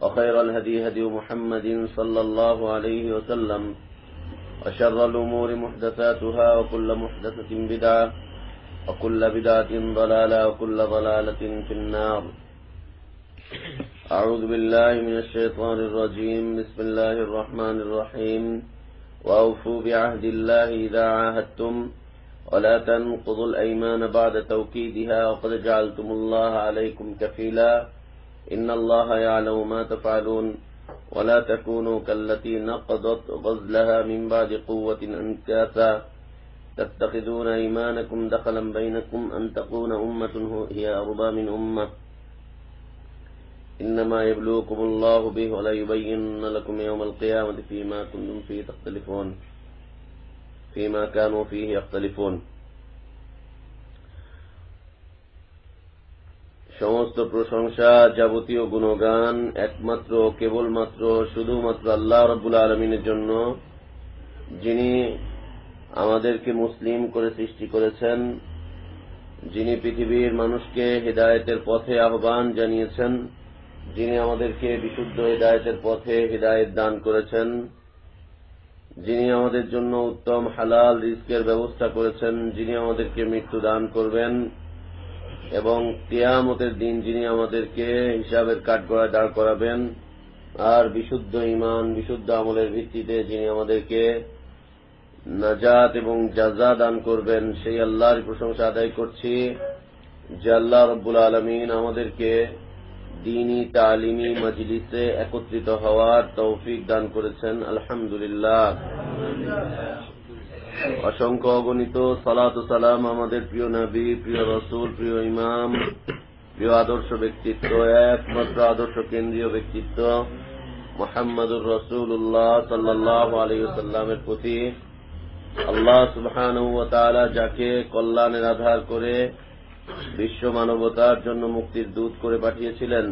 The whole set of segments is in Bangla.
وخير الهدي هدي محمد صلى الله عليه وسلم وشر الأمور محدثاتها وكل محدثة بدعة وكل بدعة ضلالة وكل ضلالة في النار. أعوذ بالله من الشيطان الرجيم. بسم الله الرحمن الرحيم. وأوفوا بعهد الله إذا عاهدتم. ولا تنقضوا الأيمان بعد توكيدها. وقد جعلتم الله عليكم كفيلا. إن الله يعلم ما تفعلون ولا تكونوا كالتي نقضت غزلها من بعد قوة أنكاسا تتخذون أيمانكم دخلا بينكم أن تكون أمة هي أربى من أمة. إنما يبلوكم الله به ولا يبين لكم يوم القيامة فيما كنتم فيه تختلفون. فيما كانوا فيه يختلفون. সমস্ত প্রশংসা যাবতীয় গুণগান একমাত্র, কেবলমাত্র, শুধুমাত্র আল্লাহ রব্বুল আলমিনের জন্য, যিনি আমাদেরকে মুসলিম করে সৃষ্টি করেছেন, যিনি পৃথিবীর মানুষকে হৃদায়তের পথে আহ্বান জানিয়েছেন, যিনি আমাদেরকে বিশুদ্ধ হৃদায়তের পথে হৃদায়ত দান করেছেন, যিনি আমাদের জন্য উত্তম হালাল রিস্কের ব্যবস্থা করেছেন, যিনি আমাদেরকে মৃত্যু দান করবেন এবং কেয়ামতের দিন যিনি আমাদেরকে হিসাবের কাঠগড়ায় দাঁড় করাবেন, আর বিশুদ্ধ ইমান বিশুদ্ধ আমলের ভিত্তিতে যিনি আমাদেরকে নাজাত এবং জাজা দান করবেন, সেই আল্লাহর প্রশংসা আদায় করছি, যে আল্লাহ রব্বুল আলমিন আমাদেরকে দিনী, তালিমি মজলিসে একত্রিত হওয়ার তৌফিক দান করেছেন। আলহামদুলিল্লাহ। অসংখ্য অগণিত সালাত সালাম আমাদের প্রিয় নবী, প্রিয় রসুল, প্রিয় ইমাম, প্রিয় আদর্শ ব্যক্তিত্ব, একমাত্র আদর্শ কেন্দ্রীয় ব্যক্তিত্ব মোহাম্মদুর রসুল্লাহ সাল্লাহ আলহিসাল্লামের প্রতি। আল্লাহ সুবহান যাকে কল্যাণের আধার করে বিশ্ব মানবতার জন্য মুক্তির দূত করে পাঠিয়েছিলেন,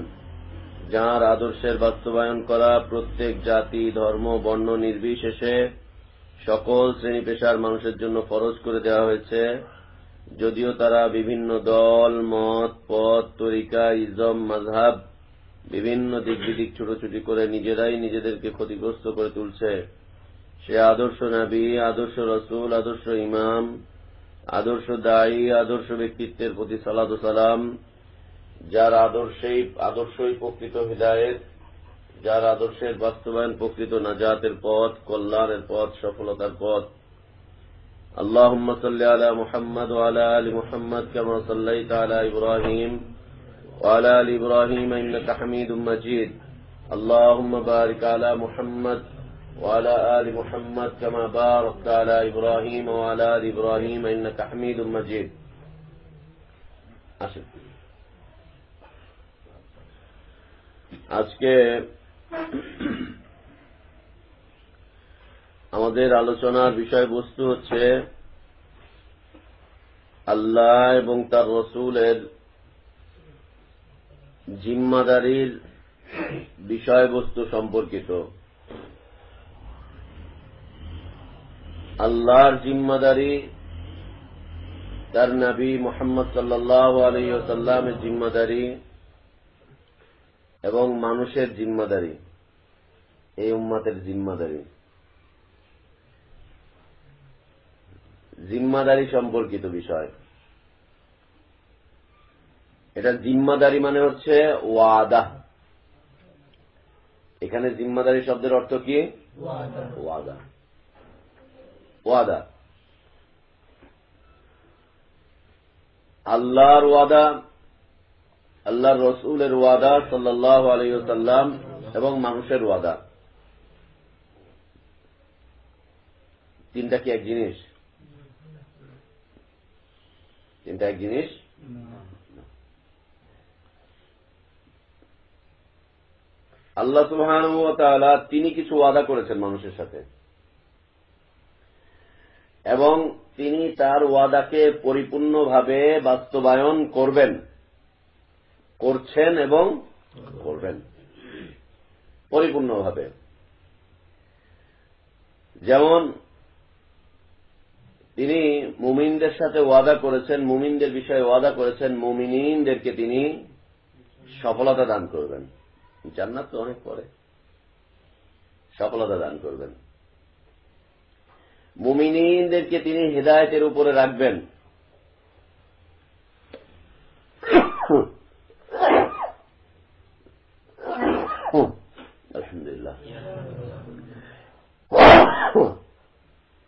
যাঁর আদর্শের বাস্তবায়ন করা প্রত্যেক জাতি, ধর্ম, বর্ণ নির্বিশেষে সকল শ্রেণি পেশার মানুষের জন্য ফরজ করে দেওয়া হয়েছে। যদিও তারা বিভিন্ন দল, মত, পথ, তরিকা, ইজম মাঝহাব বিভিন্ন দিক বিদিক ছুটোছুটি করে নিজেরাই নিজেদেরকে ক্ষতিগ্রস্ত করে তুলছে। সে আদর্শ নাবী, আদর্শ রসুল, আদর্শ ইমাম, আদর্শ দায়ী, আদর্শ ব্যক্তিত্বের প্রতি সালাদ সালাম, যার আদর্শেই, আদর্শই প্রকৃত হৃদায়ত। যার আদর্শের বাস্তবায়ন প্রকৃত নাজাতের পথ কল্যাণের পথ সফলতার পথ اللهم صل على محمد وعلى آل محمد كما صليت على إبراهيم وعلى آل إبراهيم إنك حميد مجيد اللهم بارك على محمد وعلى آل محمد كما باركت على إبراهيم وعلى آل إبراهيم إنك حميد مجيد আসেন আজকে আমাদের আলোচনার বিষয়বস্তু হচ্ছে আল্লাহ এবং তার রসুলের জিম্মাদারির বিষয়বস্তু সম্পর্কিত। আল্লাহর জিম্মাদারি তার নবী মোহাম্মদ সাল্লাহ আলহিসাল্লামের জিম্মাদারি এবং মানুষের জিম্মাদারি। এই উম্মাতের জিম্মাদারি। জিম্মাদারি সম্পর্কিত বিষয়। এটা জিম্মাদারি মানে হচ্ছে ওয়াদা। এখানে জিম্মাদারি শব্দের অর্থ কি? ওয়াদা। ওয়াদা। আল্লাহর ওয়াদা আল্লাহর রসুলের ওয়াদা সাল্লাহ আলহিসাল্লাম এবং মানুষের ওয়াদা। তিনটা কি এক জিনিস? তিনটা এক জিনিস? আল্লাহ তাআলা তিনি কিছু ওয়াদা করেছেন মানুষের সাথে। এবং তিনি তার ওয়াদাকে পরিপূর্ণভাবে বাস্তবায়ন করবেন। করছেন এবং করবেন। পরিপূর্ণভাবে। যেমন তিনি মুমিনদের সাথে ওয়াদা করেছেন, মুমিনদের বিষয়ে ওয়াদা করেছেন মুমিনদেরকে তিনি সফলতা দান করবেন। জান্নাত তো অনেক পরে। সফলতা দান করবেন। মুমিনদেরকে তিনি হেদায়তের উপরে রাখবেন আলহামদুলিল্লাহ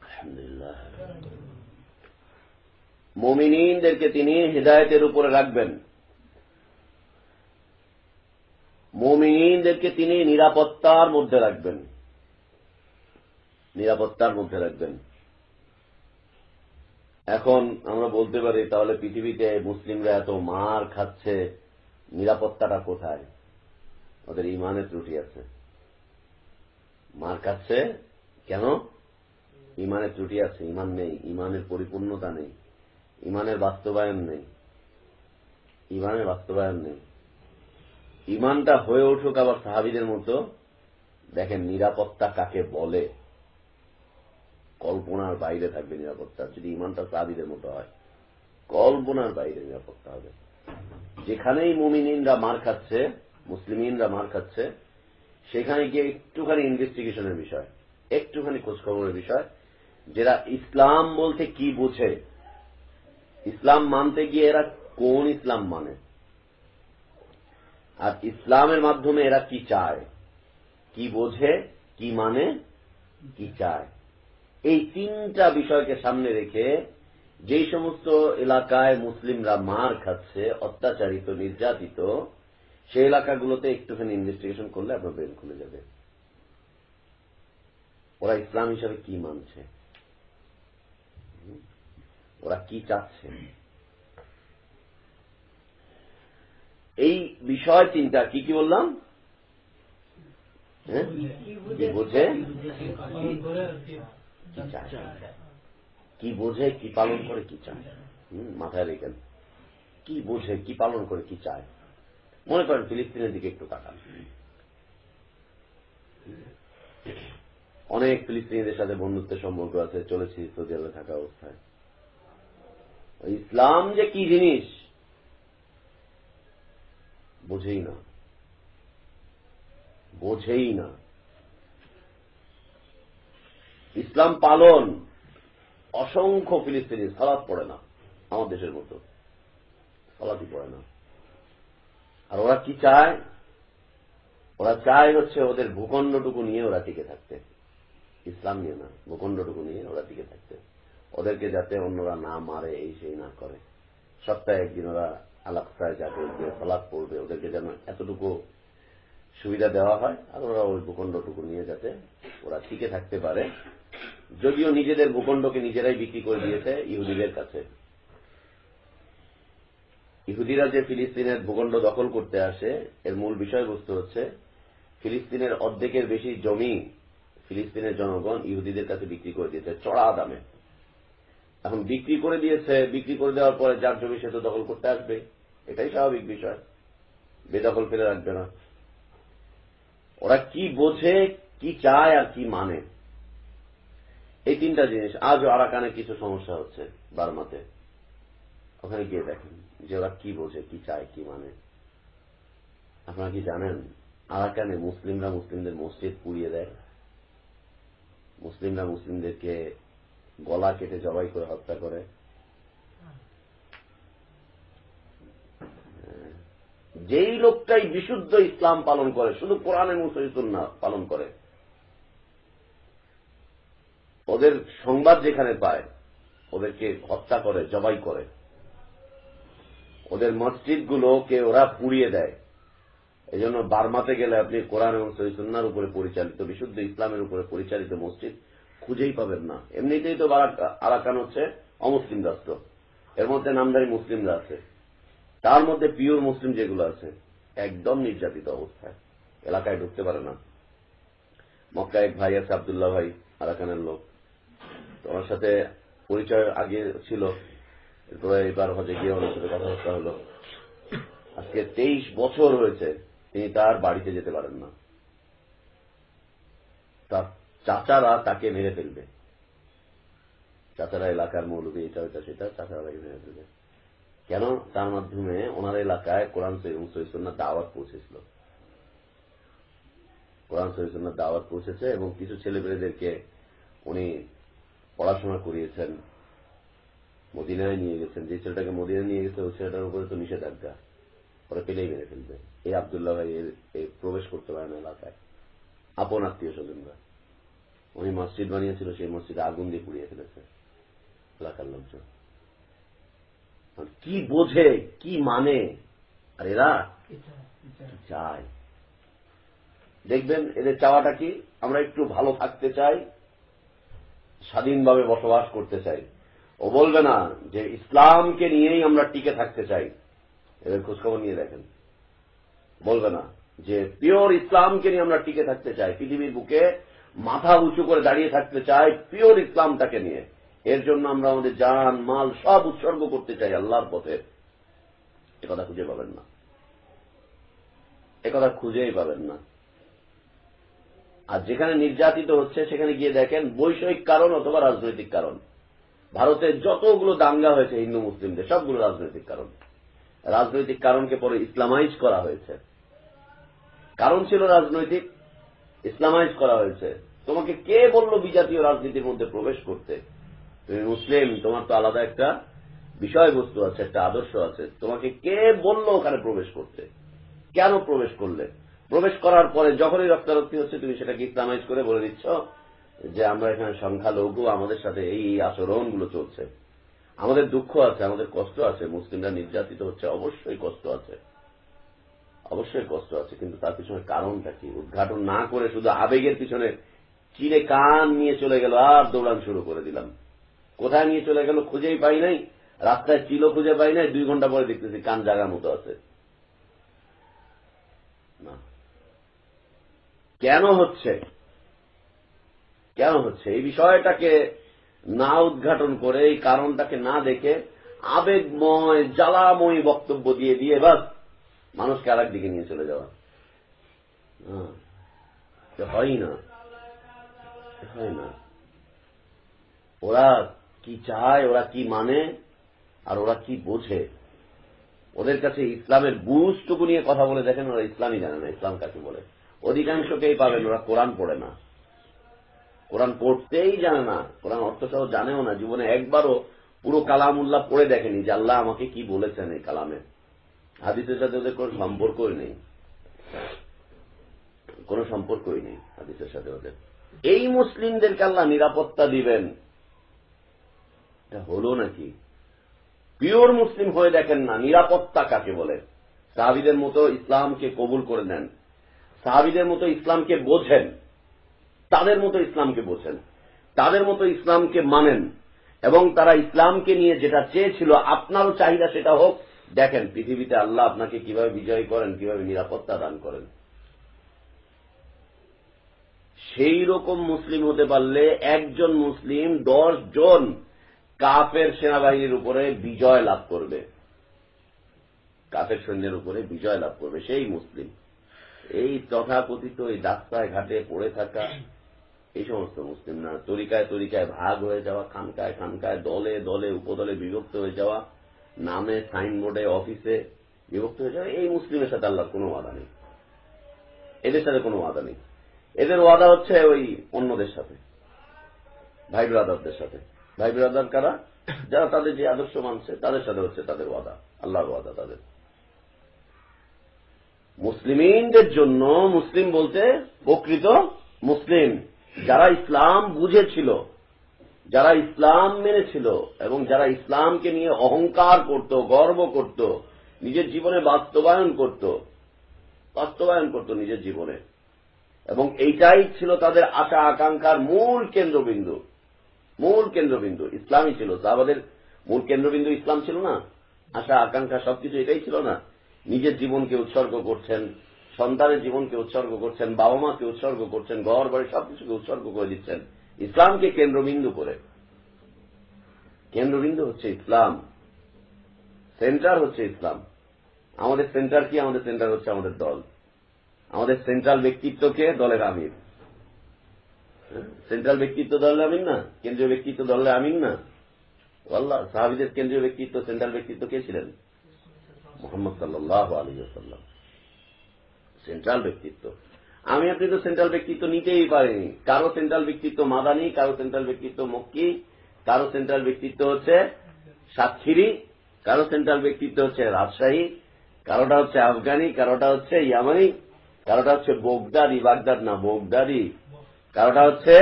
আলহামদুলিল্লাহ মুমিনদেরকে তিনি হৃদায়তের উপরে রাখবেন। মুমিনদেরকে তিনি নিরাপত্তার মধ্যে রাখবেন। নিরাপত্তার মধ্যে রাখবেন। এখন আমরা বলতে পারি, তাহলে পৃথিবীতে মুসলিমরা এত মার খাচ্ছে, নিরাপত্তাটা কোথায়? ওদের ইমানের ত্রুটি আছে। মার খাচ্ছে? কেন? ইমানের ত্রুটি আছে, ইমান নেই, ইমানের পরিপূর্ণতা নেই। ইমানের বাস্তবায়ন নেই। ইমানের বাস্তবায়ন নেই। ইমানটা হয়ে উঠুক আবার সাহাবিদের মতো, দেখেন নিরাপত্তা কাকে বলে? কল্পনার বাইরে থাকবে নিরাপত্তা, যদি ইমানটা সাহাবিদের মতো হয়। কল্পনার বাইরে নিরাপত্তা হবে। যেখানেই মুমিনিনরা মার খাচ্ছে, মুসলিমিনরা মার খাচ্ছে, সেখানে গিয়ে একটুখানি ইনভেস্টিগেশনের বিষয়, একটুখানি খোঁজখবরের বিষয়, যেটা ইসলাম বলতে কি বোঝে ইসলাম মানতে গিয়ে এরা কোন ইসলাম মানে? আর ইসলামের মাধ্যমে এরা কি চায়? কি বোঝে? কি মানে? কি চায়? এই তিনটা বিষয়কে সামনে রেখে যেই সমস্ত এলাকায় মুসলিমরা মার খাচ্ছে, অত্যাচারিত, নির্যাতিত, সেই এলাকাগুলোতে একটুখানি ইনভেস্টিগেশন করলে আপনার ব্রেন খুলে যাবে ওরা ইসলাম হিসাবে কি মানছে? ওরা কি চাচ্ছে? এই বিষয় চিন্তা, কি কি বললাম? হ্যাঁ? বোঝে? কি কি বোঝে, কি পালন করে, কি চায়? মাথায় রেখেন। কি বোঝে, কি পালন করে, কি চায়? মনে করেন ফিলিস্তিনের দিকে একটু তাকান। অনেক ফিলিস্তিনিদের সাথে বন্ধুত্বের সম্পর্ক আছে, চলেছি সৌদি আরবে থাকা অবস্থায়। ইসলাম যে কি জিনিস? বোঝেই না। বোঝেই না। ইসলাম পালন অসংখ্য ফিলিস্তিনি সালাদ পড়ে না, আমার দেশের মতো। সালাদই পড়ে না। আর ওরা কি চায়? ওরা চায় হচ্ছে ওদের ভূখণ্ডটুকু নিয়ে ওরা টিকে থাকতে। ইসলাম নিয়ে না, ভূখণ্ডটুকু নিয়ে ওরা টিকে থাকতে। ওদেরকে যাতে অন্যরা না মারে, এই সেই না করে। সপ্তাহে একদিন ওরা আলাপসায় যাবে গিয়ে সালাদ পড়বে, ওদেরকে যেন এতটুকু সুবিধা দেওয়া হয়, আর ওরা ওই ভূখণ্ডটুকু নিয়ে যাতে ওরা টিকে থাকতে পারে। যদিও নিজেদের ভূখণ্ডকে নিজেরাই বিক্রি করে দিয়েছে ইহুদিদের কাছে। ইহুদিরা যে ফিলিস্তিনের ভূখণ্ড দখল করতে আসে, এর মূল বিষয়বস্তু হচ্ছে ফিলিস্তিনের অর্ধেকের বেশি জমি ফিলিস্তিনের জনগণ ইহুদিদের কাছে বিক্রি করে দিয়েছে চড়া দামে। এখন বিক্রি করে দিয়েছে, বিক্রি করে দেওয়ার পরে যার জমি সে তো দখল করতে আসবে। এটাই স্বাভাবিক বিষয়। বেদখল ফেলে রাখবে না। ওরা কি বোঝে, কি চায় আর কি মানে? এই তিনটা জিনিস। আজও আরাকানে কিছু সমস্যা হচ্ছে বার্মাতে। ওখানে গিয়ে দেখেন যে ওরা কি বোঝে, কি চায়, কি মানে। আপনারা কি জানেন, আরাকানে মুসলিমরা মুসলিমদের মসজিদ পুড়িয়ে দেয়। মুসলিমরা মুসলিমদেরকে গলা কেটে জবাই করে হত্যা করে। যেই লোকটাই বিশুদ্ধ ইসলাম পালন করে, শুধু কোরআনে মুসলিসুন্না পালন করে, ওদের সংবাদ যেখানে পায়, ওদেরকে হত্যা করে, জবাই করে। ওদের মসজিদগুলোকে ওরা পুড়িয়ে দেয়। এই জন্য বার্মাতে গেলে আপনি কোরআন এবং সহিসুন্নার উপরে পরিচালিত, বিশুদ্ধ ইসলামের উপরে পরিচালিত মসজিদ খুঁজেই পাবেন না। এমনিতেই তো আরাকান হচ্ছে অমুসলিম রাষ্ট্র। এর মধ্যে নামদারি মুসলিমরা আছে। তার মধ্যে পিওর মুসলিম যেগুলো আছে, একদম নির্যাতিত অবস্থায়। এলাকায় ঢুকতে পারে না। মক্কা এক ভাই আছে, আবদুল্লাহ ভাই, আরাকানের লোক। তো ওনার সাথে পরিচয় আগে ছিল। এরপরে এবার হজে গিয়ে ওনার সাথে কথাবার্তা হলো। আজকে তেইশ বছর হয়েছে তিনি তার বাড়িতে যেতে পারেন না। তার চাচারা তাকে মেরে ফেলবে। চাচারা এলাকার মৌলবী, এটা, ওইটা, সেটা, চাচারা মেরে ফেলবে। কেন? তার মাধ্যমে ওনার এলাকায় কোরআন এবং সৈসন্না দাওয়াত পৌঁছেছিল। কোরআন সৈসন্নার দাওয়াত পৌঁছেছে এবং কিছু ছেলেমেয়েদেরকে উনি পড়াশোনা করিয়েছেন। মদিনায় নিয়ে গেছেন। যে ছেলেটাকে মদিনায় নিয়ে গেছে, ওই ছেলেটার উপরে তো নিষেধাজ্ঞা। ওরা পেলেই মেরে ফেলবে। এই আবদুল্লাহ ভাই প্রবেশ করতে পারে না এলাকায়। আপন আত্মীয় স্বজনরা। উনি মসজিদ বানিয়েছিল সেই মসজিদে আগুন দিয়ে পুড়িয়ে ফেলেছে। এলাকার লোকজন। কি বোঝে কি মানে? আর এরা চায়? দেখবেন এদের চাওয়াটা কি? আমরা একটু ভালো থাকতে চাই স্বাধীনভাবে বসবাস করতে চাই। ও বলবে না যে ইসলামকে নিয়েই আমরা টিকে থাকতে চাই। এদের খোঁজখবর নিয়ে দেখেন। বলবে না যে পিওর ইসলামকে নিয়ে আমরা টিকে থাকতে চাই। পৃথিবীর বুকে মাথা উঁচু করে দাঁড়িয়ে থাকতে চাই পিওর ইসলামটাকে নিয়ে। এর জন্য আমরা আমাদের যান মাল সব উৎসর্গ করতে চাই আল্লাহর পথে। একথা খুঁজে পাবেন না। একথা খুঁজেই পাবেন না। আর যেখানে নির্যাতিত হচ্ছে, সেখানে গিয়ে দেখেন বৈষয়িক কারণ অথবা রাজনৈতিক কারণ। ভারতে যতগুলো দাঙ্গা হয়েছে, হিন্দু মুসলিমদের সবগুলো রাজনৈতিক কারণ। রাজনৈতিক কারণকে পরে ইসলামাইজ করা হয়েছে। কারণ ছিল রাজনৈতিক ইসলামাইজ করা হয়েছে। তোমাকে কে বলল বিজাতীয় রাজনীতির মধ্যে প্রবেশ করতে? তুমি মুসলিম, তোমার তো আলাদা একটা বিষয়বস্তু আছে, একটা আদর্শ আছে। তোমাকে কে বলল ওখানে প্রবেশ করতে? কেন প্রবেশ করলে? প্রবেশ করার পরে যখনই রক্তারক্তি হচ্ছে, তুমি সেটাকে ইসলামাইজ করে বলে দিচ্ছ যে আমরা এখানে সংখ্যালঘু, আমাদের সাথে এই এই আচরণগুলো চলছে। আমাদের দুঃখ আছে, আমাদের কষ্ট আছে, মুসলিমরা নির্যাতিত হচ্ছে, অবশ্যই কষ্ট আছে। অবশ্যই কষ্ট আছে, কিন্তু তার পিছনে কারণটা কি? উদ্ঘাটন না করে শুধু আবেগের পিছনে চিরে কান নিয়ে চলে গেল, আর দৌড়ান শুরু করে দিলাম। কোথায় নিয়ে চলে গেল খুঁজেই পাই নাই, রাস্তায় চিলো খুঁজে পাই নাই, দুই ঘণ্টা পরে দেখতেছি কান জাগার মতো আছে। না। কেন হচ্ছে? কেন হচ্ছে? এই বিষয়টাকে না উদ্ঘাটন করে, এই কারণটাকে না দেখে আবেগময়, জ্বালাময় বক্তব্য দিয়ে দিয়ে বাস মানুষকে আর দিকে নিয়ে চলে যাওয়া। হয়। না। হয় না। ওরা কি চায়, ওরা কি মানে আর ওরা কি বোঝে? ওদের কাছে ইসলামের বুঝটুকু নিয়ে কথা বলে দেখেন, ওরা ইসলামই জানে না, ইসলাম কাকে বলে। অধিকাংশকেই পাবেন, ওরা কোরআন পড়ে না। কোরআন পড়তেই জানে না। কোরআন অর্থটাও জানেও না। জীবনে একবারও পুরো কালাম উল্লাহ পড়ে দেখেনি যে আল্লাহ আমাকে কি বলেছেন এই কালামে। হাদিসের সাথে ওদের কোন সম্পর্কই নেই। কোন সম্পর্কই নেই হাদিসের সাথে ওদের। এই মুসলিমদেরকে আল্লাহ নিরাপত্তা দিবেন। এটা হলো নাকি? পিওর মুসলিম হয়ে দেখেন না, নিরাপত্তা কাকে বলে? সাহাবিদের মতো ইসলামকে কবুল করে নেন। সাহাবিদের মতো ইসলামকে বোঝেন। তাদের মতো ইসলামকে বোঝেন। তাদের মতো ইসলামকে মানেন। এবং তারা ইসলামকে নিয়ে যেটা চেয়েছিল আপনারও চাহিদা সেটা হোক দেখেন, পৃথিবীতে আল্লাহ আপনাকে কীভাবে বিজয় করেন, কীভাবে নিরাপত্তা দান করেন। সেই রকম মুসলিম হতে পারলে একজন মুসলিম দশ জন কাফের সেনাবাহিনীর উপরে বিজয় লাভ করবে। কাফের সৈন্যের উপরে বিজয় লাভ করবে, সেই মুসলিম। এই তথাকথিত এই রাস্তায় ঘাটে পড়ে থাকা এই সমস্ত মুসলিম না। তরিকায় তরিকায় ভাগ হয়ে যাওয়া, খানকায় খানকায়, দলে দলে, উপদলে বিভক্ত হয়ে যাওয়া নামে, সাইনবোর্ডে, অফিসে বিভক্ত হয়ে যাওয়া এই মুসলিমের সাথে আল্লাহর কোনো ওয়াদা নেই। এদের সাথে কোনো ওয়াদা নেই। এদের ওয়াদা হচ্ছে ওই অন্যদের সাথে, ভাই ব্রাদারদের সাথে। ভাই ব্রাদার কারা? যারা তাদের যে আদর্শ মানছে, তাদের সাথে হচ্ছে তাদের ওয়াদা, আল্লাহর ওয়াদা তাদের। মুসলিমদের জন্য মুসলিম বলতে প্রকৃত মুসলিম। যারা ইসলাম বুঝেছিল যারা ইসলাম মেনেছিল এবং যারা ইসলামকে নিয়ে অহংকার করত, গর্ব করত, নিজের জীবনে বাস্তবায়ন করত বাস্তবায়ন করত নিজের জীবনে। এবং এইটাই ছিল তাদের আশা আকাঙ্ক্ষার মূল কেন্দ্রবিন্দু মূল কেন্দ্রবিন্দু, ইসলামই ছিল। আমাদের মূল কেন্দ্রবিন্দু ইসলাম ছিল না। আশা আকাঙ্ক্ষা সবকিছু এটাই ছিল না। নিজের জীবনকে উৎসর্গ করছেন, সন্তানের জীবনকে উৎসর্গ করছেন বাবা মাকে উৎসর্গ করছেন ঘর বাড়ি সবকিছুকে উৎসর্গ করে দিচ্ছেন। ইসলামকে কেন্দ্রবিন্দু করে। কেন্দ্রবিন্দু হচ্ছে ইসলাম। সেন্টার হচ্ছে ইসলাম। আমাদের সেন্টার কি? আমাদের সেন্টার হচ্ছে আমাদের দল। আমাদের সেন্ট্রাল ব্যক্তিত্বকে দলের আমির। সেন্ট্রাল ব্যক্তিত্ব দলের আমিন না? কেন্দ্রীয় ব্যক্তিত্ব দলের আমিন না? আল্লাহ সাহাবিদের কেন্দ্রীয় ব্যক্তিত্ব, সেন্ট্রাল ব্যক্তিত্ব কে ছিলেন? মোহাম্মদ সাল্লাহ আলী সাল্লাম সেন্ট্রাল ব্যক্তিত্ব। আমি আপনি তো সেন্ট্রাল ব্যক্তিত্ব নিতেই পারিনি। কারও সেন্ট্রাল ব্যক্তিত্ব মাদানি, কারও সেন্ট্রাল ব্যক্তিত্ব মক্কি, কারও সেন্ট্রাল ব্যক্তিত্ব হচ্ছে সাতক্ষীরি, কারও সেন্ট্রাল ব্যক্তিত্ব হচ্ছে রাজশাহী, কারোটা হচ্ছে আফগানি, কারোটা হচ্ছে ইয়ামানি, কারোটা হচ্ছে বোগদাদি, বাগদাদ না বোগদারি কারোটা হচ্ছে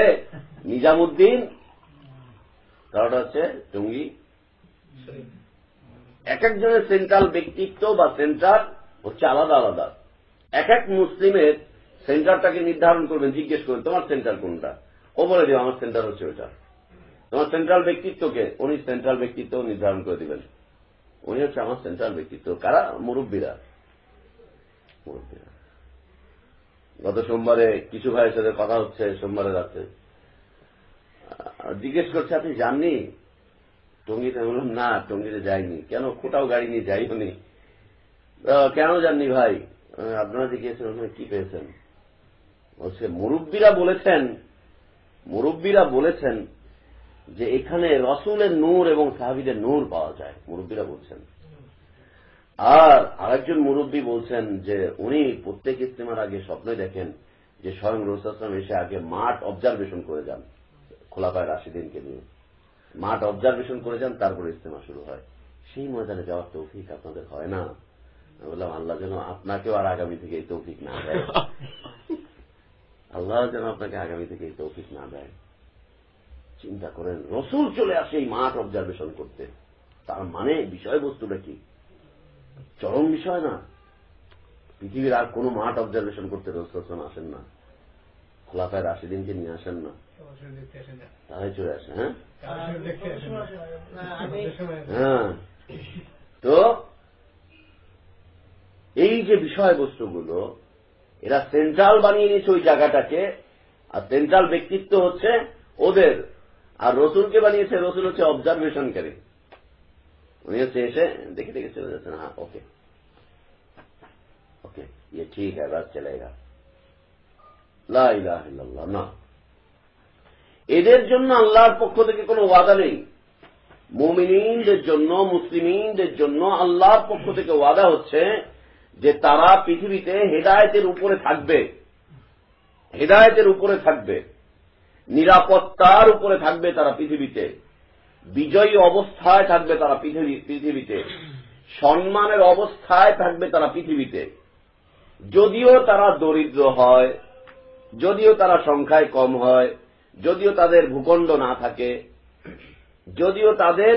নিজামুদ্দিন, কারোটা হচ্ছে টঙ্গি এক একজনের সেন্ট্রাল ব্যক্তিত্ব বা সেন্টার হচ্ছে আলাদা আলাদা। এক এক মুসলিমের সেন্টারটাকে নির্ধারণ করবেন, জিজ্ঞেস করবেন, তোমার সেন্টার কোনটা? ও বলে দিও আমার সেন্টার হচ্ছে ওইটা। তোমার সেন্ট্রাল ব্যক্তিত্বকে উনি সেন্ট্রাল ব্যক্তিত্ব নির্ধারণ করে দিবেন। উনি হচ্ছে আমার সেন্ট্রাল ব্যক্তিত্ব। কারা? মুরব্বীরা। মুরব্বীরা। গত সোমবারে কিছু ভাইয়ের সাথে কথা হচ্ছে সোমবারে রাতে। জিজ্ঞেস করছে, আপনি যাননি? টঙ্গিতে বললাম, না, টঙ্গিতে যাইনি। কেন? কোটাও গাড়ি নিয়ে যাইও নি কেন যাননি ভাই? আপনারা জিজ্ঞেসেন ওখানে কি পেয়েছেন? বলছে, মুরব্বীরা বলেছেন মুরব্বীরা বলেছেন যে এখানে রসুলের নূর এবং সাহাবিদের নূর পাওয়া যায়, মুরব্বীরা বলছেন। আর আরেকজন মুরব্বী বলছেন যে উনি প্রত্যেক ইস্তেমার আগে স্বপ্নে দেখেন যে স্বয়ং রসুলাম এসে আগে মাঠ অবজারভেশন করে যান খোলাপায় রাশিদিনকে নিয়ে। মাঠ অবজারভেশন করে যান, তারপরে ইস্তেমা শুরু হয়। সেই ময়দানে যাওয়ার তৌফিক আপনাদের হয় না? বললাম, আল্লাহ যেন আপনাকেও আর আগামী থেকে এই তৌফিক না দেয়। আল্লাহ যেন আপনাকে আগামী থেকে এই তৌফিক না দেয়। চিন্তা করেন, রসুল চলে আসে এই মাঠ অবজারভেশন করতে। তার মানে বিষয়বস্তুটা কি? চরম বিষয় না। পৃথিবীর আর কোন মাঠ অবজারভেশন করতে রসুল আসেন না। খোলাফায় রাশিদিনকে নিয়ে আসেন না। তারাই চলে আসে হ্যাঁ? হ্যাঁ। তো, এই যে বিষয়বস্তুগুলো এরা সেন্ট্রাল বানিয়ে নিয়েছে ওই জায়গাটাকে আর সেন্ট্রাল ব্যক্তিত্ব হচ্ছে ওদের আর রসুলকে বানিয়েছে রসুল হচ্ছে অবজারভেশনকারী উনি হচ্ছে এসে দেখে দেখে চলে যাচ্ছেন হ্যাঁ ওকে ওকে ইয়ে ঠিক है बस चलेगा লা ইলাহা ইল্লাল্লাহ না এদের জন্য আল্লাহর পক্ষ থেকে কোনো ওয়াদা নেই মুমিনদের জন্য মুসলিমদের জন্য আল্লাহর পক্ষ থেকে ওয়াদা হচ্ছে যে তারা পৃথিবীতে হেদায়তের উপরে থাকবে, হেদায়তের উপরে থাকবে, নিরাপত্তার উপরে থাকবে তারা পৃথিবীতে, বিজয়ী অবস্থায় থাকবে তারা পৃথিবীতে, সম্মানের অবস্থায় থাকবে তারা পৃথিবীতে। যদিও তারা দরিদ্র হয়, যদিও তারা সংখ্যায় কম হয়, যদিও তাদের ভূখণ্ড না থাকে, যদিও তাদের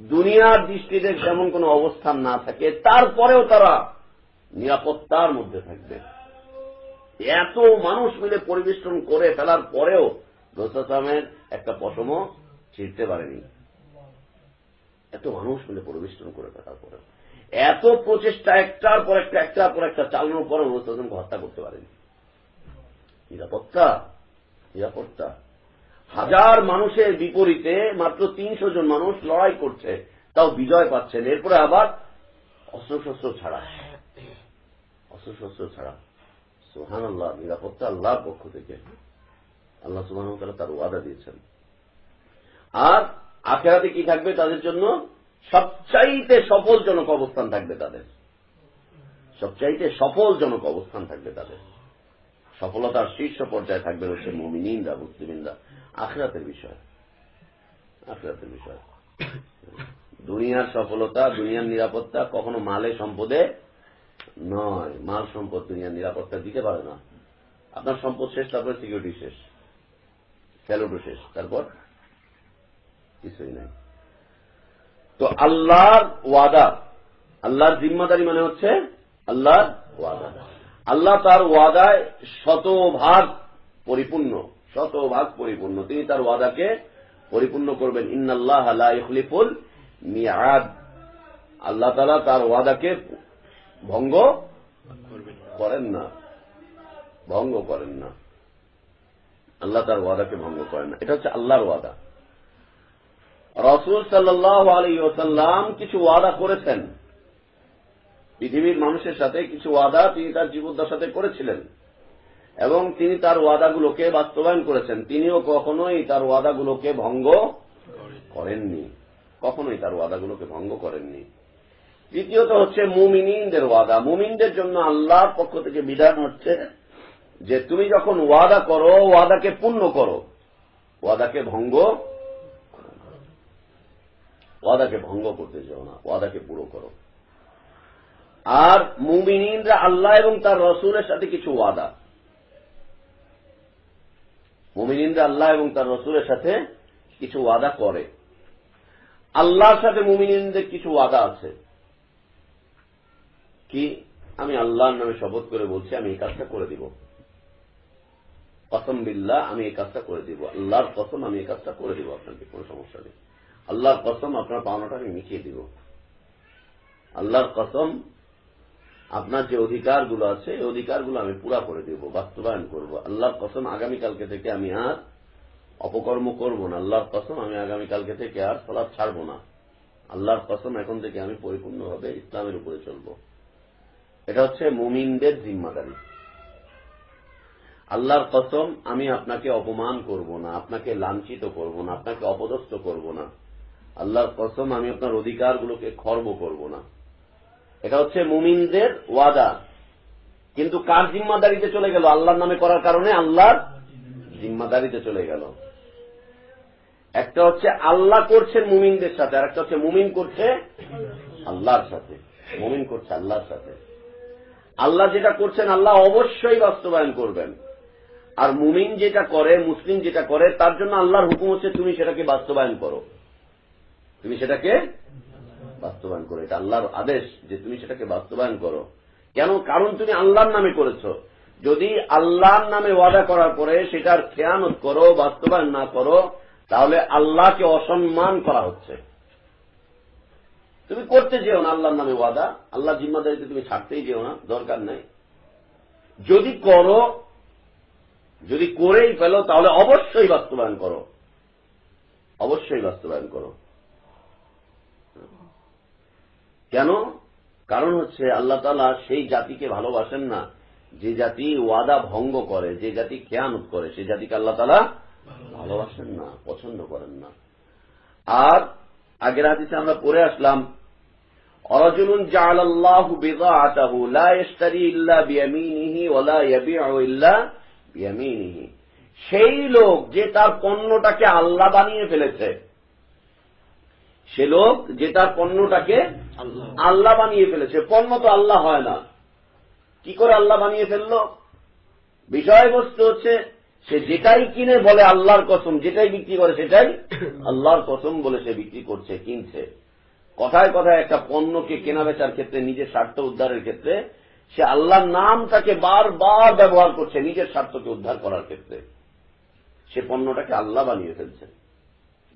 দুনিয়ার দৃষ্টিতে যেমন কোনো অবস্থান না থাকে, তারপরেও তারা নিরাপত্তার মধ্যে থাকবে। এত মানুষ মিলে পরিবেষ্টন করে ফেলার পরেও রোসামের একটা পশমও ছিঁড়তে পারেনি। এত মানুষ মিলে পরিবেষ্টন করে ফেলার পরেও। এত প্রচেষ্টা একটার পর একটা, একটার পর একটা চালানোর পরে রোসামকে হত্যা করতে পারেনি। নিরাপত্তা নিরাপত্তা। হাজার মানুষের বিপরীতে মাত্র তিনশো জন মানুষ লড়াই করছে, তাও বিজয় পাচ্ছেন এরপরে আবার অস্ত্রশস্ত্র ছাড়া। অস্ত্রশস্ত্র ছাড়া সোহান আল্লাহ নিরাপত্তা আল্লাহর পক্ষ থেকে আল্লাহ সুহান তার ওয়াদা দিয়েছেন আর আখেরাতে কি থাকবে তাদের জন্য সবচাইতে সফলজনক অবস্থান থাকবে তাদের সবচাইতে সফলজনক অবস্থান থাকবে তাদের সফলতার শীর্ষ পর্যায়ে থাকবে হচ্ছে মমিনিনরা মুসলিমিনরা আখরাতের বিষয় আখরাতের বিষয় দুনিয়ার সফলতা দুনিয়ার নিরাপত্তা কখনো মালে সম্পদে নয়, মাল সম্পদ দুনিয়ার নিরাপত্তা দিতে পারে না। আপনার সম্পদ শেষ, তারপরে সিকিউরিটি শেষ। স্যালুটও শেষ। তারপর কিছুই নাই। তো আল্লাহর ওয়াদা, আল্লাহর জিম্মাদারি মানে হচ্ছে আল্লাহর ওয়াদা। আল্লাহ তার ওয়াদায় শতভাগ পরিপূর্ণ শতভাগ পরিপূর্ণ। তিনি তার ওয়াদাকে পরিপূর্ণ করবেন। ইন্নাল্লাহ ইখলিফুল মিয়াদ। আল্লাহ তালা তার ওয়াদাকে ভঙ্গ করেন না। ভঙ্গ করেন না। আল্লাহ তার ওয়াদাকে ভঙ্গ করেন না। এটা হচ্ছে আল্লাহর ওয়াদা। রসুল সাল্লাহ আলী ওসাল্লাম কিছু ওয়াদা করেছেন। পৃথিবীর মানুষের সাথে কিছু ওয়াদা তিনি তার জীবদ্দশাতে করেছিলেন। এবং তিনি তার ওয়াদাগুলোকে বাস্তবায়ন করেছেন। তিনিও কখনোই তার ওয়াদাগুলোকে ভঙ্গ করেননি। কখনোই তার ওয়াদাগুলোকে ভঙ্গ করেননি। তৃতীয়ত হচ্ছে মুমিনদের ওয়াদা। মুমিনদের জন্য আল্লাহর পক্ষ থেকে বিধান হচ্ছে যে তুমি যখন ওয়াদা করো, ওয়াদাকে পূর্ণ করো। ওয়াদাকে ভঙ্গ ওয়াদাকে ভঙ্গ করতে চাও না, ওয়াদাকে পুরো করো। আর মুমিনরা আল্লাহ এবং তার রসুলের সাথে কিছু ওয়াদা। মুমিনরা আল্লাহ এবং তার রসুলের সাথে কিছু ওয়াদা করে। আল্লাহর সাথে মুমিনদের কিছু ওয়াদা আছে। কি আমি আল্লাহর নামে শপথ করে বলছি, আমি এই কাজটা করে দিব। কসম বিল্লাহ, আমি এই কাজটা করে দিব। আল্লাহর কসম, আমি এই কাজটা করে দিব, আপনাকে কোনো সমস্যা নেই। আল্লাহর কসম, আপনার পাওনাটা আমি মিটিয়ে দিব। আল্লাহর কসম, আপনার যে অধিকারগুলো আছে, এই অধিকারগুলো আমি পুরা করে দিব, বাস্তবায়ন করব। আল্লাহর কসম, আগামীকালকে থেকে আমি আর অপকর্ম করব না। আল্লাহর কসম, আমি আগামীকালকে থেকে আর সলাপ ছাড়ব না। আল্লাহর কসম, এখন থেকে আমি পরিপূর্ণভাবে ইসলামের উপরে চলব। এটা হচ্ছে মুমিনদের জিম্মাদারি। আল্লাহর কসম, আমি আপনাকে অপমান করব না, আপনাকে লাঞ্ছিত করব না, আপনাকে অপদস্থ করব না। আল্লাহর কসম, আমি আপনার অধিকারগুলোকে খর্ব করব না। এটা হচ্ছে মুমিনদের ওয়াদা। কিন্তু কার জিম্মাদারিতে চলে গেল? আল্লাহর নামে করার কারণে আল্লাহর জিম্মাদারিতে চলে গেল। একটা হচ্ছে আল্লাহ করছেন মুমিনদের সাথে, আর একটা হচ্ছে মুমিন করছে আল্লাহর সাথে। মুমিন করছে আল্লাহর সাথে। আল্লাহ যেটা করছেন, আল্লাহ অবশ্যই বাস্তবায়ন করবেন। আর মুমিন যেটা করে, মুসলিম যেটা করে, তার জন্য আল্লাহর হুকুম হচ্ছে তুমি সেটাকে বাস্তবায়ন করো। তুমি সেটাকে বাস্তবায়ন করো। এটা আল্লাহর আদেশ যে তুমি সেটাকে বাস্তবায়ন করো। কেন? কারণ তুমি আল্লাহর নামে করেছ। যদি আল্লাহর নামে ওয়াদা করার পরে সেটার খেয়ানত করো, বাস্তবায়ন না করো, তাহলে আল্লাহকে অসম্মান করা হচ্ছে। তুমি করতে যেও না, আল্লাহর নামে ওয়াদা। আল্লাহ জিম্মাদারিতে তুমি ছাড়তেই যেও না, দরকার নাই। যদি করো, যদি করেই ফেলো, তাহলে অবশ্যই বাস্তবায়ন করো। অবশ্যই বাস্তবায়ন করো। কেন? কারণ হচ্ছে আল্লাহ তালা সেই জাতিকে ভালোবাসেন না, যে জাতি ওয়াদা ভঙ্গ করে, যে জাতি খেয়ানত করে সেই জাতিকে আল্লাহ তালা ভালোবাসেন না, পছন্দ করেন না। আর আগের হাদিসে আমরা পড়ে আসলাম জাল আল্লাহ বেদা আতাহু লা ইস্তারি ইল্লা বিয়ামিনিহি ওলা ইয়াবিউ ইল্লা বিয়ামিনিহি। সেই লোক যে তার পণ্যটাকে আল্লাহ বানিয়ে ফেলেছে, সে লোক যে তার পণ্যটাকে আল্লাহ বানিয়ে ফেলেছে, পণ্য তো আল্লাহ হয় না। কি করে আল্লাহ বানিয়ে ফেলল? বিষয়বস্তু হচ্ছে, সে যেটাই কিনে বলে আল্লাহর কসম, যেটাই বিক্রি করে সেটাই আল্লাহর কসম বলে সে বিক্রি করছে, কিনছে। কথায় কথায় একটা পণ্যকে কেনা বেচার ক্ষেত্রে, নিজের স্বার্থ উদ্ধারের ক্ষেত্রে, সে আল্লাহর নামটাকে বারবার ব্যবহার করছে নিজের স্বার্থকে উদ্ধার করার ক্ষেত্রে। সে পণ্যটাকে আল্লাহ বানিয়ে ফেলছে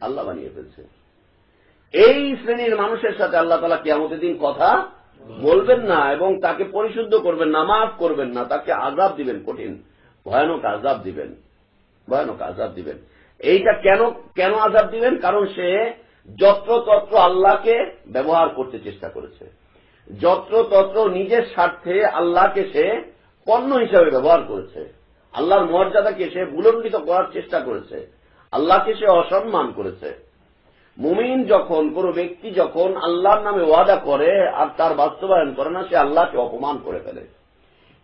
আল্লাহ বানিয়ে ফেলছে এই শ্রেণির মানুষের সাথে আল্লাহ তালা কেমতের দিন কথা বলবেন না এবং তাকে পরিশুদ্ধ করবেন না, মাফ করবেন না, তাকে আজাব দিবেন কঠিন, ভয়ানক আজাব দিবেন। ভয়ানক আজাব দিবেন। এইটা কেন কেন আজাব দিবেন? কারণ সে যত্রতত্র আল্লাহকে ব্যবহার করতে চেষ্টা করেছে। যত্রতত্র নিজের স্বার্থে আল্লাহকে সে পণ্য হিসাবে ব্যবহার করেছে। আল্লাহর মর্যাদাকে সে বুলন্ডিত করার চেষ্টা করেছে। আল্লাহকে সে অসম্মান করেছে। মুমিন যখন, কোন ব্যক্তি যখন আল্লাহর নামে ওয়াদা করে আর তার বাস্তবায়ন করে না, সে আল্লাহকে অপমান করে ফেলে।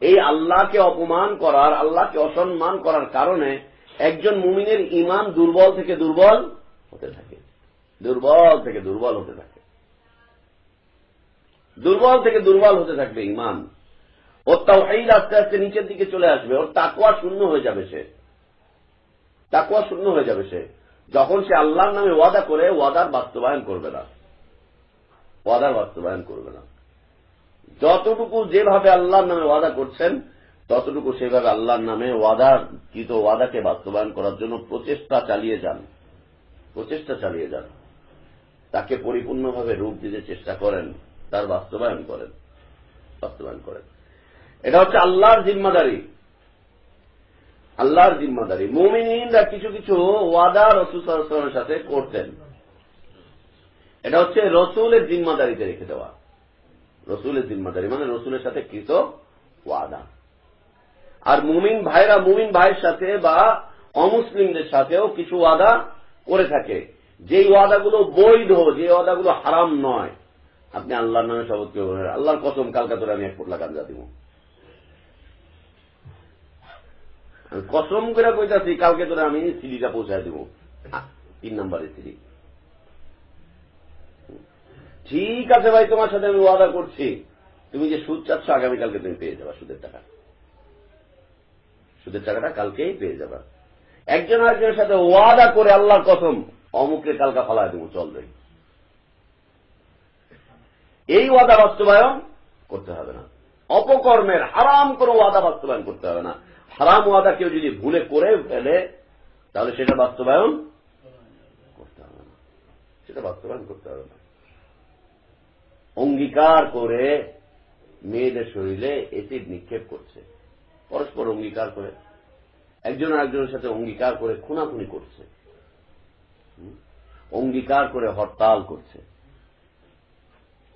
এই আল্লাহকে অপমান করার, আল্লাহকে অসম্মান করার কারণে একজন মুমিনের ইমান দুর্বল থেকে দুর্বল হতে থাকে। দুর্বল থেকে দুর্বল হতে থাকে। দুর্বল থেকে দুর্বল হতে থাকবে ইমান। ওর তাও এই আস্তে আস্তে নিচের দিকে চলে আসবে, ওর তাকুয়া শূন্য হয়ে যাবে সে। তাকুয়া শূন্য হয়ে যাবে সে। যখন সে আল্লাহর নামে ওয়াদা করে, ওয়াদার বাস্তবায়ন করবে না। ওয়াদার বাস্তবায়ন করবে না। যতটুকু যেভাবে আল্লাহর নামে ওয়াদা করছেন, ততটুকু সেভাবে আল্লাহর নামে ওয়াদার কৃত ওয়াদাকে বাস্তবায়ন করার জন্য প্রচেষ্টা চালিয়ে যান। প্রচেষ্টা চালিয়ে যান। তাকে পরিপূর্ণভাবে রূপ দিতে চেষ্টা করেন, তার বাস্তবায়ন করেন বাস্তবায়ন করেন। এটা হচ্ছে আল্লাহর জিম্মাদারি। আল্লাহর জিম্মাদারি। মুমিনরা কিছু কিছু ওয়াদা রসুলের সাথে করতেন। এটা হচ্ছে রসুলের জিম্মাদারিতে রেখে দেওয়া। রসুলের জিম্মাদারি মানে রসুলের সাথে কৃত ওয়াদা। আর মুমিন ভাইরা মুমিন ভাইয়ের সাথে বা অমুসলিমদের সাথেও কিছু ওয়াদা করে থাকে। যেই ওয়াদাগুলো বৈধ যে ওয়াদাগুলো হারাম নয়, আপনি আল্লাহর নামে শপথ বলেন আল্লাহর কসম, কালকা ধরে আমি এক পোটলা গাঞ্জা দিব। কসম করে কইতাছি, কালকে ধরে আমি সিডিটা পৌঁছায় দিব। তিন নম্বরের সিডি। ঠিক আছে ভাই, তোমার সাথে আমি ওয়াদা করছি। তুমি যে সুদ চাচ্ছ, আগামীকালকে তুমি পেয়ে যাবা সুদের টাকা। সুদের টাকাটা কালকেই পেয়ে যাবা। একজন আরেকজনের সাথে ওয়াদা করে আল্লাহর কসম। অমুকে কালকা ফালায় দেবো, চল দেয় এই ওয়াদা বাস্তবায়ন করতে হবে না। অপকর্মের হারাম কোনো ওয়াদা বাস্তবায়ন করতে হবে না। হারাম ওয়াদা কেউ যদি ভুলে করে ফেলে, তাহলে সেটা বাস্তবায়ন করতে হবে না। সেটা বাস্তবায়ন করতে হবে না। অঙ্গীকার করে মেয়েদের শরীরে এসিড নিক্ষেপ করছে। পরস্পর অঙ্গীকার করে, একজন আরেকজনের সাথে অঙ্গীকার করে, খুনাখুনি করছে। অঙ্গীকার করে হরতাল করছে।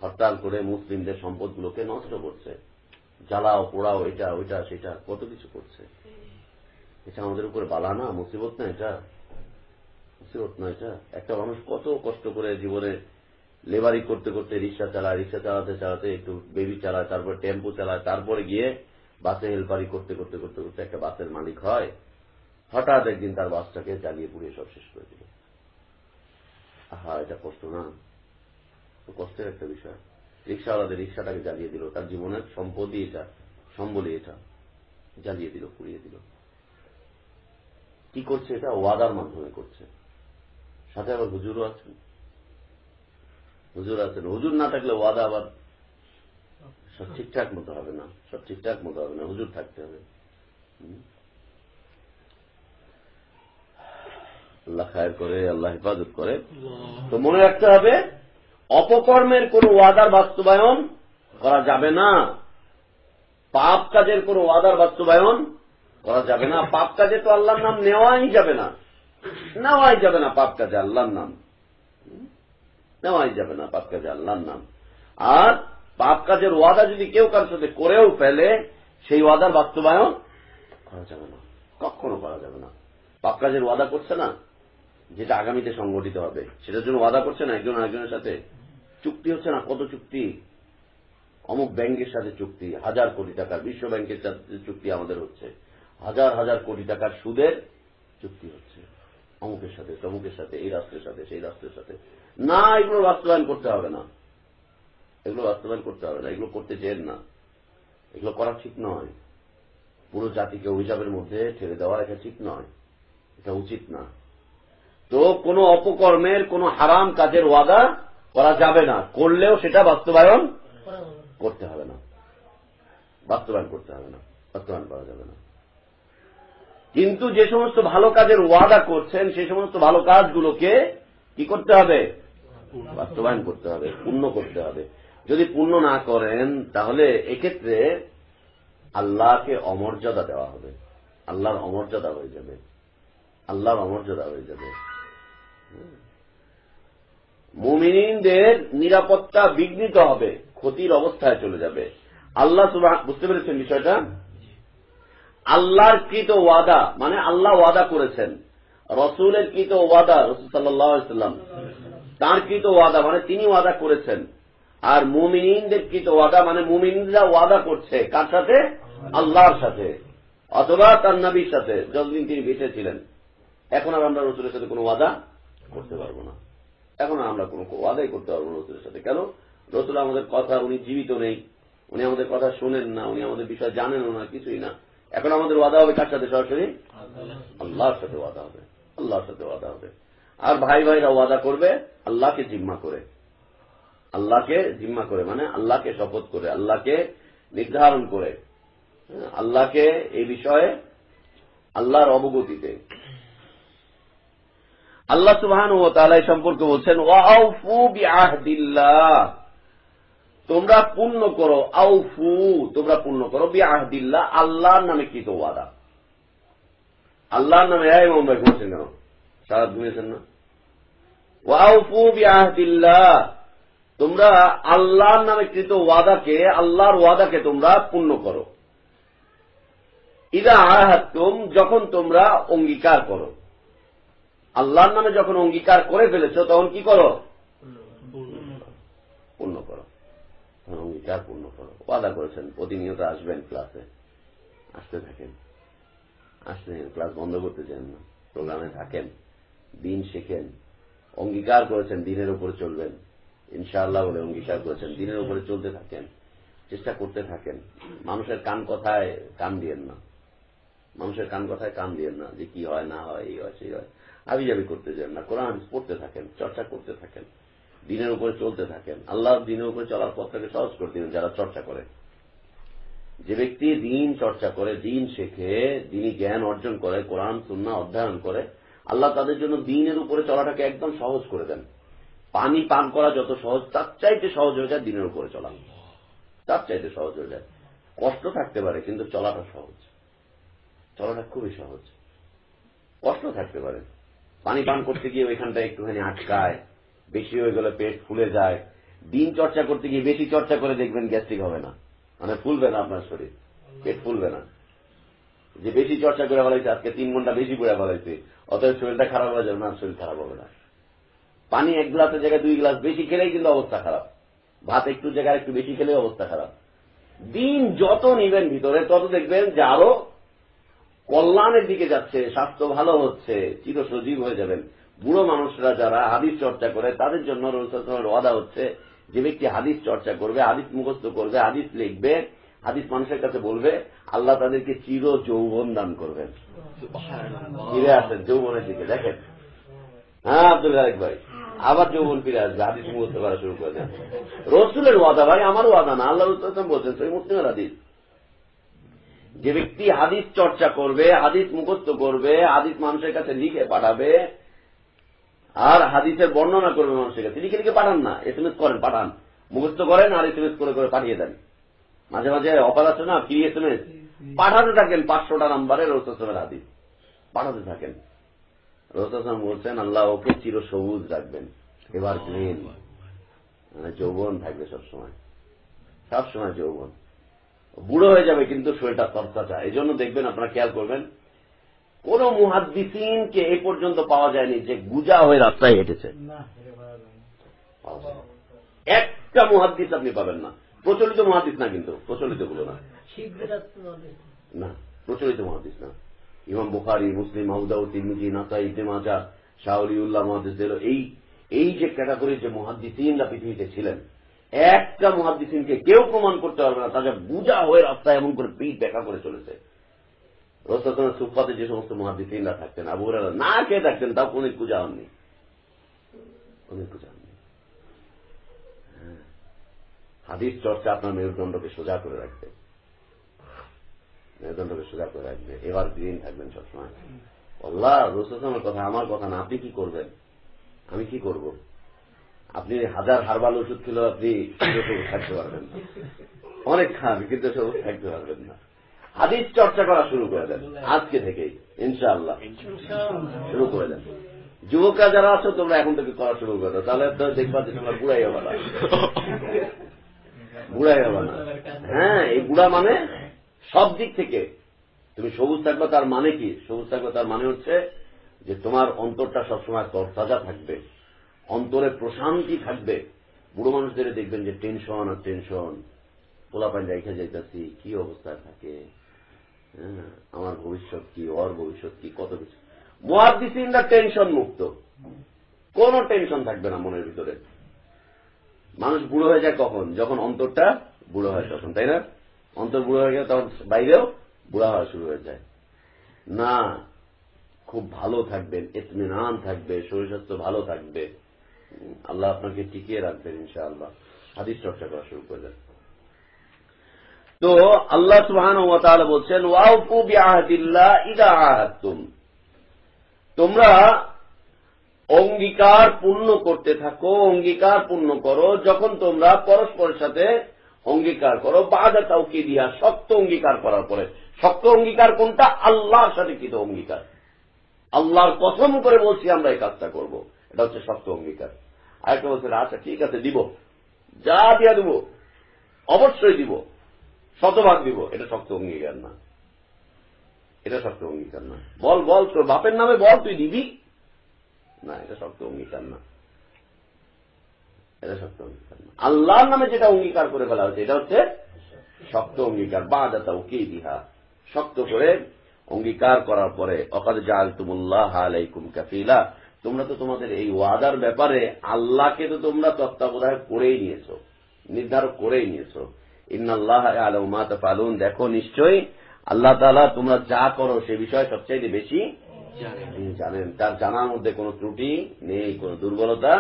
হরতাল করে মুসলিমদের সম্পদগুলোকে নষ্ট করছে। জ্বালাও, পোড়াও, এটা, ওইটা, সেটা, কত কিছু করছে। এটা আমাদের উপরে বালা না? মুসিবত না এটা? মুসিবত না এটা? একটা মানুষ কত কষ্ট করে জীবনে লেবারি করতে করতে রিক্সা চালায়, রিক্সা চালাতে চালাতে একটু বেবি চালায়, তারপর টেম্পু চালায়, তারপরে গিয়ে বাসে হেলপারি করতে করতে করতে করতে একটা বাসের মালিক হয়। হঠাৎ একদিন তার বাসটাকে জ্বালিয়ে পুড়িয়ে সব শেষ করে দিল। আহা, এটা কষ্ট না। কষ্টের একটা বিষয়। রিক্সাওয়ালাদের রিক্সাটাকে জ্বালিয়ে দিল। তার জীবনের সম্পদই এটা, সম্বলই এটা। জ্বালিয়ে দিল, পুড়িয়ে দিল। কি করছে এটা? ওয়াদার মাধ্যমে করছে। সাথে আবার হুজুরও আছেন। হুজুর আছেন। হুজুর না থাকলে ওয়াদা আবার সব ঠিকঠাক মতো হবে না। সব ঠিকঠাক মতো হবে না। হুজুর থাকতে হবে। আল্লাহ খায়ের করে, আল্লাহ হেফাজত করে। তো মনে রাখতে হবে, অপকর্মের কোন ওয়াদার বাস্তবায়ন করা যাবে না। পাপ কাজের কোন ওয়াদার বাস্তবায়ন করা যাবে না। পাপ কাজে তো আল্লাহর নাম নেওয়াই যাবে না। নেওয়াই যাবে না পাপ কাজে আল্লাহর নাম। নেওয়াই যাবে না পাপ কাজে আল্লাহর নাম। আর পাপ কাজের ওয়াদা যদি কেউ কার সাথে করেও ফেলে, সেই ওয়াদার বাস্তবায়ন করা যাবে না। কখনো করা যাবে না। পাপ কাজের ওয়াদা করছে না। যেটা আগামীতে সংগঠিত হবে। সেটার জন্য ওয়াদা করছে না একজন আরেকজনের সাথে। চুক্তি হচ্ছে না, কত চুক্তি? অমুক ব্যাংকের সাথে চুক্তি, হাজার কোটি টাকার, বিশ্ব ব্যাংকের সাথে চুক্তি আমাদের হচ্ছে। হাজার হাজার কোটি টাকার সুদের চুক্তি হচ্ছে। অমুকের সাথে, তমুকের সাথে, এই রাষ্ট্রের সাথে, সেই রাষ্ট্রের সাথে। না, এগুলো বাস্তবায়ন করতে হবে না। এগুলো বাস্তবায়ন করতে হবে না, এগুলো করতে চেন না। এগুলো করা ঠিক নয়। পুরো জাতিকে অভিশাপের মধ্যে ঠেলে দেওয়া এটা ঠিক নয়। এটা উচিত না। তো কোন অপকর্মের, কোন হারাম কাজের ওয়াদা করা যাবে না। করলেও সেটা বাস্তবায়ন করতে হবে না। বাস্তবায়ন করতে হবে না। বাস্তবায়ন করা যাবে না। কিন্তু যে সমস্ত ভালো কাজের ওয়াদা করছেন সেই সমস্ত ভালো কাজগুলোকে কি করতে হবে? বাস্তবায়ন করতে হবে, পূর্ণ করতে হবে। যদি পূর্ণ না করেন, তাহলে এক্ষেত্রে আল্লাহকে অমর্যাদা দেওয়া হবে। আল্লাহর অমর্যাদা হয়ে যাবে। আল্লাহর অমর্যাদা হয়ে যাবে। মুমিনদের নিরাপত্তা বিঘ্নিত হবে, ক্ষতির অবস্থায় চলে যাবে। আল্লাহ বুঝতে পেরেছেন বিষয়টা? আল্লাহর কৃত ওয়াদা মানে আল্লাহ ওয়াদা করেছেন। রসুলের কৃত ওয়াদা, রসুল সাল্লাম, তাঁর কৃত ওয়াদা মানে তিনি ওয়াদা করেছেন। আর মুমিনদের কৃত ওয়াদা মানে মুমিনরা ওয়াদা করছে কার সাথে? আল্লাহর সাথে। অথবা তার নবীর সাথে, যতদিন তিনি বেঁচে ছিলেন। এখন আর আমরা রসুলের সাথে কোনো ওয়াদা করতে পারব না। এখন আমরা কোনো ওয়াদাই করতে পারব না রসুলের সাথে। কেন? রসুল আমাদের কথা, উনি জীবিত নেই, উনি আমাদের কথা শোনেন না, উনি আমাদের বিষয় জানেন না, কিছুই না। এখন আমাদের ওয়াদা হবে কার সাথে সরাসরি? আল্লাহর সাথে ওয়াদা হবে। আল্লাহর সাথে ওয়াদা হবে। আর ভাই ভাইরা ওয়াদা করবে আল্লাহকে জিম্মা করে। আল্লাহকে জিম্মা করে মানে আল্লাহকে শপথ করে, আল্লাহকে নির্ধারণ করে। আল্লাহকে এই বিষয়ে আল্লাহর অবগতিতে। আল্লাহ সুবহান ও তালাই সম্পর্কে বলছেন ওয়াউফু বিআহদিল্লাহ। তোমরা পূর্ণ করো, আউফু, তোমরা পূর্ণ করো বি আহদিল্লা আল্লাহর নামে কৃত ওয়াদা। আল্লাহর নামে, এই মোহাম্মদ ঘুমছেন কেন? সারা ঘুমিয়েছেন না? ওয়াউফু বি আহদিল্লাহ তোমরা আল্লাহর নামে কৃত ওয়াদাকে, আল্লাহর ওয়াদাকে তোমরা পূর্ণ করো। ইদা আহাতুম যখন তোমরা অঙ্গীকার করো। আল্লাহর নামে যখন অঙ্গীকার করে ফেলেছ, তখন কি করো? পূর্ণ করো। অঙ্গীকার পূর্ণ করো। ওয়াদা করেছেন, প্রতিনিয়ত আসবেন ক্লাসে। আসতে থাকেন। আসতে ক্লাস বন্ধ করতে চান না। প্রোগ্রামে থাকেন, দিন শেখেন। অঙ্গীকার করেছেন, দিনের উপরে চলবেন। ইনশাআল্লাহ বলে অঙ্গীকার করেছেন, দিনের উপরে চলতে থাকেন। চেষ্টা করতে থাকেন। মানুষের কান কথায় কান দিয়েন না। মানুষের কান কথায় কান দিয়েন না যে কি হয়, না হয়, এই হয়, সেই হয়। আবি যাবি করতে চান না, কোরআন পড়তে থাকেন, চর্চা করতে থাকেন, দিনের উপরে চলতে থাকেন আল্লাহ দিনের উপরে চলার পথটাকে সহজ করে দিন যারা চর্চা করে। যে ব্যক্তি দিন চর্চা করে, দিন শেখে দিনই জ্ঞান অর্জন করে, কোরআন সুন্না অধ্যয়ন করে, আল্লাহ তাদের জন্য দিনের উপরে চলাটাকে একদম সহজ করে দেন। পানি পান করা যত সহজ, তার চাইতে সহজ হয়ে যায় দিনের উপরে চলা। তার চাইতে সহজ হয়ে যায়। কষ্ট থাকতে পারে, কিন্তু চলাটা সহজ। চলাটা খুবই সহজ। কষ্ট থাকতে পারে। পানি পান করতে গিয়ে ওইখানটা একটুখানি আটকায়, বেশি হয়ে গেলে পেট ফুলে যায় দিন চর্চা করতে গিয়ে বেশি চর্চা করে দেখবেন গ্যাস্ট্রিক হবে না। মানে ফুলবে না আপনার শরীর, পেট ফুলবে না। যে বেশি চর্চা করে ফেলাইছে, আজকে তিন ঘণ্টা বেশি করে ফেলাইছে, অতএব শরীরটা খারাপ হয়ে যাবে না শরীর খারাপ হবে না। পানি এক গ্লাসের জায়গায় দুই গ্লাস বেশি খেলেই কিন্তু অবস্থা খারাপ। ভাত একটু জায়গায় একটু বেশি খেলে অবস্থা খারাপ। দিন যত নিবেন ভিতরে, তত দেখবেন যে আরও কল্যাণের দিকে যাচ্ছে স্বাস্থ্য ভালো হচ্ছে চির সজীব হয়ে যাবেন। বুড়ো মানুষরা যারা হাদিস চর্চা করে তাদের জন্য রসুলের ওয়াদা হচ্ছে যে ব্যক্তি হাদিস চর্চা করবে হাদিস মুখস্থ করবে হাদিস লিখবে হাদিস মানুষের কাছে বলবে আল্লাহ তাদেরকে চির যৌবন দান করবেন। ফিরে আসেন যৌবনের দিকে দেখেন। হ্যাঁ আব্দুল গারেক ভাই আবার যৌবন ফিরে আসবে হাদিস মুখস্থ করা শুরু করে দেন। রসুলের ওয়াদা ভাই আমার ওয়াদা না আল্লাহ রসুল বলছেন সেই মুসলিমের হাদিস। যে ব্যক্তি হাদিস চর্চা করবে, হাদিস মুখস্থ করবে, হাদিস মানুষের কাছে লিখে পাঠাবে, আর হাদিসের বর্ণনা করবে মানুষের কাছে লিখে লিখে পাঠান না? এস করেন, পাঠান। মুখস্থ করেন আর এস করে করে পাঠিয়ে দেন। মাঝে মাঝে অফার আছে না? ফ্রি এস পাঠাতে থাকেন পাঁচশোটা নাম্বারে রোসাসমের হাদিস। পাঠাতে থাকেন। রোসাসম বলছেন, আল্লাহ ওকে চির সবুজ রাখবেন। এবার গ্রিন মানে যৌবন থাকবে সবসময়। সবসময় যৌবন। বুড়ো হয়ে যাবে কিন্তু শরীরটা তরতাজা এই জন্য দেখবেন আপনারা খেয়াল করবেন কোন মুহাদ্দিসিনকে এ পর্যন্ত পাওয়া যায়নি যে গুজা হয়ে রাস্তায় হেঁটেছে। একটা মুহাদ্দিস আপনি পাবেন না। প্রচলিত মহাদিস না কিন্তু প্রচলিতগুলো না। না প্রচলিত মহাদিস না। ইমাম বুখারি মুসলিম মাহুদাউ তিরমিজি নাসাই ইতেমাজা শাহলিউল্লাহ মহাদিস এই এই যে ক্যাটাগরির যে মহাদ্দিসিনরা পৃথিবীতে ছিলেন একটা মহাদ্দিসিনকে কেউ প্রমাণ করতে পারবে না, তাদের বুঝা হয়ে রাস্তায় এমন করে পিঠ দেখা করে চলেছে। রসুলের সুফাতে যে সমস্ত মহাদ্দিসিনরা থাকতেন, আবু হরারা না খেয়ে থাকতেন, তাও কোন পূজা হননি। কোন পূজা হননি। হাদিস চর্চা আপনার মেরুদণ্ডকে সোজা করে রাখবে। মেরুদণ্ডকে সোজা করে রাখবে। এবার গ্রিন থাকবেন সবসময়। আল্লাহ, রসুলের কথা, আমার কথা না, আপনি কি করবেন? আমি কি করব? আপনি হাজার হারবাল ওষুধ খেলেও আপনি থাকতে পারবেন না। অনেক খান, কিন্তু সবুজ থাকতে পারবেন না। হাদিস চর্চা করা শুরু করে দেন, আজকে থেকেই, ইনশাআল্লাহ। শুরু করে দেন। যুবকরা যারা আছো, তোমরা এখন থেকে করা শুরু করে দাও তাহলে দেখবা যে তোমরা বুড়াই হবে না। বুড়াই হবে না। হ্যাঁ এই বুড়া মানে সব দিক থেকে। তুমি সবুজ থাকবে, তার মানে কি? সবুজ থাকবে, তার মানে হচ্ছে যে তোমার অন্তরটা সবসময় তরতাজা থাকবে। অন্তরে প্রশান্তি থাকবে। বুড়ো মানুষদের দেখবেন যে টেনশন আর টেনশন পোলাপান রেখে যাইতেছি কি অবস্থায় থাকে? হ্যাঁ, আমার ভবিষ্যৎ কি ওর ভবিষ্যৎ কি কত কিছু। মহাদিসিনরা টেনশন মুক্ত। কোন টেনশন থাকবে না মনের ভিতরে। মানুষ বুড়ো হয়ে যায় কখন? যখন অন্তরটা বুড়ো হয় তখন তাই না? অন্তর বুড়ো হয়ে গেলে তখন বাইরেও বুড়া হওয়া শুরু হয়ে যায়। না খুব ভালো থাকবেন এতমিনান থাকবে শরীর স্বাস্থ্য ভালো থাকবে। আল্লাহ আপনাকে টিকিয়ে রাখবেন ইনশাআল্লাহ। হাদিস চর্চা করা শুরু করে দেন তো আল্লাহ সুহান বলছেন, ওয়াউফু বিআহদিল্লাহ ইদা আহাদতুম। তোমরা অঙ্গীকার পূর্ণ করতে থাকো, অঙ্গীকার পূর্ণ করো, যখন তোমরা পরস্পরের সাথে অঙ্গীকার করো, বাদা তাউকি দিয়া শক্ত অঙ্গীকার করার পরে। শক্ত অঙ্গীকার কোনটা? আল্লাহর সাথে কৃত অঙ্গীকার। আল্লাহর কসম করে বলছি আমরা এই কাজটা করব। এটা হচ্ছে শক্ত অঙ্গীকার। আরেকটা বলছে আচ্ছা ঠিক আছে, দিব। যা দিয়া দিব, অবশ্যই দিব। শতভাগ দিব। এটা শক্ত অঙ্গীকার না। এটা শক্ত অঙ্গীকার না। বল বল, তোর বাপের নামে বল, তুই দিবি? না, এটা শক্ত অঙ্গীকার না। এটা শক্ত অঙ্গীকার না। আল্লাহর নামে যেটা অঙ্গীকার করে ফেলা হচ্ছে এটা হচ্ছে শক্ত অঙ্গীকার। বা দাতা ওকে দিহা শক্ত করে অঙ্গীকার করার পরে অকাদ জাল তুমুল্লাহ আলাইকুম কাফিলা। তোমরা তো তোমাদের এই ওয়াদার ব্যাপারে আল্লাহকে তো তোমরা তত্ত্বাবধায়ক করেই নিয়েছো, নির্ধারক করেই নিয়েছো। ইন্নাল্লাহ আলমা পালুন দেখো নিশ্চয়ই আল্লাহ তালা তোমরা যা করো সে বিষয়ে সবচাইতে বেশি জানেন। তার জানার মধ্যে কোনো ত্রুটি নেই, কোনো দুর্বলতা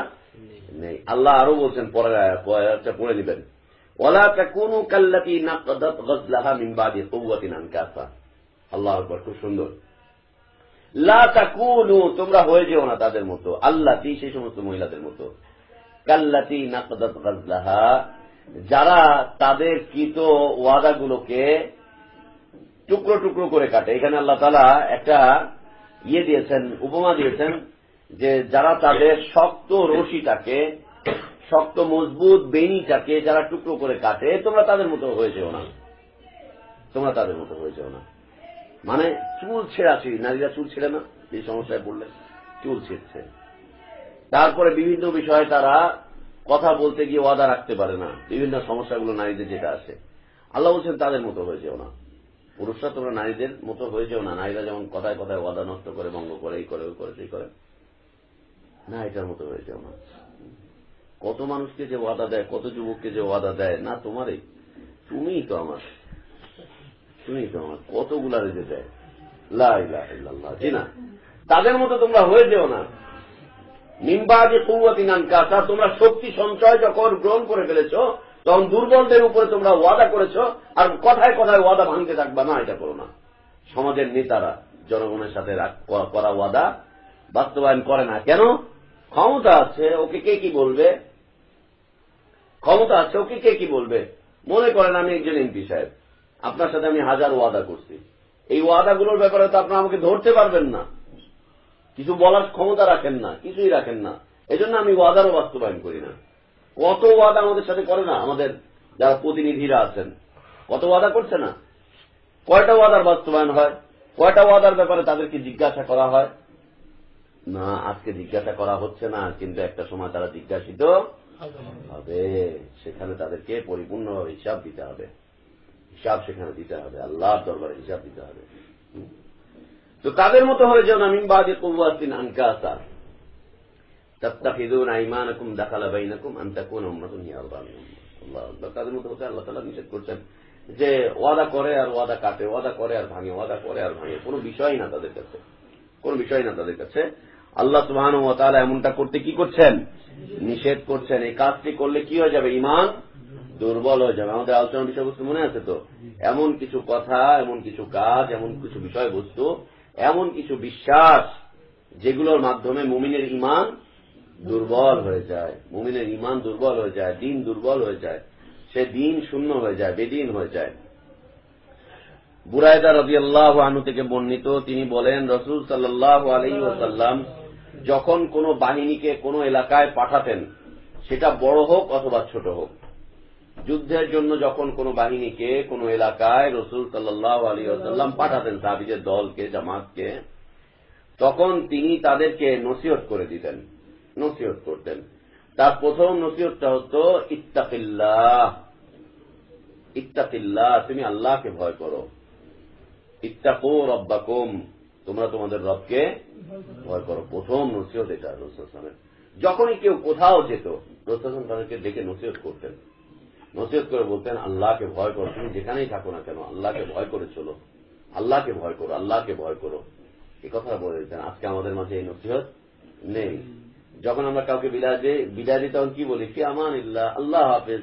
নেই। আল্লাহ আরও বলছেন পড়ে নেবেন। ওলা কোন কাল্লাতি কৌয়াতিন আল্লাহ খুব সুন্দর। লা তোমরা হয়ে যেও না তাদের মতো। আল্লাতি, সেই সমস্ত মহিলাদের মতো। কাল্লাতি নাকদাত যারা তাদের কৃত ওয়াদাগুলোকে টুকরো টুকরো করে কাটে। এখানে আল্লাহ তালা একটা ইয়ে দিয়েছেন, উপমা দিয়েছেন, যে যারা তাদের শক্ত রশিটাকে, শক্ত মজবুত বেনিটাকে যারা টুকরো করে কাটে, তোমরা তাদের মতো হয়ে যেও না। তোমরা তাদের মতো হয়ে যেও না। মানে চুল ছেঁড়াছি নারীরা চুল ছেড়ে না, এই সমস্যায় পড়লে চুল ছিঁড়ছে তারপরে বিভিন্ন বিষয়ে তারা কথা বলতে গিয়ে ওয়াদা রাখতে পারে না, বিভিন্ন সমস্যাগুলো নারীদের যেটা আছে। আল্লাহ বলছেন, তাদের মতো হয়ে যেও না। পুরুষরা তোমরা নারীদের মতো হয়ে যেও না, নারীরা যেমন কথায় কথায় ওয়াদা নষ্ট করে, ভঙ্গ করে, এই করে, ওই করে, সেই করে। না, এটার মতো হয়ে যেও না। কত মানুষকে যে ওয়াদা দেয়, কত যুবককে যে ওয়াদা দেয়, না তোমারই, তুমিই তো আমার। তুমিই তো আমার কতগুলা রেজে দেয়? লাহ জি না? তাদের মতো তোমরা হয়ে যেও না। নিম্বাজি কৌয়াতি নান কাসা তোমরা শক্তি সঞ্চয় যখন গ্রহণ করে ফেলেছ, তখন দুর্বলদের উপরে তোমরা ওয়াদা করেছ, আর কথায় কথায় ওয়াদা ভাঙতে থাকবা না, এটা করো না। সমাজের নেতারা জনগণের সাথে করা ওয়াদা বাস্তবায়ন করে না। কেন? ক্ষমতা আছে, ওকে কে কি বলবে? ক্ষমতা আছে, ওকে কে কি বলবে? মনে করেন আমি একজন এমপি সাহেব। আপনার সাথে আমি হাজার ওয়াদা করছি। এই ওয়াদাগুলোর ব্যাপারে তো আপনার আমাকে ধরতে পারবেন না। কিছু বলার ক্ষমতা রাখেন না কিছুই রাখেন না। এজন্য আমি ওয়াদারও বাস্তবায়ন করি না। কত ওয়াদা আমাদের সাথে করে না আমাদের যারা প্রতিনিধিরা আছেন। কত ওয়াদা করছে না? কয়টা ওয়াদার বাস্তবায়ন হয়? কয়টা ওয়াদার ব্যাপারে তাদেরকে জিজ্ঞাসা করা হয়? না আজকে জিজ্ঞাসা করা হচ্ছে না কিন্তু একটা সময় তারা জিজ্ঞাসিত হবে। সেখানে তাদেরকে পরিপূর্ণভাবে হিসাব দিতে হবে। হিসাব সেখানে দিতে হবে, আল্লাহর দরবারে হিসাব দিতে হবে। তো তাদের মতো হয়ে যেন আমি বাদে কৌয়াতিন আনকাসা, তাত্তাখিদুন আইমানাকুম দাখালা বাইনাকুম আন তাকুনা উম্মাতুন হিয়া আল্লাহ তাদের মতো হতে আল্লাহ তাআলা নিষেধ করছেন যে ওয়াদা করে আর ওয়াদা কাটে, ওয়াদা করে আর ভাঙে, ওয়াদা করে আর ভাঙে। কোনো বিষয় না তাদের কাছে। কোন বিষয় না তাদের কাছে। আল্লাহ সুবহান ও তাআলা এমনটা করতে কি করছেন? নিষেধ করছেন। এই কাজটি করলে কি হয়ে যাবে? ইমান দুর্বল হয়ে যাবে। আমাদের আলোচনার বিষয়বস্তু মনে আছে তো? এমন কিছু কথা এমন কিছু কাজ এমন কিছু বিষয়বস্তু এমন কিছু বিশ্বাস যেগুলোর মাধ্যমে মুমিনের ইমান দুর্বল হয়ে যায়। মুমিনের ইমান দুর্বল হয়ে যায় দিন দুর্বল হয়ে যায়। সে দিন শূন্য হয়ে যায় বেদিন হয়ে যায়। বুরায়দা রবি আল্লাহ আনু থেকে বর্ণিত তিনি বলেন রসুল সাল্লাহ আলী ওসাল্লাম যখন কোন বাহিনীকে কোন এলাকায় পাঠাতেন সেটা বড় হোক অথবা ছোট হোক যুদ্ধের জন্য যখন কোন বাহিনীকে, কোন এলাকায় রসুল সাল্লাহ আলী আসাল্লাম পাঠাতেন সাবিদের দলকে, জামাতকে, তখন তিনি তাদেরকে নসিহত করে দিতেন, নসিহত করতেন। তার প্রথম নসিহতটা হতো, ইত্তাকিল্লাহ ইত্তাকিল্লাহ, তুমি আল্লাহকে ভয় করো। ইত্তাকো রব্বাকুম, তোমরা তোমাদের রবকে ভয় করো। প্রথম নসিহত এটা রসুলের যখনই কেউ কোথাও যেত, রসুল তাদেরকে ডেকে নসিহত করতেন। নসিহত করে বলতেন, আল্লাহকে ভয় করো। তুমি যেখানেই থাকো না কেন, আল্লাহকে ভয় করে চলো। আল্লাহকে ভয় করো, আল্লাহকে ভয় করো। এ কথা বলে দিতেন। আজকে আমাদের মাঝে এই নসিহত নেই। যখন আমরা কাউকে বিদায় দিই বিদায় দিই, তখন কি বলি? কি আমান ইল্লাহ আল্লাহ হাফেজ।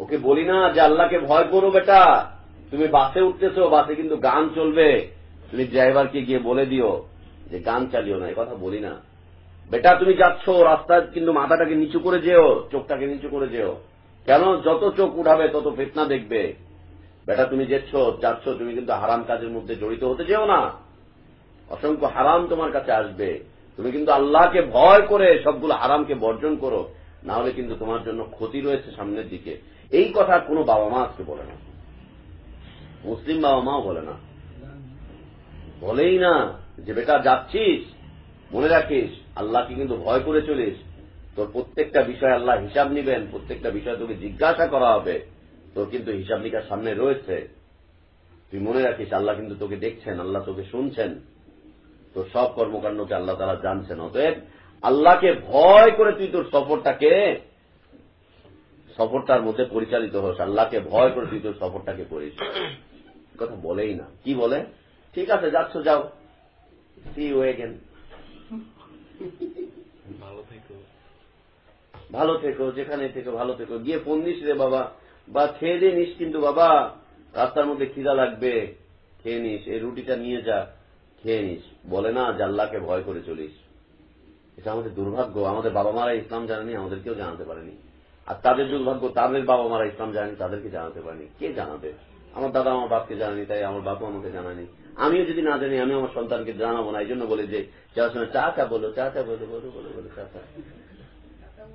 ওকে বলি না যে আল্লাহকে ভয় করো বেটা। তুমি বাসে উঠতেছো, বাসে কিন্তু গান চলবে। তুমি ড্রাইভারকে গিয়ে বলে দিও যে গান চালিও না। কথা বলি না। বেটা, তুমি যাচ্ছ, রাস্তায় কিন্তু মাথাটাকে নিচু করে যেও, চোখটাকে নিচু করে যেও। কেন? যত চোখ উঠাবে, তত ফেতনা দেখবে। বেটা, তুমি যেচ্ছ, যাচ্ছ, তুমি কিন্তু হারাম কাজের মধ্যে জড়িত হতে যেও না। অসংখ্য হারাম তোমার কাছে আসবে। তুমি কিন্তু আল্লাহকে ভয় করে সবগুলো হারামকে বর্জন করো। না হলে কিন্তু তোমার জন্য ক্ষতি রয়েছে সামনের দিকে। এই কথা কোনো বাবা মা আজকে বলে না। মুসলিম বাবা মাও বলে না। বলেই না যে, বেটা, যাচ্ছিস? মনে রাখিস? আল্লাহকে কিন্তু ভয় করে চলিস। তোর প্রত্যেকটা বিষয় আল্লাহ হিসাব নিবেন, প্রত্যেকটা বিষয় তোকে জিজ্ঞাসা করা হবে। তোর কিন্তু হিসাব নিকার সামনে রয়েছে। তুই মনে রাখিস, আল্লাহ কিন্তু তোকে দেখছেন, আল্লাহ তোকে শুনছেন। তোর সব কর্মকাণ্ডকে আল্লাহ তারা জানছেন। অতএব আল্লাহকে ভয় করে তুই তোর সফরটাকে সফরটার মধ্যে পরিচালিত হোস। আল্লাহকে ভয় করে তুই তোর সফরটাকে করিস। কথা বলেই না। কি বলে? ঠিক আছে, যাচ্ছ, যাও। সি ওয়েগেন ভালো ভালো থেকো, যেখানে থেকো, ভালো থেকো। গিয়ে ফোন দিস রে বাবা। বা খেয়ে দিয়ে নিস কিন্তু বাবা। রাস্তার মধ্যে খিদা লাগবে। খেয়ে নিস, এই রুটিটা নিয়ে যা, খেয়ে নিস। বলে না যে আল্লাহকে ভয় করে চলিস। এটা আমাদের দুর্ভাগ্য। আমাদের বাবা মারা ইসলাম জানেনি, আমাদেরকেও জানাতে পারেনি। আর তাদের দুর্ভাগ্য, তাদের বাবা মারা ইসলাম জানেনি, তাদেরকে জানাতে পারেনি। কে জানাবে? আমার দাদা আমার বাপকে জানানি তাই আমার বাপু আমাকে জানানি আমিও যদি না জানি আমি আমার সন্তানকে জানাব না। এই জন্য বলে যে যাওয়ার সময় চা চা বলো চা চা বলো বলো বলো বলো চা চা আস্তাগফিরুল্লাহ ওয়া আতুবু ইলাইহ।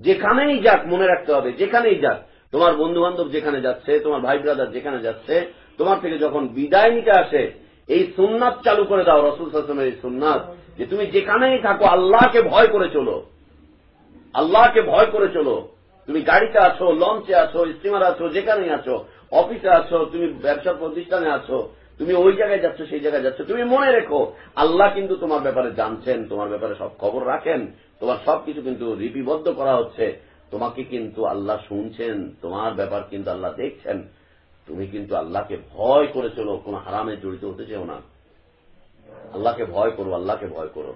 যেখানেই যাক, মনে রাখতে হবে, যেখানেই যাক, তোমার বন্ধু বান্ধব যেখানে যাচ্ছে, তোমার ভাই ব্রাদার যেখানে যাচ্ছে, তোমার থেকে যখন বিদায় নিতে আসে, এই সুন্নাত চালু করে দাও, রসুল সাসমের এই সুন্নাত, যে তুমি যেখানেই থাকো, আল্লাহকে ভয় করে চলো। আল্লাহকে ভয় করে চলো। তুমি গাড়িতে আছো, লঞ্চে আছো, স্টিমার আছো, যেখানেই আছো, অফিসে আছো, তুমি ব্যবসা প্রতিষ্ঠানে আছো তুমি ওই জায়গায় যাচ্ছ, সেই জায়গায় যাচ্ছ। তুমি মনে রেখো, আল্লাহ কিন্তু তোমার ব্যাপারে জানছেন, তোমার ব্যাপারে সব খবর রাখেন, তোমার সবকিছু কিন্তু লিপিবদ্ধ করা হচ্ছে। তোমাকে কিন্তু আল্লাহ শুনছেন, তোমার ব্যাপার কিন্তু আল্লাহ দেখছেন। তুমি কিন্তু আল্লাহকে ভয় করে চলো, কোন হারামে জড়িত হতে চেও না। আল্লাহকে ভয় করো, আল্লাহকে ভয় করো।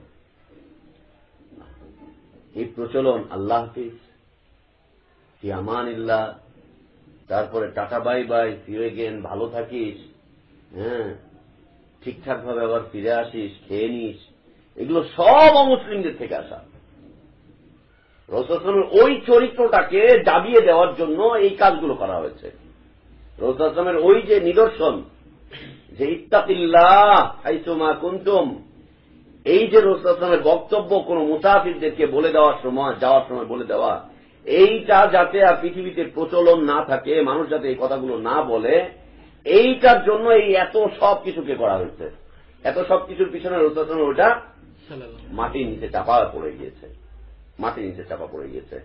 এই প্রচলন আল্লাহ হাফিজ ফিয়ামানিল্লাহ তারপরে টাটা বাই বাই, ফিরে গেন, ভালো থাকিস। হ্যাঁ ঠিকঠাক ভাবে আবার ফিরে আসিস, খেয়ে নিস। এগুলো সব অমুসলিমদের থেকে আসা। রসুলের ওই চরিত্রটাকে দাবিয়ে দেওয়ার জন্য এই কাজগুলো করা হয়েছে। রসুলের ওই যে নিদর্শন, যে ইত্তাকিল্লাহ কুন্তুম, এই যে রসুলের বক্তব্য কোন মুসাফিরদেরকে বলে দেওয়ার সময়, যাওয়ার সময় বলে দেওয়া, এইটা যাতে আর পৃথিবীতে প্রচলন না থাকে, মানুষ যাতে এই কথাগুলো না বলে এইটার জন্য এই এত সব কিছুকে করা হয়েছে। এত সব কিছুর পিছনে রসুল ওটা মাটির নিচে চাপা পড়ে গিয়েছে। মাটির নিচে চাপা পড়ে গিয়েছে।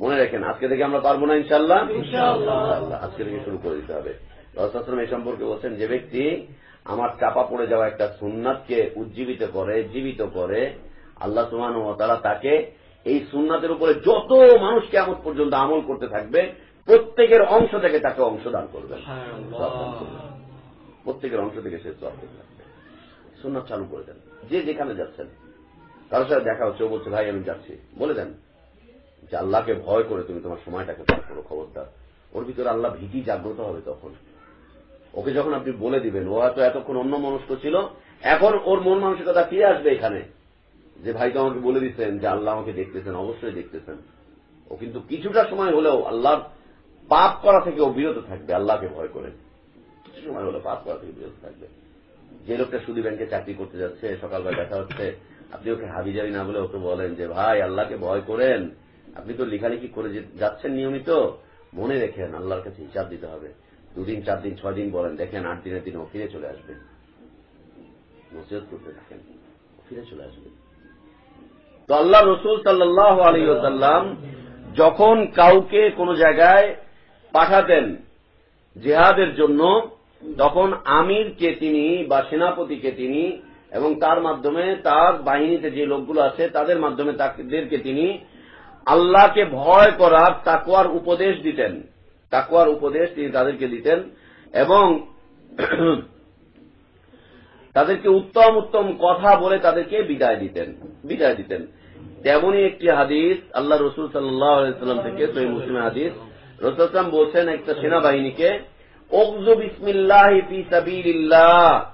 মনে রাখেন আজকে থেকে আমরা পারব না ইনশাল্লাহ ইনশাল্লাহ আজকে থেকে শুরু করে দিতে হবে। রসাশ্রম এই সম্পর্কে বলছেন যে ব্যক্তি আমার চাপা পড়ে যাওয়া একটা সুন্নাতকে উজ্জীবিত করে জীবিত করে আল্লাহ সুমান ও তারা তাকে এই সুন্নাতের উপরে যত মানুষ কেমন পর্যন্ত আমল করতে থাকবে প্রত্যেকের অংশ থেকে তাকে অংশদান করবে। প্রত্যেকের অংশ থেকে সে সব সুন্নাত চালু করে দেন। যে যেখানে যাচ্ছেন। কারোর সাথে দেখা হচ্ছে ও বলছে ভাই আমি যাচ্ছি। বলে দেন যে আল্লাহকে ভয় করে তুমি তোমার সময়টাকে পার করো খবরদার। ওর ভিতরে আল্লাহ ভীতি জাগ্রত হবে তখন। ওকে যখন আপনি বলে দিবেন ও হয়তো এতক্ষণ অন্য মনস্ক ছিল এখন ওর মন মানসিকতা ফিরে আসবে এখানে। যে ভাই তো আমাকে বলে দিচ্ছেন যে আল্লাহ আমাকে দেখতেছেন অবশ্যই দেখতেছেন। ও কিন্তু কিছুটা সময় হলেও আল্লাহর পাপ করা থেকে ও বিরত থাকবে, আল্লাহকে ভয় করে। কিছু সময় হলে পাপ করা থেকে বিরত থাকবে। যে লোকটা সুদী ব্যাংকে চাকরি করতে যাচ্ছে, সকালবেলা দেখা হচ্ছে, আপনি ওকে হাবি যাবি না বলে ওকে বলেন যে, ভাই, আল্লাহকে ভয় করেন। আপনি তো লেখালেখি করে যাচ্ছেন নিয়মিত, মনে রেখেন, আল্লাহর কাছে হিসাব দিতে হবে। দুদিন, চার দিন, ছয় দিন বলেন, দেখেন আট দিনের দিন ও ফিরে চলে আসবে। নসিহত করতে থাকেন ফিরে চলে আসবে। তো আল্লাহ রসুল সাল্লাহ আলিয়াল্লাম যখন কাউকে কোন জায়গায় পাঠাতেন। জেহাদের জন্য তখন আমিরকে তিনি বা সেনাপতিকে তিনি এবং তার মাধ্যমে তার বাহিনীতে যে লোকগুলো আছে, তাদের মাধ্যমে তাদেরকে তিনি আল্লাহকে ভয় করার তাকুয়ার উপদেশ দিতেন। তাকুয়ার উপদেশ তিনি তাদেরকে দিতেন এবং তাদেরকে উত্তম উত্তম কথা বলে তাদেরকে বিদায় দিতেন বিদায় দিতেন। তেমনই একটি হাদিস আল্লাহ রসুল সাল্লাম থেকে, সহি মুসলিম হাদিস। রসুলাম বলছেন একটা সেনাবাহিনীকে ওকজু বিসমিল্লাহ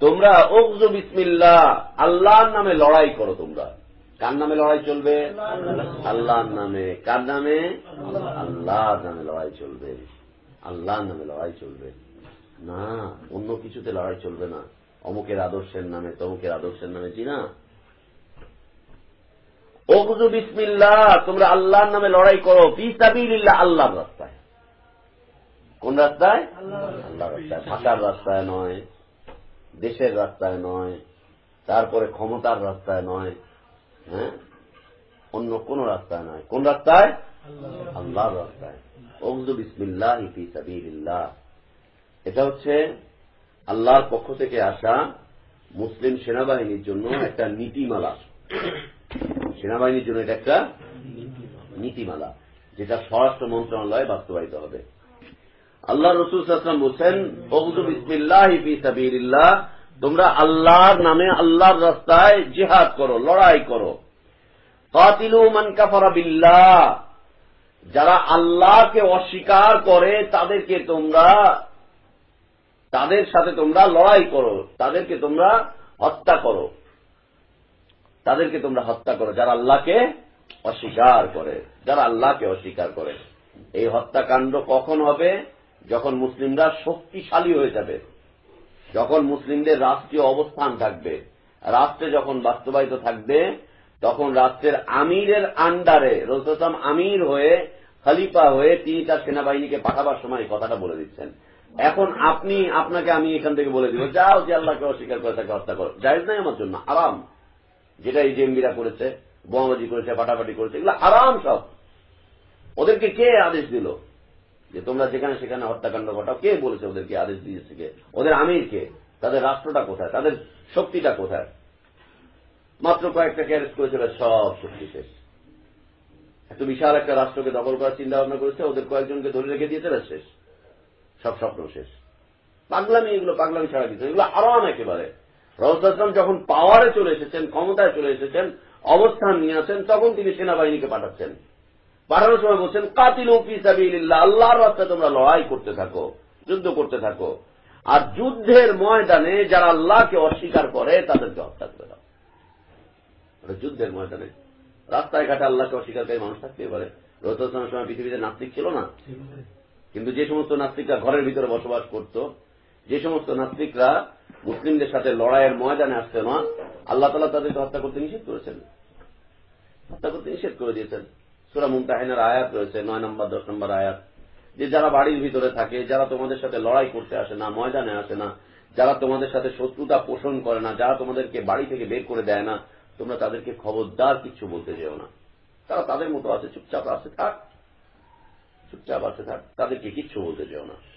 তোমরা ওকজু বিসমিল্লাহ, আল্লাহর নামে লড়াই করো তোমরা। কার নামে লড়াই চলবে? আল্লাহর নামে। কার নামে? আল্লাহর নামে লড়াই চলবে। আল্লাহর নামে লড়াই চলবে। না, অন্য কিছুতে লড়াই চলবে না। অমুকের আদর্শের নামে, তমুকের আদর্শের নামে, জি না? ওগজু বিসমিল্লাহ, তোমরা আল্লাহর নামে লড়াই করো ফিসাবিল্লাহ আল্লাহর রাস্তায়। কোন রাস্তায়? আল্লাহর রাস্তায়। ভাষার রাস্তায় নয়, দেশের রাস্তায় নয়, তারপরে ক্ষমতার রাস্তায় নয় হ্যাঁ? অন্য কোন রাস্তায় নয়। কোন রাস্তায়? আল্লাহর রাস্তায়। ওগজু বিসমিল্লাহ ফিসাবিল্লাহ এটা হচ্ছে আল্লাহর পক্ষ থেকে আসা মুসলিম সেনাবাহিনীর জন্য একটা নীতিমালা। সেনাবাহিনীর জন্য এটা একটা নীতিমালা, যেটা স্বরাষ্ট্র মন্ত্রণালয়ে বাস্তবায়িত হবে। আল্লাহ রসুল সাল্লাম বলছেন তোমরা আল্লাহর নামে আল্লাহর রাস্তায় জিহাদ করো, লড়াই করো। কাতিলু বিল্লাহ, যারা আল্লাহকে অস্বীকার করে, তাদেরকে তোমরা, তাদের সাথে তোমরা লড়াই করো, তাদেরকে তোমরা হত্যা করো। তাদেরকে তোমরা হত্যা করো, যারা আল্লাহকে অস্বীকার করে, যারা আল্লাহকে অস্বীকার করে। এই হত্যাকাণ্ড কখন হবে? যখন মুসলিমরা শক্তিশালী হয়ে যাবে। যখন মুসলিমদের রাষ্ট্রীয় অবস্থান থাকবে। রাষ্ট্রে যখন বাস্তবায়িত থাকবে, তখন রাষ্ট্রের আমিরের আন্ডারে রসুলাম আমির হয়ে, খালিফা হয়ে তিনি তার সেনাবাহিনীকে পাঠাবার সময় কথাটা বলে দিচ্ছেন। এখন আপনি, আপনাকে আমি এখান থেকে বলে দিব, যাও যে আল্লাহকে অস্বীকার করে তাকে হত্যা করো। জায়জ নাই আমার জন্য আরাম যেটা এই জেম্বিরা করেছে, বোমাবাজি করেছে ফাটাফাটি করেছে, এগুলো আরাম সব। ওদেরকে কে আদেশ দিল? যে তোমরা যেখানে সেখানে হত্যাকাণ্ড ঘটাও, কে বলেছে ওদেরকে আদেশ দিয়েছে কে? ওদের আমির কে? তাদের রাষ্ট্রটা কোথায়? তাদের শক্তিটা কোথায়? মাত্র কয়েকটা অ্যারেস্ট করেছিল সব শক্তি শেষ। এত বিশাল একটা রাষ্ট্রকে দখল করার চিন্তা ভাবনা করেছে, ওদের কয়েকজনকে ধরে রেখে দিয়েছে শেষ। সব স্বপ্ন শেষ। পাগলামি, এগুলো পাগলামি ছাড়া কিছু এগুলো আরাম একেবারে। রহসাম যখন পাওয়ারে চলে এসেছেন ক্ষমতায় চলে এসেছেন অবস্থান নিয়ে আসেন তখন তিনি সেনাবাহিনীকে পাঠাচ্ছেন। পাঠানোর সময় বলছেন কাতিল আল্লাহর রাস্তায় তোমরা লড়াই করতে থাকো যুদ্ধ করতে থাকো। আর যুদ্ধের ময়দানে যারা আল্লাহকে অস্বীকার করে তাদেরকে হত্যা করে দাও। যুদ্ধের ময়দানে। রাস্তায় ঘাটে আল্লাহকে অস্বীকারকারী মানুষ থাকতে পারে। রহসামের সময় পৃথিবীতে নাস্তিক ছিল না। কিন্তু যে সমস্ত নাস্তিকরা ঘরের ভিতরে বসবাস করত যে সমস্ত নাস্তিকরা মুসলিমদের সাথে লড়াইয়ের ময়দানে আসছে না, আল্লাহ তালা তাদেরকে হত্যা করতে নিষেধ করেছেন। হত্যা করতে নিষেধ করে দিয়েছেন। সুরা মুমতাহিনের আয়াত রয়েছে, নয় নম্বর, দশ নম্বর আয়াত। যে যারা বাড়ির ভিতরে থাকে, যারা তোমাদের সাথে লড়াই করতে আসে না, ময়দানে আসে না, যারা তোমাদের সাথে শত্রুতা পোষণ করে না, যারা তোমাদেরকে বাড়ি থেকে বের করে দেয় না, তোমরা তাদেরকে খবরদার কিছু বলতে যেও না। তারা তাদের মতো আছে, চুপচাপ আছে, থাক। চুপচাপ আছে, থাক। তাদেরকে কিচ্ছু বলতে যেও না।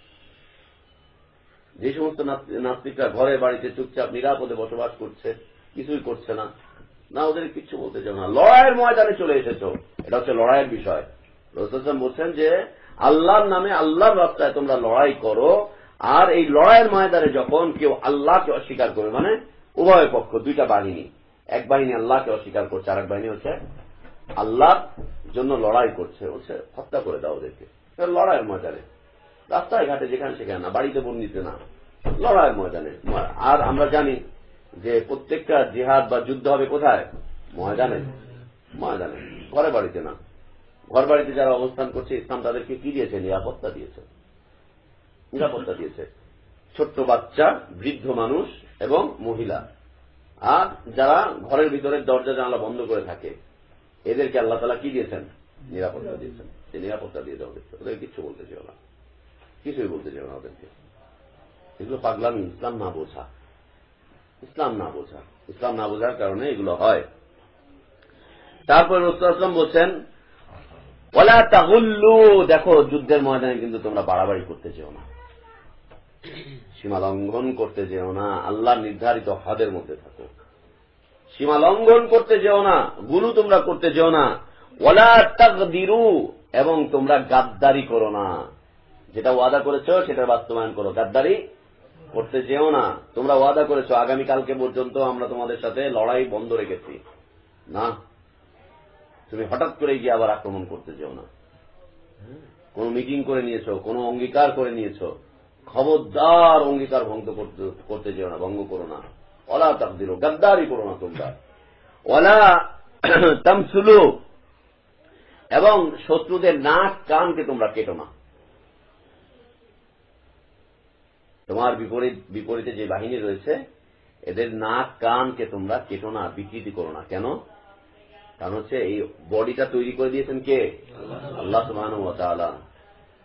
যে সমস্ত নাস্তিকরা ঘরে, বাড়িতে চুপচাপ, নিরাপদে বসবাস করছে, কিছুই করছে না। না, ওদের কিচ্ছু বলতে চাও না। লড়াইয়ের ময়দানে চলে এসেছ। এটা হচ্ছে লড়াইয়ের বিষয়। রসুলাম বলছেন যে, আল্লাহর নামে আল্লাহর রাস্তায় তোমরা লড়াই করো, আর এই লড়াইয়ের ময়দানে যখন কেউ আল্লাহকে অস্বীকার করবে মানে উভয় পক্ষ, দুইটা বাহিনী, এক বাহিনী আল্লাহকে অস্বীকার করছে আর এক বাহিনী হচ্ছে আল্লাহর জন্য লড়াই করছে হচ্ছে হত্যা করে দাও ওদেরকে। লড়াইয়ের ময়দানে। রাস্তায় ঘাটে যেখানে সেখানে না, বাড়িতে বন্দিতে না লড়াইয়ের ময়দানে আর আমরা জানি যে প্রত্যেকটা জেহাদ বা যুদ্ধ হবে কোথায়? ময়দানে। ময়দানে। ঘরে বাড়িতে না। ঘর বাড়িতে যারা অবস্থান করছে, ইসলাম তাদেরকে কি দিয়েছে? নিরাপত্তা দিয়েছে। নিরাপত্তা দিয়েছে। ছোট্ট বাচ্চা, বৃদ্ধ মানুষ এবং মহিলা। আর যারা ঘরের ভিতরে দরজা জানালা বন্ধ করে থাকে, এদেরকে আল্লাহ তালা কি দিয়েছেন? নিরাপত্তা দিয়েছেন। নিরাপত্তা দিয়ে দেওয়া হয়েছে। ওদের কিচ্ছু বলতে চাই না। কিছুই বলতে চেও না ওদেরকে। এগুলো পাগলামি, ইসলাম না বোঝা। ইসলাম না বোঝা। ইসলাম না বোঝার কারণে এগুলো হয়। তারপর রসুলাম বলছেন ওলা তাগুল্লু, দেখো, যুদ্ধের ময়দানে কিন্তু তোমরা বাড়াবাড়ি করতে চেও না। সীমা লঙ্ঘন করতে যেও না। আল্লাহ নির্ধারিত হাদের মধ্যে থাকো। সীমা লঙ্ঘন করতে যেও না। গুরু তোমরা করতে যেও না। ওলা তাকদিরু এবং তোমরা গাদ্দারি করো না। যেটা ওয়াদা করেছ সেটা বাস্তবায়ন করো। গাদ্দারি, করতে যেও না। তোমরা ওয়াদা করেছ, আগামীকালকে পর্যন্ত আমরা তোমাদের সাথে লড়াই বন্ধ রেখেছি। না। তুমি হঠাৎ করে গিয়ে আবার আক্রমণ করতে যেও না। কোন মিটিং করে নিয়েছ, কোন অঙ্গীকার করে নিয়েছ। খবরদার অঙ্গীকার ভঙ্গ করতে যেও না, ভঙ্গ করো না। অলা তাক দিল গাদ্দারি করো না তোমরা। ওলা তামসুলু, এবং শত্রুদের নাক কানকে তোমরা কেটো না। তোমার বিপরীত, বিপরীতে যে বাহিনী রয়েছে, এদের নাক, কানকে তোমরা কেটো না, বিকৃতি করো না। কেন? কারণ হচ্ছে এই বডিটা তৈরি করে দিয়েছেন কে? আল্লাহ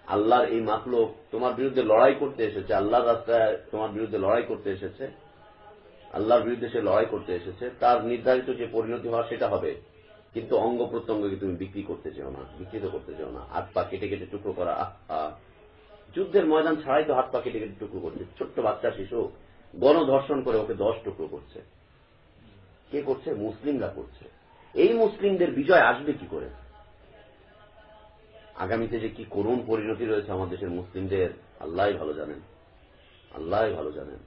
আল্লাহর এই মাকলোক তোমার বিরুদ্ধে লড়াই করতে এসেছে, আল্লাহর রাস্তায় তোমার বিরুদ্ধে লড়াই করতে এসেছে, আল্লাহর বিরুদ্ধে সে লড়াই করতে এসেছে, তার নির্ধারিত যে পরিণতি হওয়া সেটা হবে। কিন্তু অঙ্গ প্রত্যঙ্গকে তুমি বিক্রি করতে চাও না, বিকৃত করতে চাও না। হাত পা কেটে কেটে টুকরো করা আহা। যুদ্ধের ময়দান ছাড়াই তো হাত পা কেটে কেটে টুকরো করছে। ছোট্ট বাচ্চা শিশু গণধর্ষণ করে ওকে দশ টুকরো করছে। কে করছে? মুসলিমরা করছে। এই মুসলিমদের বিজয় আসবে কি করে? আগামীতে যে কি করুণ পরিণতি রয়েছে আমাদের দেশের মুসলিমদের আল্লাহ ভালো জানেন। আল্লাহ ভালো জানেন।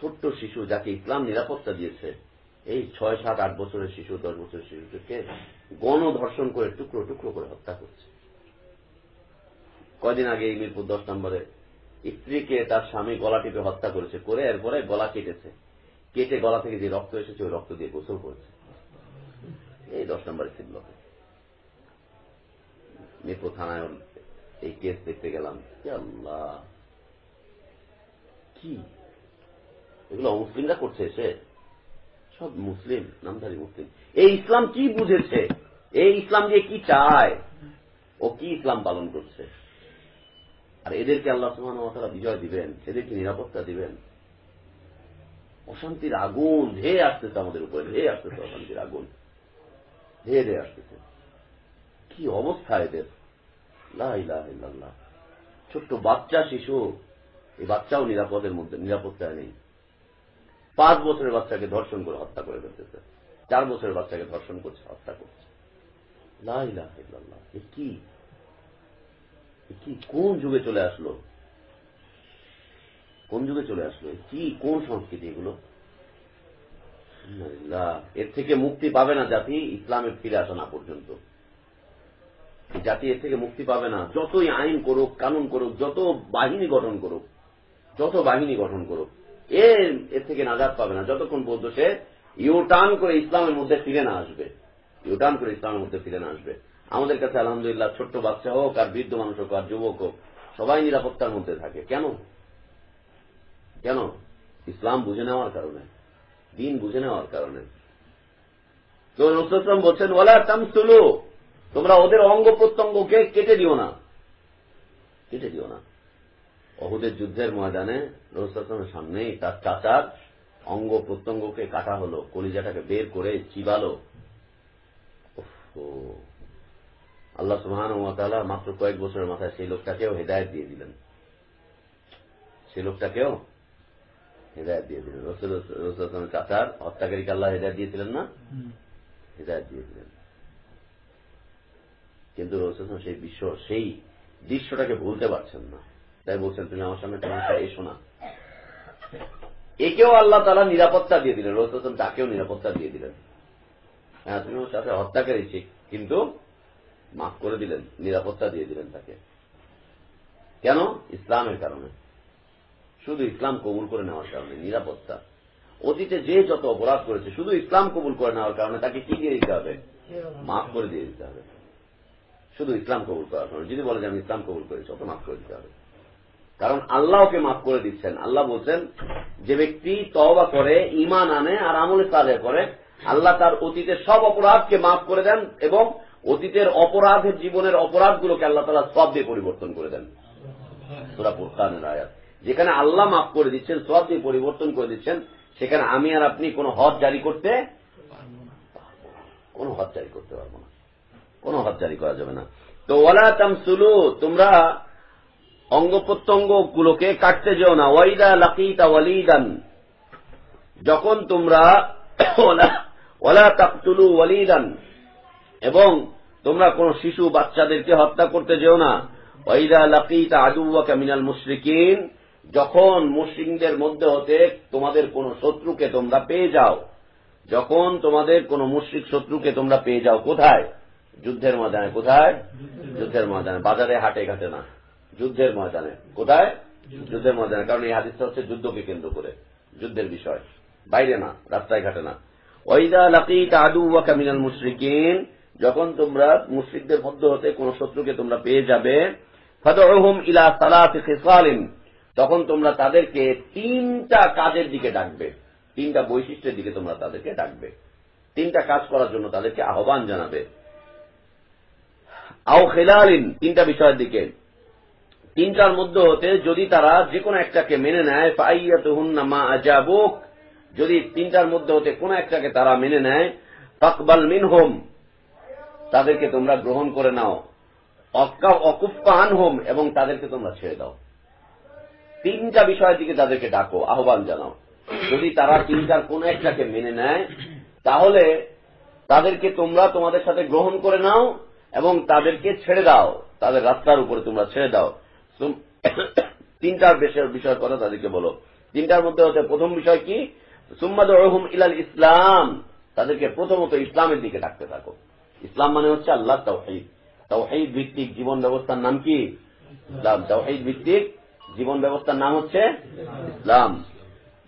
ছোট্ট শিশু যাকে ইসলাম নিরাপত্তা দিয়েছে, এই ছয়, সাত, আট বছরের শিশু, দশ বছরের শিশুকে গণধর্ষণ করে টুকরো টুকরো করে হত্যা করছে। কয়দিন আগে এই মিরপুর দশ নম্বরে স্ত্রীকে তার স্বামী গলা টিপে হত্যা করেছে, করে এরপরে গলা কেটেছে। কেটে গলা থেকে যে রক্ত এসেছে, ওই রক্ত দিয়ে গোসল করেছে। এই দশ নম্বরে ছিল মিরপুর থানায় এই কেস দেখতে গেলাম। আল্লাহ! কি? এগুলো মুসলিমরা করছে সে সব মুসলিম, নামধারী মুসলিম। এই ইসলাম কি বুঝেছে? এই ইসলাম দিয়ে কি চায়? ও কি ইসলাম পালন করছে? আর এদেরকে আল্লাহ সুহান বিজয় দিবেন, এদেরকে নিরাপত্তা দিবেন। অশান্তির আগুন ধেয়ে আসতেছে আমাদের উপরে ধেয়ে আসতেছে অশান্তির আগুন। ধেয়ে ধেয়ে আসতেছে। কি অবস্থা এদের? ছোট্ট বাচ্চা, শিশু, এই বাচ্চাও নিরাপদের মধ্যে, নিরাপত্তায় নেই। পাঁচ বছরের বাচ্চাকে ধর্ষণ করে হত্যা করে ফেলতেছে। চার বছরের বাচ্চাকে ধর্ষণ করছে, হত্যা করছে। লাহ কি? কি কোন যুগে চলে আসলো? কোন যুগে চলে আসলো? কি কোন সংস্কৃতি এগুলো? এর থেকে মুক্তি পাবে না জাতি ইসলামের ফিরে আসা না পর্যন্ত। জাতি এর থেকে মুক্তি পাবে না। যতই আইন করুক, কানুন করুক, যত বাহিনী গঠন করুক, যত বাহিনী গঠন করুক এর এর থেকে নাজাদ পাবে না। যতক্ষণ পর্যন্ত সে ইউটার্ন করে ইসলামের মধ্যে ফিরে না আসবে। ইউটার্ন করে ইসলামের মধ্যে ফিরে না আসবে। আমাদের কাছে আলহামদুলিল্লাহ ছোট্ট বাচ্চা হোক আর বৃদ্ধ মানুষ হোক আর যুবক হোক, সবাই নিরাপত্তার মধ্যে থাকে। কেন? কেন? ইসলাম বুঝে নেওয়ার কারণে। দিন বুঝে নেওয়ার কারণে। তো রসুলাম বলছেন ওলা তামসুলু তোমরা ওদের অঙ্গ প্রত্যঙ্গকে কেটে দিও না। কেটে দিও না। অহুদের যুদ্ধের ময়দানে রসুলের সামনেই তার চাচার অঙ্গ প্রত্যঙ্গকে কাটা হলো, কলিজাটাকে বের করে চিবালো। আল্লাহ সুহান মাত্র কয়েক বছরের মাথায় সেই লোকটাকেও হেদায়ত দিয়ে দিলেন। সেই লোকটাকেও হেদায়ত দিয়ে দিলেন। রসুল চাচার হত্যাকারীকে আল্লাহ হেদায়ত দিয়েছিলেন না? হেদায়ত দিয়ে দিলেন। কিন্তু রসুল সেই বিশ্ব সেই দৃশ্যটাকে ভুলতে পারছেন না। তাই বলছেন তুমি আমার সামনে তোমার এসো না। একেও আল্লাহ তালা নিরাপত্তা দিয়ে দিলেন। রসুল তাকেও নিরাপত্তা দিয়ে দিলেন। হ্যাঁ তুমি ওর সাথে হত্যাকারী কিন্তু মাফ করে দিলেন, নিরাপত্তা দিয়ে দিলেন তাকে। কেন? ইসলামের কারণে। শুধু ইসলাম কবুল করে নেওয়ার কারণে, নিরাপত্তা। অতীতে যে যত অপরাধ করেছে, শুধু ইসলাম কবুল করে নেওয়ার কারণে তাকে কি দিয়ে দিতে হবে? মাফ করে দিয়ে দিতে হবে। শুধু ইসলাম কবুল করার কারণে। যদি বলে যে আমি ইসলাম কবুল করেছি অত মাফ করে দিতে হবে। কারণ আল্লাহ ওকে মাফ করে দিচ্ছেন। আল্লাহ বলছেন, যে ব্যক্তি তবা করে ইমান আনে আর আমলে সাজে করে, আল্লাহ তার অতীতের সব অপরাধকে মাফ করে দেন এবং অতীতের অপরাধের জীবনের অপরাধগুলোকে আল্লাহ তালা সব দিয়ে পরিবর্তন করে দেন। যেখানে আল্লাহ মাফ করে দিচ্ছেন সব দিয়ে পরিবর্তন করে দিচ্ছেন, সেখানে আমি আর আপনি কোন হজ জারি করতে কোন হজ জারি করতে পারব না। কোন হজ জারি করা যাবে না। তো ওলা তামসুলু, তোমরা অঙ্গ প্রত্যঙ্গ গুলোকে কাটতে যেও না। ওয়াইদা লাকিতা ওয়ালিদান, যখন তোমরা ওলা তাকতুলু ওয়ালিদান এবং তোমরা কোন শিশু বাচ্চাদেরকে হত্যা করতে যেও না। ওয়াইদা লাকিতা আদুয়া মিনাল মুশরিকিন, যখন মুসলিমদের মধ্যে হতে তোমাদের কোন শত্রুকে তোমরা পেয়ে যাও, যখন তোমাদের কোন মুশ্রিক শত্রুকে তোমরা পেয়ে যাও কোথায়? যুদ্ধের ময়দানে কোথায়? যুদ্ধের ময়দানে, বাজারে, হাটে, ঘাটে না। যুদ্ধের ময়দানে, কোথায়? যুদ্ধের ময়দানে, কারণ এই হাদিসটা হচ্ছে যুদ্ধকে কেন্দ্র করে, যুদ্ধের বিষয়। বাইরে না, রাস্তায় ঘাটে না। ওইদা লাকিত আদু ওয়াকা মিনাল মুশরিকিন যখন তোমরা মুশরিকদের মধ্যে হতে কোন শত্রুকে তোমরা পেয়ে যাবে ইলা তখন তোমরা তাদেরকে তিনটা কাজের দিকে ডাকবে। তিনটা বৈশিষ্ট্যের দিকে তোমরা তাদেরকে ডাকবে। তিনটা কাজ করার জন্য তাদেরকে আহ্বান জানাবে। আও খেলালিন, তিনটা বিষয়ের দিকে। তিনটার মধ্যে হতে যদি তারা যে কোনো একটাকে মেনে নেয় পাইয়াত মা আজাবুক, যদি তিনটার মধ্যে হতে কোন একটাকে তারা মেনে নেয়, ফাকবাল মিনহুম তাদেরকে তোমরা গ্রহণ করে নাও। অকুফান হোম এবং তাদেরকে তোমরা ছেড়ে দাও। তিনটা বিষয়ের দিকে তাদেরকে ডাকো, আহ্বান জানাও। যদি তারা তিনটার কোন একটাকে মেনে নেয়, তাহলে তাদেরকে তোমরা তোমাদের সাথে গ্রহণ করে নাও এবং তাদেরকে ছেড়ে দাও। তাদের রাস্তার উপরে তোমরা ছেড়ে দাও। তিনটার বিষয়ের বিষয়ের কথা তাদেরকে বলো। তিনটার মধ্যে হচ্ছে প্রথম বিষয় কি? সুম্মাদ রহম ইলাল ইসলাম। তাদেরকে প্রথমত ইসলামের দিকে ডাকতে থাকো। ইসলাম মানে হচ্ছে আল্লাহ তাওহিদ। তাওহিদ ভিত্তিক জীবন ব্যবস্থার নাম কি? ইসলাম। তাওহিদ ভিত্তিক জীবন ব্যবস্থার নাম হচ্ছে ইসলাম।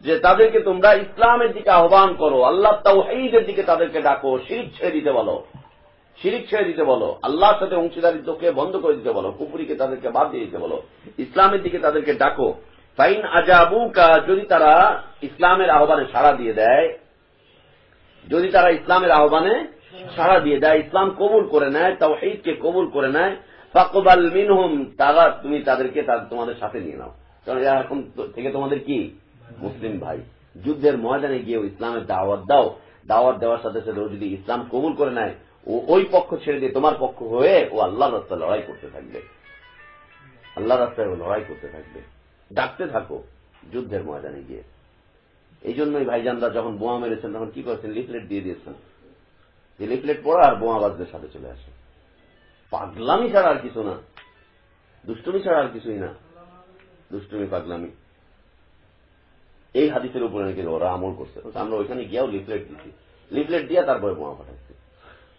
যে তাদেরকে তোমরা ইসলামের দিকে আহ্বান করো আল্লাহ তাওহিদের দিকে তাদেরকে ডাকো, শিরিক ছেড়ে দিতে বলো। শিরিক ছেড়ে দিতে বলো। আল্লাহর সাথে অংশীদারিত্বকে বন্ধ করে দিতে বলো। কুপুরিকে তাদেরকে বাদ দিয়ে দিতে বলো। ইসলামের দিকে তাদেরকে ডাকো। ফাইন আজাবুকা, যদি তারা ইসলামের আহ্বানে সাড়া দিয়ে দেয়, যদি তারা ইসলামের আহ্বানে সাড়া দিয়ে দেয়, ইসলাম কবুল করে নেয়, তাওহিদকে কবুল করে নেয়। ফাকবাল মিনহুম, তারা, তুমি তাদেরকে তোমাদের সাথে নিয়ে নাও। কারণ এরা এখন থেকে তোমাদের কি? মুসলিম ভাই। যুদ্ধের ময়দানে গিয়েও ইসলামের দাওয়াত দাও। দাওয়াত দেওয়ার সাথে সাথে ও যদি ইসলাম কবুল করে নেয়, ও ওই পক্ষ ছেড়ে দিয়ে তোমার পক্ষ হয়ে ও আল্লাহ রাস্তায় লড়াই করতে থাকবে। আল্লাহ রাস্তায় লড়াই করতে থাকবে। ডাকতে থাকো যুদ্ধের ময়দানে গিয়ে। এই জন্যই ভাইজানরা যখন বোমা মেরেছেন, তখন কি করেছেন? লিফলেট দিয়ে দিয়েছেন। যে লিফলেট পড়া আর বোমাবাজদের সাথে চলে আসে। পাগলামি ছাড়া আর কিছু না। দুষ্টুমি ছাড়া আর কিছুই না। দুষ্টুমি, পাগলামি। এই হাদিসের উপরে নাকি ওরা আমল করছে। আমরা ওইখানে গিয়েও লিফলেট দিচ্ছি। লিফলেট দিয়ে তারপরে বোমা পাঠাচ্ছি।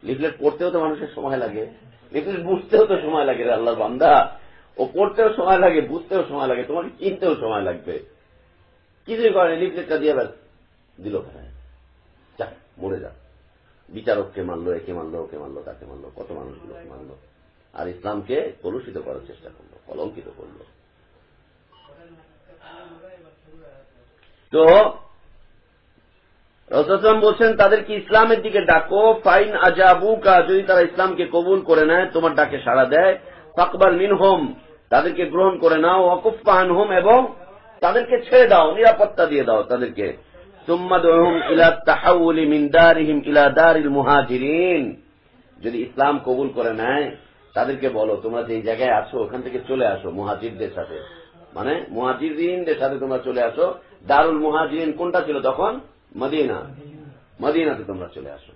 লিফলেট পড়তেও তো মানুষের সময় লাগে। লিফলেট বুঝতেও তো সময় লাগে রে আল্লাহর বান্দা। ও পড়তেও সময় লাগে, বুঝতেও সময় লাগে, তোমাকে চিনতেও সময় লাগবে। কিছুই করে লিফলেটটা দিয়ে দিল ফেরায় যাক, মরে যাক। বিচারককে মারলো একে মারলো ওকে মারলো তাকে মারলো কত মানুষগুলোকে মারলো আর ইসলামকে কলুষিত করার চেষ্টা করল, কলঙ্কিত করল। তো রসম বলছেন, তাদেরকে ইসলামের দিকে ডাকো, ফাইন আজাবুকা, যদি তারা ইসলামকে কবুল করে নেয়, তোমার ডাকে সাড়া দেয়। ফাকবার মিন হোম তাদেরকে গ্রহণ করে নাও। অকুফাহান হোম এবং তাদেরকে ছেড়ে দাও, নিরাপত্তা দিয়ে দাও তাদেরকে। যদি ইসলাম কবুল করে নেয়, তাদেরকে বলো, তোমরা যে জায়গায় আছো, ওখান থেকে চলে আসো মুহাজিরদের সাথে। মানে মুহাজিরদের সাথে তোমরা চলে আসো। দারুল মুহাজিরিন কোনটা ছিল তখন? মদিনা। মদিনাতে তোমরা চলে আসো।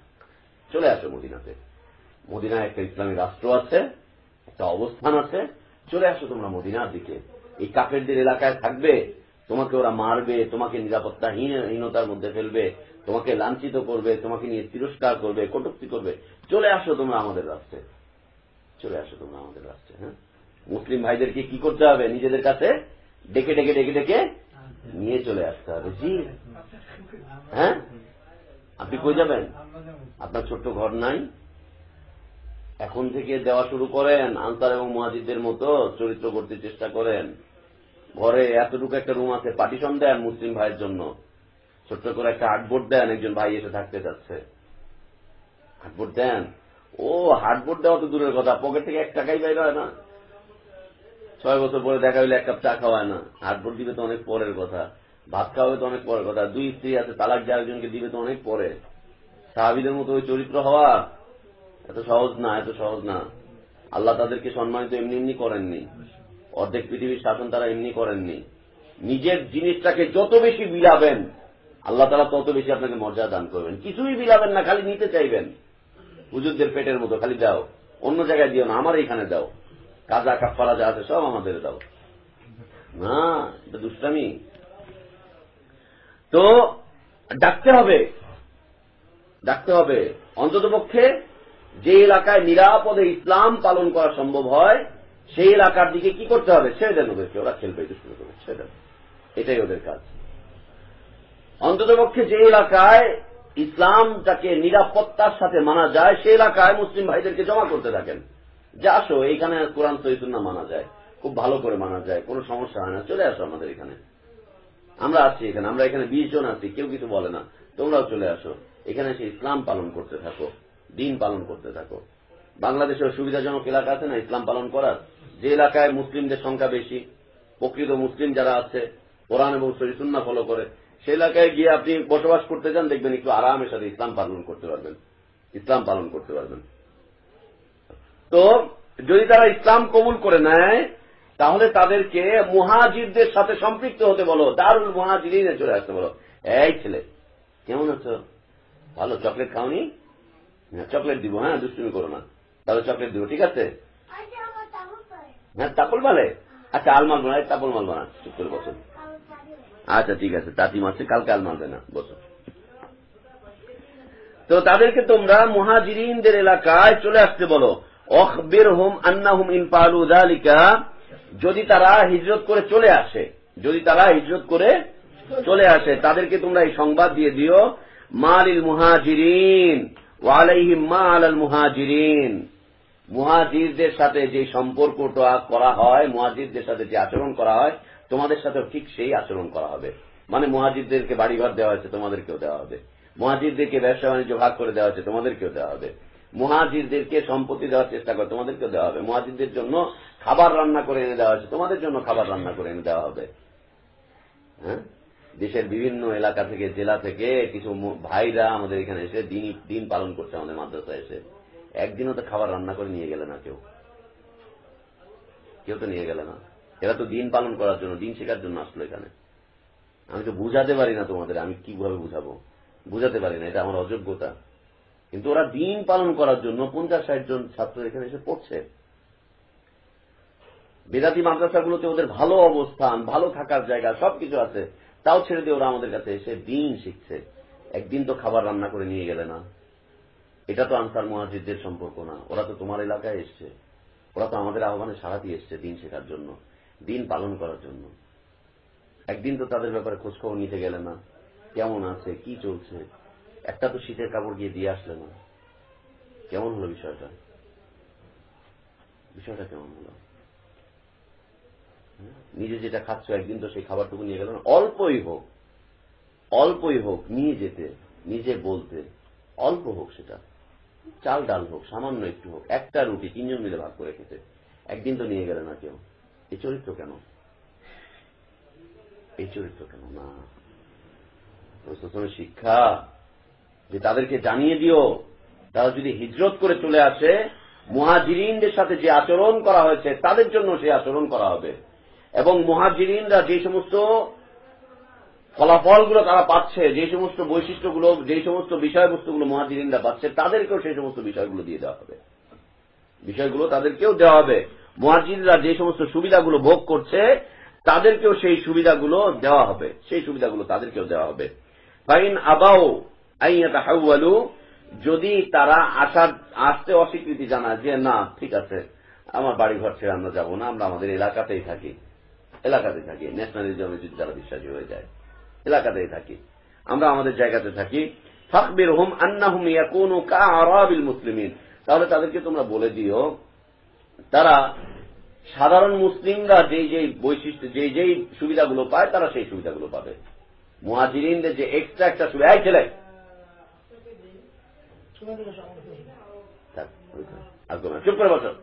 চলে আসো মদিনাতে। মদিনায় একটা ইসলামী রাষ্ট্র আছে, একটা অবস্থান আছে। চলে আসো তোমরা মদিনার দিকে। এই কাফেরদের এলাকায় থাকবে তোমাকে ওরা মারবে, তোমাকে নিরাপত্তাহীনতার মধ্যে ফেলবে, তোমাকে লাঞ্ছিত করবে, তোমাকে নিয়ে তিরস্কার করবে, কটুক্তি করবে। চলে আসো তোমরা আমাদের রাষ্ট্রে। চলে আসো তোমরা আমাদের রাষ্ট্রে হ্যাঁ? মুসলিম ভাইদেরকে কি করতে হবে? নিজেদের কাছে ডেকে ডেকে ডেকে ডেকে নিয়ে চলে আসতে হবে, জি? হ্যাঁ? আপনি কই যাবেন? আপনার ছোট্ট ঘর নাই? এখন থেকে দেওয়া শুরু করেন, আনসার এবং মহাজিদদের মতো চরিত্র করতে চেষ্টা করেন। ঘরে এতটুকু একটা রুম আছে পার্টিশন দেন মুসলিম ভাইয়ের জন্য। ছোট্ট করে একটা হাটবোর্ড দেন, একজন ভাই এসে থাকতে যাচ্ছে হাটবোর্ড দেন। ও হাটবোর্ড দেওয়া তো দূরের কথা পকেট থেকে এক টাকাই বাইর হয় না। ছয় বছর পরে দেখা হইলে এক কাপ চা খাওয়ায় না। হাটবোর্ড দিবে তো অনেক পরের কথা। ভাত খাওয়াবে তো অনেক পরের কথা। দুই স্ত্রী আছে, তালাক যে একজনকে দিবে তো অনেক পরে। সাহাবিদের মতো ওই চরিত্র হওয়া এত সহজ না, এত সহজ না। আল্লাহ তাদেরকে সম্মানিত এমনি এমনি করেননি। অর্ধেক পৃথিবীর শাসন তারা এমনি করেননি। নিজের জিনিসটাকে যত বেশি বিলাবেন, আল্লাহ তারা তত বেশি আপনাকে মর্যাদা দান করবেন। কিছুই বিলাবেন না, খালি নিতে চাইবেন। হুজুরদের পেটের মতো, খালি দাও। অন্য জায়গায় দিও না, আমার এখানে দাও। কাজা কাপ্পারা যা আছে সব আমাদের দাও। না, এটা দুষ্টামি। তো, ডাকতে হবে। ডাকতে হবে। অন্তত পক্ষে যে এলাকায় নিরাপদে ইসলাম পালন করা সম্ভব হয় সেই এলাকার দিকে কি করতে হবে? ছেড়ে দেন ওদেরকে, ওরা খেলবে শুরু করবে, ছেড়ে দেন। এটাই ওদের কাজ। অন্ততপক্ষে যে এলাকায় ইসলামটাকে নিরাপত্তার সাথে মানা যায় সেই এলাকায় মুসলিম ভাইদেরকে জমা করতে থাকেন। যে আসো, এইখানে কোরআন সহিতুল্না মানা যায়, খুব ভালো করে মানা যায়, কোনো সমস্যা হয় না, চলে আসো আমাদের এখানে। আমরা আছি এখানে, আমরা এখানে বিশ জন আছি, কেউ কিছু বলে না, তোমরাও চলে আসো। এখানে এসে ইসলাম পালন করতে থাকো, দিন পালন করতে থাকো। বাংলাদেশের সুবিধাজনক এলাকা আছে না, ইসলাম পালন করার? যে এলাকায় মুসলিমদের সংখ্যা বেশি, প্রকৃত মুসলিম যারা আছে, কোরআন এবং শরীসুন্না ফলো করে, সেই এলাকায় গিয়ে আপনি বসবাস করতে চান দেখবেন একটু আরামের সাথে ইসলাম পালন করতে পারবেন, ইসলাম পালন করতে পারবেন। তো যদি তারা ইসলাম কবুল করে নেয়, তাহলে তাদেরকে মুহাজিরদের সাথে সম্পৃক্ত হতে বলো, দারুল মুহাজিরিনে চলে আসতে বলো। এই ছেলে, কেমন আছো? ভালো চকলেট খাওনি? চকলেট দিব হ্যাঁ দুষ্টুমি করো না। তাহলে চকলেট দিব, ঠিক আছে? হ্যাঁ তাপল মালে? আচ্ছা আলমাল বানায় তাপল মাল বানা চুপ করে বসো আচ্ছা ঠিক আছে, তাঁতি মাসে কালকে আল মালবে না বসো তো তাদেরকে তোমরা মুহাজিরিনদের এলাকায় চলে আসতে বলো। অখবির হুম আন্না হুম ইন পালু দালিকা যদি তারা হিজরত করে চলে আসে, যদি তারা হিজরত করে চলে আসে, তাদেরকে তোমরা এই সংবাদ দিয়ে দিও, মালিল মুহাজিরিন, ওয়ালাইহিম মা আলাল মুহাজিরিন। মুহাজিরদের সাথে যে সম্পর্কটা করা হয়, মুহাজিরদের সাথে যে আচরণ করা হয়, তোমাদের সাথে ঠিক সেই আচরণ করা হবে। মানে মুহাজিরদেরকে বাড়িঘর দেওয়া হয়েছে, তোমাদেরকেও দেওয়া হবে। মুহাজিরদেরকে ব্যবসা বাণিজ্য ভাগ করে দেওয়া হয়েছে, তোমাদেরকেও দেওয়া হবে। মুহাজিরদেরকে সম্পত্তি দেওয়ার চেষ্টা করে, তোমাদেরকেও দেওয়া হবে। মুহাজিরদের জন্য খাবার রান্না করে এনে দেওয়া হয়েছে, তোমাদের জন্য খাবার রান্না করে এনে দেওয়া হবে। হ্যাঁ? দেশের বিভিন্ন এলাকা থেকে, জেলা থেকে কিছু ভাইরা আমাদের এখানে এসে দিন দিন পালন করছে আমাদের মাদ্রাসা এসে। একদিনও তো খাবার রান্না করে নিয়ে গেলে না কেউ। কেউ তো নিয়ে গেলে না। এরা তো দিন পালন করার জন্য, দিন শেখার জন্য আসলো এখানে। আমি তো বুঝাতে পারি না তোমাদের, আমি কীভাবে বুঝাবো? বুঝাতে পারি না, এটা আমার অযোগ্যতা। কিন্তু ওরা দিন পালন করার জন্য পঞ্চাশ ষাট জন ছাত্র এখানে এসে পড়ছে। বেদাতি মাদ্রাসাগুলোতে ওদের ভালো অবস্থান, ভালো থাকার জায়গা, সবকিছু আছে। তাও ছেড়ে দিয়ে ওরা আমাদের কাছে এসে দিন শিখছে। একদিন তো খাবার রান্না করে নিয়ে গেলে না। এটা তো আনসার মহাজিদদের সম্পর্ক না। ওরা তো তোমার এলাকায় এসছে। ওরা তো আমাদের আহ্বানে সারা দিয়ে এসছে দিন শেখার জন্য, দিন পালন করার জন্য। একদিন তো তাদের ব্যাপারে খোঁজখবর নিতে গেলে না। কেমন আছে, কি চলছে? একটা তো শীতের কাপড় গিয়ে দিয়ে আসলে না। কেমন হলো বিষয়টা? বিষয়টা কেমন হলো? নিজে যেটা খাচ্ছ, একদিন তো সেই খাবারটুকু নিয়ে গেল না। অল্পই হোক অল্পই হোক, নিয়ে যেতে, নিজে বলতে, অল্প হোক সেটা। চাল, ডাল হোক, সামান্য একটু হোক, একটা রুটি তিনজন মিলে ভাগ করে খেতে। একদিন তো নিয়ে গেলে না কেউ। এই চরিত্র কেন? এই চরিত্র কেন? না। শিক্ষা, যে তাদেরকে জানিয়ে দিও, তারা যদি হিজরত করে চলে আসে, মহাজিরিনদের সাথে যে আচরণ করা হয়েছে, তাদের জন্য সেই আচরণ করা হবে। এবং মহাজিরিনরা যে সমস্ত ফলাফলগুলো তারা পাচ্ছে, যে সমস্ত বৈশিষ্ট্যগুলো, যে সমস্ত বিষয়বস্তুগুলো মহাজিরিনরা পাচ্ছে, তাদেরকেও সেই সমস্ত বিষয়গুলো দিয়ে দেওয়া হবে। বিষয়গুলো তাদেরকেও দেওয়া হবে। মহাজিনরা যে সমস্ত সুবিধাগুলো ভোগ করছে, তাদেরকেও সেই সুবিধাগুলো দেওয়া হবে। সেই সুবিধাগুলো তাদেরকেও দেওয়া হবে। ফাইন আবাও আইয়ালু যদি তারা আসার আসতে অস্বীকৃতি জানায় যে না, ঠিক আছে, আমার বাড়ি ঘর ছেড়ে আমরা যাব না, আমরা আমাদের এলাকাতেই থাকি। এলাকাতে থাকি ন্যাশনালিজমে যদি তারা বিশ্বাসী হয়ে যায়। এলাকাতেই থাকি। আমরা আমাদের জায়গাতে থাকি। ফাকবির হুম আন্না হুম ইয়াকুনু কা আরাবিল মুসলিমিন। তাহলে তাদেরকে তোমরা বলে দিও, তারা সাধারণ মুসলিমরা যেই যেই বৈশিষ্ট্য, যেই যেই সুবিধাগুলো পায়, তারা সেই সুবিধাগুলো পাবে। মহাজিরিনদের যে এক্সট্রা একটা সুবিধা ছেলে! চুপ করে বসো।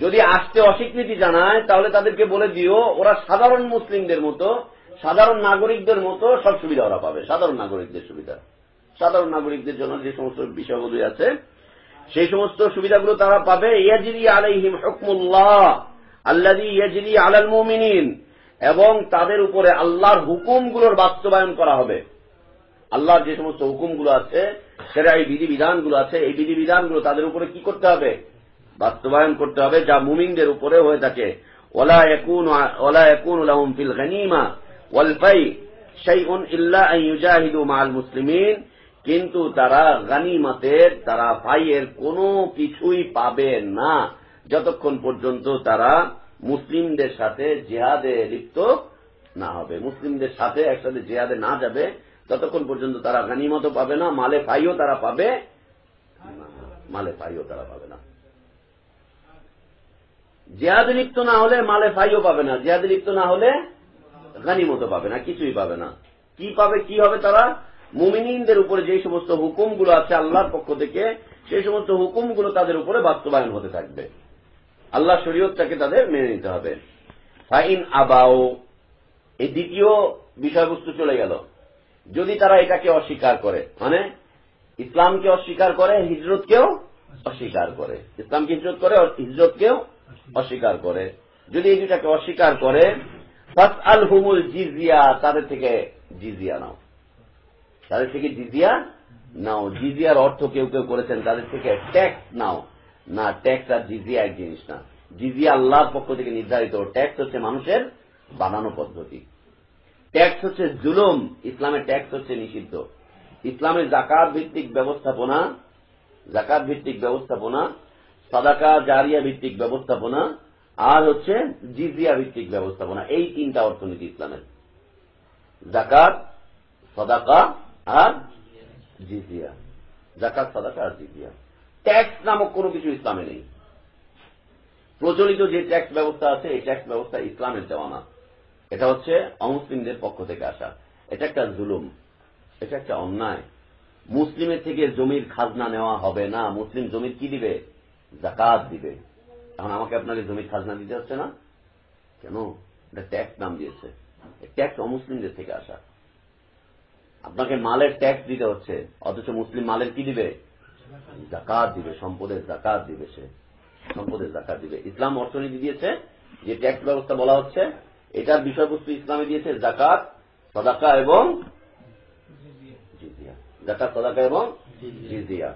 যদি আসতে অস্বীকৃতি জানায়, তাহলে তাদেরকে বলে দিও, ওরা সাধারণ মুসলিমদের মতো সাধারণ নাগরিকদের মতো সব সুবিধা ওরা পাবে, সাধারণ নাগরিকদের সুবিধা। সাধারণ নাগরিকদের জন্য যে সমস্ত বিষয়গুলি আছে, সেই সমস্ত সুবিধাগুলো তারা পাবে। ইয়াজিরি আলাইহিম হকমুল্লাহ আল্লাদি ইয়াজিরি আলাল মুমিনিন, এবং তাদের উপরে আল্লাহর হুকুমগুলোর বাস্তবায়ন করা হবে। আল্লাহর যে সমস্ত হুকুমগুলো আছে সেটা এই বিধিবিধানগুলো আছে, এই বিধিবিধানগুলো তাদের উপরে কি করতে হবে? বাস্তবায়ন করতে হবে, যা মুমিনদের উপরে হয়ে থাকে। ওলা একুন ওলা একুন ফিল গনিমা মুসলিমিন। কিন্তু তারা গানিমাতের, তারা ভাইয়ের কোনো কিছুই পাবে না। যতক্ষণ পর্যন্ত তারা মুসলিমদের সাথে জেহাদে লিপ্ত না হবে। মুসলিমদের সাথে একসাথে জেহাদে না যাবে, ততক্ষণ পর্যন্ত তারা গানিমতো পাবে না, মালে পাইও তারা পাবে মালে পাইও তারা পাবে না। জেহাদে লিপ্ত না হলে মালে ফাইও পাবে না। জেহাদে লিপ্ত না হলে গানিমতো পাবে না, কিছুই পাবে না। কি পাবে, কি হবে তারা? মুমিনদের উপরে যে সমস্ত হুকুমগুলো আছে আল্লাহর পক্ষ থেকে সেই সমস্ত হুকুমগুলো তাদের উপরে বাস্তবায়ন হতে থাকবে। আল্লাহ শরীয়তটাকে তাদের মেনে নিতে হবে। ফাইন আবাও, এই দ্বিতীয় বিষয়বস্তু চলে গেল। যদি তারা এটাকে অস্বীকার করে মানে ইসলামকে অস্বীকার করে, হিজরতকেও অস্বীকার করে। ইসলামকে হিজরত করে, হিজরতকেও অস্বীকার করে। যদি এই দুটাকে অস্বীকার করে ফাস আল হুমুল জিজিয়া, তাদের থেকে জিজিয়া নাও। তাদের থেকে জিজিয়া নাও। জিজিয়ার অর্থ কেউ কেউ করেছেন, তাদের থেকে ট্যাক্স নাও। না, ট্যাক্স আর জিজিয়া এক জিনিস না। জিজিয়া আল্লাহর পক্ষ থেকে নির্ধারিত। ট্যাক্স হচ্ছে মানুষের বানানো পদ্ধতি। ট্যাক্স হচ্ছে জুলুম। ইসলামের ট্যাক্স হচ্ছে নিষিদ্ধ। ইসলামের জাকাত ভিত্তিক ব্যবস্থাপনা জাকাত ভিত্তিক ব্যবস্থাপনা, সাদাকা জারিয়া ভিত্তিক ব্যবস্থাপনা আর হচ্ছে জিজিয়া ভিত্তিক ব্যবস্থাপনা, এই তিনটা অর্থনীতি ইসলামের। জাকাত সদাকা আর জিজিয়া। জাকাত সদাকা আর জিজিয়া। ট্যাক্স নামক কোনো কিছু ইসলামে নেই। প্রচলিত যে ট্যাক্স ব্যবস্থা আছে, এই ট্যাক্স ব্যবস্থা ইসলামের দেওয়া না। এটা হচ্ছে অমুসলিমদের পক্ষ থেকে আসা। এটা একটা জুলুম। এটা একটা অন্যায়। মুসলিমের থেকে জমির খাজনা নেওয়া হবে না। মুসলিম জমির কি দিবে? জাকাত দিবে। এখন আমাকে আপনাকে জমির খাজনা দিতে হচ্ছে না? কেন? এটা ট্যাক্স নাম দিয়েছে। ট্যাক্স অমুসলিমদের থেকে আসা। আপনাকে মালের ট্যাক্স দিতে হচ্ছে, অথচ মুসলিম মালের কি দিবে? জাকাত দিবে, সম্পদের জাকাত দিবে সে। সম্পদের জাকাত দিবে। ইসলাম অর্থনীতি দিয়েছে, যে ট্যাক্স ব্যবস্থা বলা হচ্ছে, এটার বিষয়বস্তু ইসলামে দিয়েছে, জাকাত, সদাকা এবং জাকাত, সদাকা এবং জিজিয়া।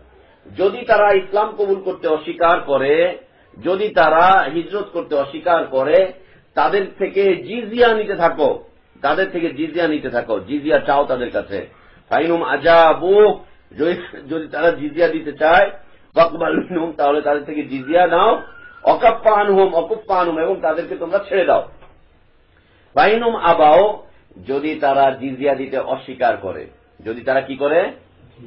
যদি তারা ইসলাম কবুল করতে অস্বীকার করে যদি তারা হিজরত করতে অস্বীকার করে, তাদের থেকে জিজিয়া নিতে থাকো। তাদের থেকে জিজিয়া নিতে থাকো। জিজিয়া চাও তাদের কাছে। ফাইনুম আজাবু, যদি তারা জিজিয়া দিতে চায় বকবাল তাহলে তাদের থেকে জিজিয়া নাও। অকাপ্পান হোম অকুপ্পান হোম এবং তাদেরকে তোমরা ছেড়ে দাও। ফাইনুম আবাও, যদি তারা জিজিয়া দিতে অস্বীকার করে। যদি তারা কি করে?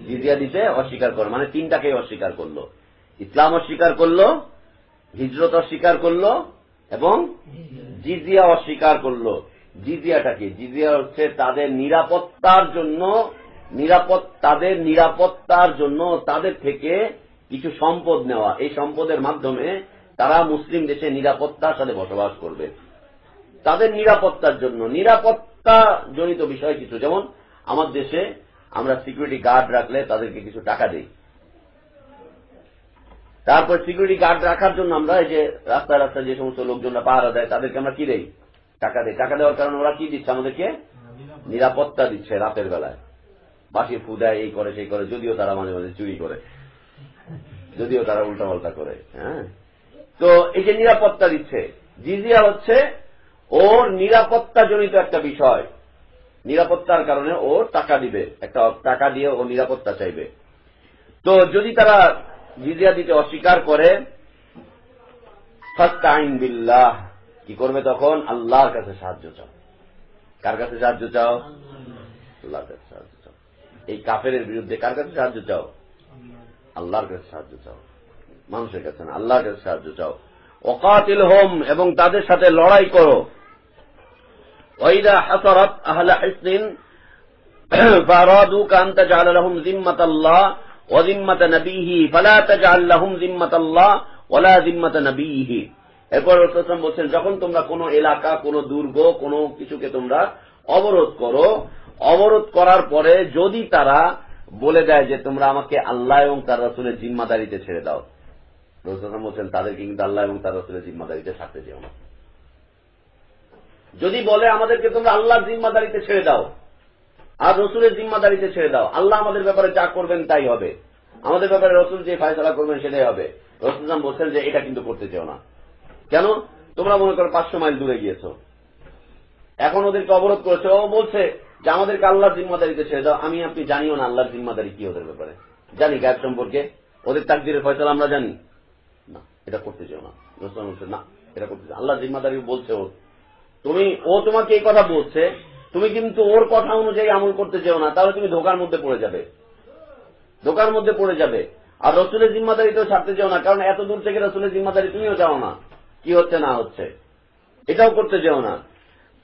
জিজিয়া দিতে অস্বীকার করে। মানে তিনটাকে অস্বীকার করল। ইসলাম অস্বীকার করল হিজরত অস্বীকার করল এবং জিজিয়া অস্বীকার করল। জিজিয়াটা কি? জিজিয়া হচ্ছে তাদের নিরাপত্তার জন্য নিরাপদ তাদের নিরাপত্তার জন্য তাদের থেকে কিছু সম্পদ নেওয়া। এই সম্পদের মাধ্যমে তারা মুসলিম দেশে নিরাপত্তার সাথে বসবাস করবে। তাদের নিরাপত্তার জন্য। নিরাপত্তা জনিত বিষয় কিছু। যেমন আমার দেশে আমরা সিকিউরিটি গার্ড রাখলে তাদেরকে কিছু টাকা দিই। তারপর সিকিউরিটি গার্ড রাখার জন্য আমরা এই যে রাস্তায় রাস্তায় যে সমস্ত লোকজনরা পাহারা দেয়, তাদেরকে আমরা কি দেই? টাকা দেই। টাকা দেওয়ার কারণে ওরা কি দিচ্ছে? আমাদেরকে নিরাপত্তা দিচ্ছে রাতের বেলায়। বাসি ফু দেয়, এই করে, সেই করে। যদিও তারা মাঝে মাঝে চুরি করে। যদিও তারা উল্টাপাল্টা করে হ্যাঁ? তো এই যে নিরাপত্তা দিচ্ছে জিজিয়া হচ্ছে ওর নিরাপত্তা জনিত একটা বিষয়। নিরাপত্তার কারণে ও টাকা দিবে। একটা টাকা দিয়ে ও নিরাপত্তা চাইবে। তো যদি তারা জিজিয়া দিতে অস্বীকার করে ফার্স্ট বিল্লাহ। কি করবে তখন? আল্লাহর কাছে সাহায্য চাও। কার কাছে সাহায্য চাও? আল্লাহর কাছে সাহায্য চাও। এই কাফের বিরুদ্ধে কার কাছে সাহায্য চাও? আল্লাহর কাছে সাহায্য চাও। মানুষের কাছে না, আল্লাহর কাছে সাহায্য চাও। অকাতিল হোম এবং তাদের সাথে লড়াই করো। ওইদা হাসরাত আহলা ইসলিন ফারাদু কান্তা জালালহুম জিম্মাতাল্লাহ ওয়াজিম্মাত নবীহি ফালা তাজআল লাহুম জিম্মাতাল্লাহ ওয়ালা জিম্মাত নবীহি। এরপর রসুলাম বলছেন, যখন তোমরা কোন এলাকা, কোন দুর্গ, কোন কিছুকে তোমরা অবরোধ করো, অবরোধ করার পরে যদি তারা বলে দেয় যে তোমরা আমাকে আল্লাহ এবং তার রসুলের জিম্মাদারিতে ছেড়ে দাও রসুলাম বলছেন, তাদেরকে কিন্তু আল্লাহ এবং তার রসুলের জিম্মাদারিতে থাকতে যেও না। যদি বলে আমাদেরকে তোমরা আল্লাহর জিম্মাদারিতে ছেড়ে দাও আর রসুলের জিম্মাদারিতে ছেড়ে দাও। আল্লাহ আমাদের ব্যাপারে যা করবেন তাই হবে। আমাদের ব্যাপারে রসুল যে ফায়সলা করবেন সেটাই হবে। রসুলাম বলছেন যে এটা কিন্তু করতে চেও না। কেন? তোমরা মনে করো পাঁচশো মাইল দূরে গিয়েছ। এখন ওদেরকে অবরোধ করেছে। ও বলছে যে আমাদেরকে আল্লাহর জিম্মাদারিতে ছেড়ে দাও। আমি, আপনি জানিও না আল্লাহর জিম্মাদারি কি ওদের ব্যাপারে। জানি গ্যাপ সম্পর্কে। ওদের তাকদিরের ফয়সলা আমরা জানি। না, এটা করতে চাও না। রসুল না, এটা করতেছে আল্লাহ জিম্মাদারি বলছে ও। তুমি, ও তোমাকে এই কথা বলছে তুমি কিন্তু ওর কথা অনুযায়ী আমল করতে চেও না, তাহলে তুমি ধোকার মধ্যে পড়ে যাবে। ধোকার মধ্যে পড়ে যাবে। আর রসুলের জিম্মাদারি তো ছাড়তে চাও না, কারণ এত দূর থেকে রসুলের জিম্মাদারি তুমিও চাও না। কি হচ্ছে, না হচ্ছে? এটাও করতে চাও না।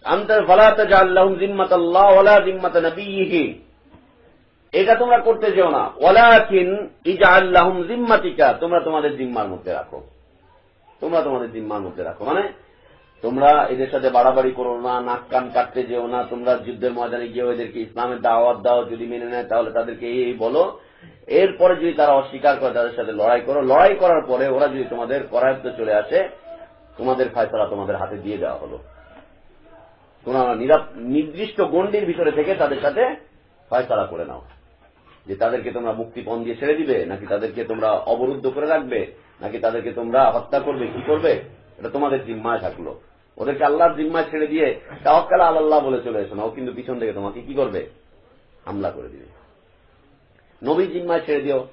আন্তর ফালাতে আল্লাহ জিম্মাত আল্লাহ ওলা জিম্মাত নবীহি এটা তোমরা করতে চাও না। ওলাকিন ইজা আল্লাহ জিম্মাতিকা। তোমরা তোমাদের জিম্মার মধ্যে রাখো। তোমরা তোমাদের জিম্মার মধ্যে রাখো। মানে তোমরা এদের সাথে বাড়াবাড়ি করো না, নাক কান কাটতে যেও না, তোমরা যুদ্ধের ময়দানে গিয়ে এদেরকে ইসলামের দাওয়াত দাও, যদি মেনে নেয় তাহলে তাদেরকে এই বলো। এরপরে যদি তারা অস্বীকার করে তাদের সাথে লড়াই করো, লড়াই করার পরে ওরা যদি তোমাদের করায়ত্ত চলে আসে, তোমাদের ফায়সলা তোমাদের হাতে দিয়ে দেওয়া হলো। তোমরা নির্দিষ্ট গণ্ডির ভিতরে থেকে তাদের সাথে ফয়সলা করে নাও। যে তাদেরকে তোমরা মুক্তিপণ দিয়ে ছেড়ে দিবে, নাকি তাদেরকে তোমরা অবরুদ্ধ করে রাখবে, নাকি তাদেরকে তোমরা হত্যা করবে, কি করবে, এটা তোমাদের জিম্মায় থাকল। ওদেরকে আল্লাহর জিম্মায় ছেড়ে দিয়ে তাওয়াক্কাল আল্লাহ বলে চলে এসো না ও কিন্তু পিছন থেকে তোমাকে কি করবে? হামলা করে দিবে। নবীর জিম্মায় ছেড়ে দিও।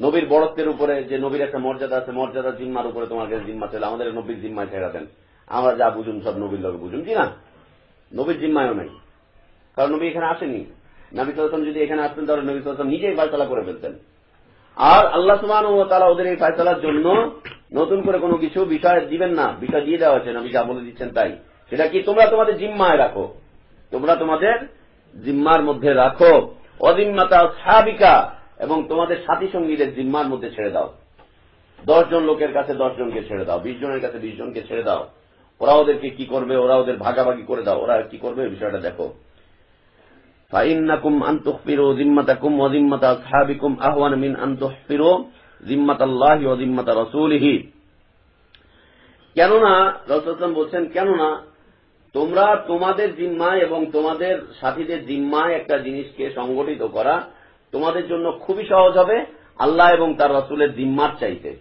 নবীর বড়ত্বের উপরে যে নবীর একটা মর্যাদা আছে, মর্যাদা জিম্মার উপরে তোমার কাছে জিম্মা ছিল আমাদের নবীর জিম্মায় ছেড়ে দেন। আমরা যা বুঝুন সব নবীর লোক বুঝুন, কি না? নবীর জিম্মায়ও নাই। কারণ নবী এখানে আসেনি। নবী সালাম যদি এখানে আসতেন, তাহলে নবী সালাম নিজেই ফায়সলা করে ফেলতেন। আর আল্লাহ সুমান ও তারা ওদের এই ফায়সলার জন্য নতুন করে কোনো কিছু বিষয় দিবেন না বিষয় দিয়ে দেওয়া হচ্ছে নবী যা বলে দিচ্ছেন তাই সেটা কি তোমরা তোমাদের জিম্মায় রাখো তোমরা তোমাদের জিম্মার মধ্যে রাখো অজিম্মাতা সাবিকা এবং তোমাদের সাথী সঙ্গীদের জিম্মার মধ্যে ছেড়ে দাও দশ জন লোকের কাছে দশ জনকে ছেড়ে দাও বিশ জনের কাছে বিশ জনকে ছেড়ে দাও ওরা ওদেরকে কি করবে ওরা ওদের ভাগাভাগি করে দাও ওরা কি করবে বিষয়টা দেখো فإنكم أن تخفروا ذمتكم وذمة أصحابكم أهون من أن تحفروا জিম্মাত আল্লাহ ও জিম্মাত রসুলহি। কেননা বলছেন, কেননা, তোমরা তোমাদের জিম্মায় এবং তোমাদের সাথীদের জিম্মায় একটা জিনিসকে সংগঠিত করা তোমাদের জন্য খুবই সহজ হবে, আল্লাহ এবং তার রসুলের জিম্মার চাইতে।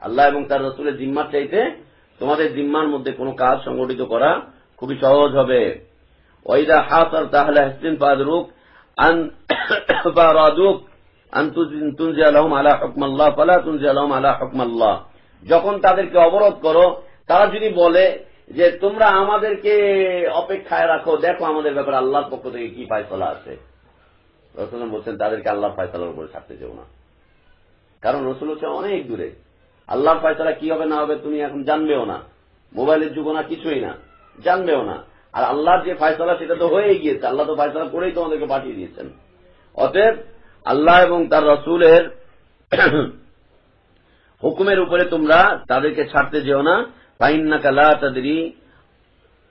আল্লাহ এবং তার রসুলের জিম্মার চাইতে তোমাদের জিম্মার মধ্যে কোনো কাজ সংগঠিত করা খুবই সহজ হবে। ওইদা হাত আর তাহলে হাসিন ফাদরুক আন যখন তাদেরকে অবরোধ করো, তারা যদি বলে যে তোমরা আমাদেরকে অপেক্ষায় রাখো, দেখো আমাদের ব্যাপারে আল্লাহর পক্ষ থেকে কি ফায়সলা আছে। রসুল বলছেন, তাদেরকে আল্লাহর ফায়সলার উপরে ছাড়তে যেও না। কারণ রসুল হচ্ছে অনেক দূরে। আল্লাহর ফায়সলা কি হবে না হবে তুমি এখন জানবেও না। মোবাইলের যুগ না কিছুই না। জানবেও না। আর আল্লাহর যে ফায়সলা, সেটা তো হয়ে গিয়েছে। আল্লাহ তো ফায়সলা করেই তোমাদেরকে পাঠিয়ে দিয়েছেন। অতএব আল্লাহ এবং তার রসুলের হুকুমের উপরে তোমরা তাদেরকে ছাড়তে যেও না। ফাইন্নাকা লা তাদরি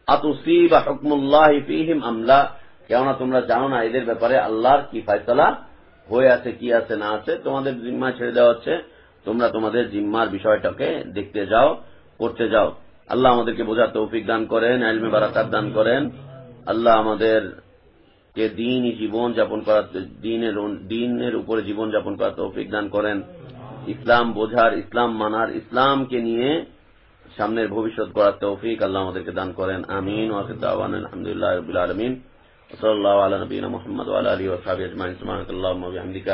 আতুসিবা হুকমুল্লাহি ফীহিম আমলা কেননা তোমরা জানো না, এদের ব্যাপারে আল্লাহর কি ফায়সলা হয়ে আছে, কি আছে, না আছে, তোমাদের জিম্মা ছেড়ে দেওয়া হচ্ছে। তোমরা তোমাদের জিম্মার বিষয়টাকে দেখতে যাও করতে যাও। আল্লাহ আমাদেরকে বোঝার তৌফিক দান করেন আলমে বারাকাত দান করেন। আল্লাহ আমাদের কে দিন জীবন যাপন করার দিনের দিনের উপরে জীবন যাপন করার তৌফিক দান করেন ইসলাম বোঝার ইসলাম মানার ইসলামকে নিয়ে সামনের ভবিষ্যৎ করার তৌফিক আল্লাহ আমাদেরকে দান করেন আমিন ওয়াকিদ আলহামদুলিল্লাহ রবিল আলমিন وصلى الله على نبينا محمد وعلى اله وصحبه اجمعين سبحانك اللهم وبحمدك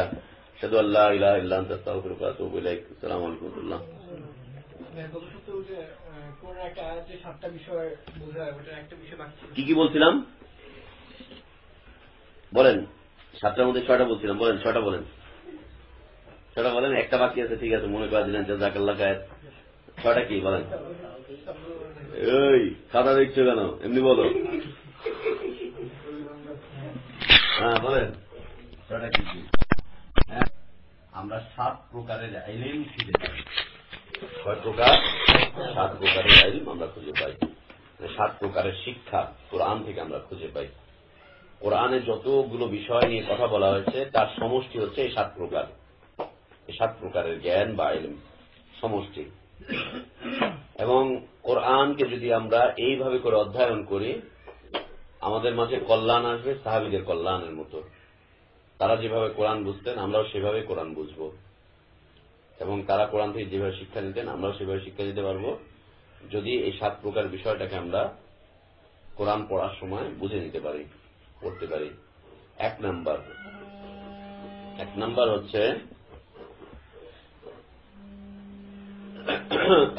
اشهد ان لا اله الا انت استغفرك واتوب اليك السلام عليكم ورحمه الله কি কি বলছিলাম বলেন, সাতটার মধ্যে ছয়টা বলছিলাম, বলেন, ছয়টা বলেন। ছয়টা বলেন, একটা বাকি আছে, ঠিক আছে, মনে করা দিলেন ছয়টা কি, বলেন? এই, খাতা দেখছ কেন? এমনি বলো। হ্যাঁ বলেন। ছয়টা কি কি? আমরা সাত প্রকারের আইলেম খুঁজে কয় প্রকার, সাত প্রকারের আইলিম আমরা খুঁজে পাই। সাত প্রকারের শিক্ষা কোরআন থেকে আমরা খুঁজে পাই। কোরআনে যতগুলো বিষয় নিয়ে কথা বলা হয়েছে, তার সমষ্টি হচ্ছে এই সাত প্রকার। এই সাত প্রকারের জ্ঞান বা আইলিম সমষ্টি। এবং কোরআনকে যদি আমরা এইভাবে করে অধ্যয়ন করি, আমাদের মাঝে কল্যাণ আসবে সাহাবিদের কল্যাণের মতো। তারা যেভাবে কোরআন বুঝতেন, আমরাও সেভাবে কোরআন বুঝব। এবং তারা কোরআন থেকে যেভাবে শিক্ষা নিতেন, আমরাও সেভাবে শিক্ষা দিতে পারব। যদি এই সাত প্রকার বিষয়টাকে আমরা কোরআন পড়ার সময় বুঝে নিতে পারি। পড়তে পারি। এক নাম্বার। এক নাম্বার হচ্ছে,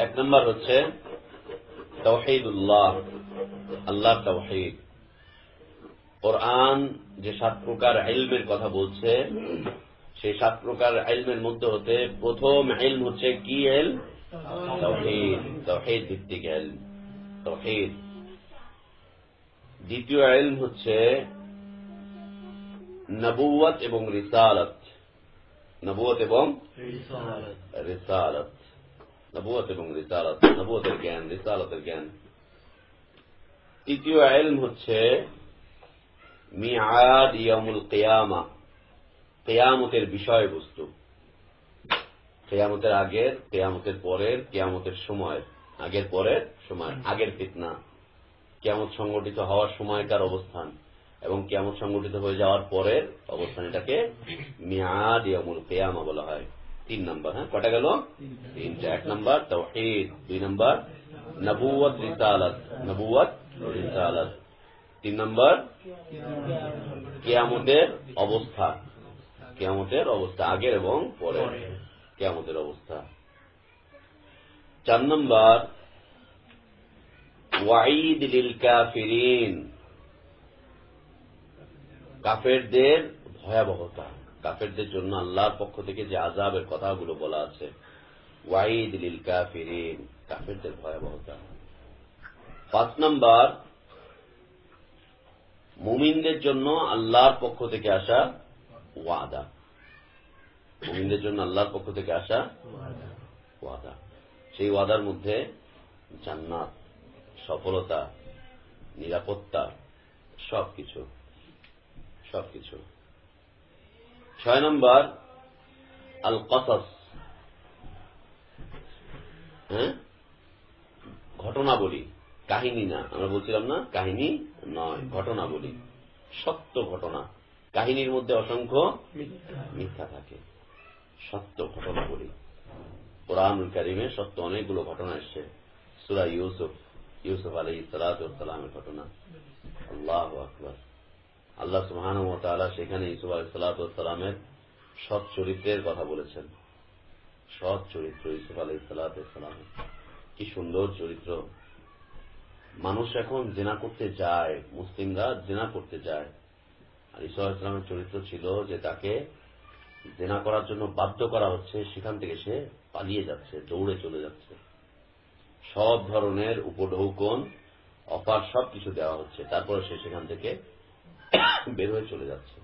এক নম্বর হচ্ছে তৌহিদুল্লাহ আল্লাহ তৌহিদ কোরআন যে সাত প্রকার এলমের কথা বলছে, সেই সাত প্রকার এলমের মধ্যে হতে প্রথম এলম হচ্ছে কি এল তৌহিদ তৌহিদ ভিত্তিক এলম তৌহিদ দ্বিতীয় এলম হচ্ছে নবুয়ত এবং রিসালত। নবুয়ত এবং রিসালত। নবুয়ত এবং রিসালত। নবুয়তের জ্ঞান রিসালতের জ্ঞান। তৃতীয় এলম হচ্ছে মিয়াদ ইয়ামুল কেয়ামা। কেয়ামতের বিষয়বস্তু। কেয়ামতের আগের কেয়ামতের পরের কেয়ামতের সময়। আগের পরের সময় আগের ফিতনা। কেয়ামত সংগঠিত হওয়ার সময়কার অবস্থান এবং কেয়ামত সংগঠিত হয়ে যাওয়ার পরের অবস্থান এটাকে মিয়াদ কেয়ামা বলা হয়। তিন নম্বর হ্যাঁ? কটা গেল? তিনটা। এক নম্বর তৌহিদ দুই নম্বর নবুয়ত রিসালাত। নবুয়ত রিসালাত। তিন নম্বর, কেয়ামতের অবস্থা। কেয়ামতের অবস্থা, আগের এবং পরের। কেয়ামতের অবস্থা। চার নম্বর ওয়াঈদ লিল কাফিরিন। কাফেরদের ভয়াবহতা কাফেরদের জন্য আল্লাহর পক্ষ থেকে যে আজাবের কথাগুলো বলা আছে ওয়াঈদ লিল কাফিরিন কাফেরদের ভয়াবহতা। পাঁচ নম্বর মুমিনদের জন্য আল্লাহর পক্ষ থেকে আসা ওয়াদা। মুমিনদের জন্য আল্লাহর পক্ষ থেকে আসা ওয়াদা। সেই ওয়াদার মধ্যে জান্নাত সফলতা, নিরাপত্তা, সবকিছু সবকিছু। ছয় নম্বর আল কসাস হ্যাঁ? ঘটনা বলি কাহিনী না, আমরা বলছিলাম না, কাহিনী নয় ঘটনা বলি সত্য ঘটনা। কাহিনীর মধ্যে অসংখ্য মিথ্যা থাকে। সত্য ঘটনা বলি কোরআনুল কারিমে সত্য অনেকগুলো ঘটনা এসছে। সুরা ইউসুফ। ইউসুফ আলী সালাতামের ঘটনা। আল্লাহ আকবর। আল্লাহ সুহান সেখানে ইউসুফ আলী সালাতামের সৎ চরিত্রের কথা বলেছেন। সৎ চরিত্র ইউসুফ আলী সালাতামের কি সুন্দর চরিত্র। মানুষ এখন জেনা করতে যায়, মুসলিমরা জেনা করতে যায়। আর ইসা ইসলামের চরিত্র ছিল যে তাকে জেনা করার জন্য বাধ্য করা হচ্ছে, সেখান থেকে সে পালিয়ে যাচ্ছে, দৌড়ে চলে যাচ্ছে। সব ধরনের উপঢৌকন অফার সব কিছু দেওয়া হচ্ছে। তারপরে সে সেখান থেকে বের হয়ে চলে যাচ্ছে।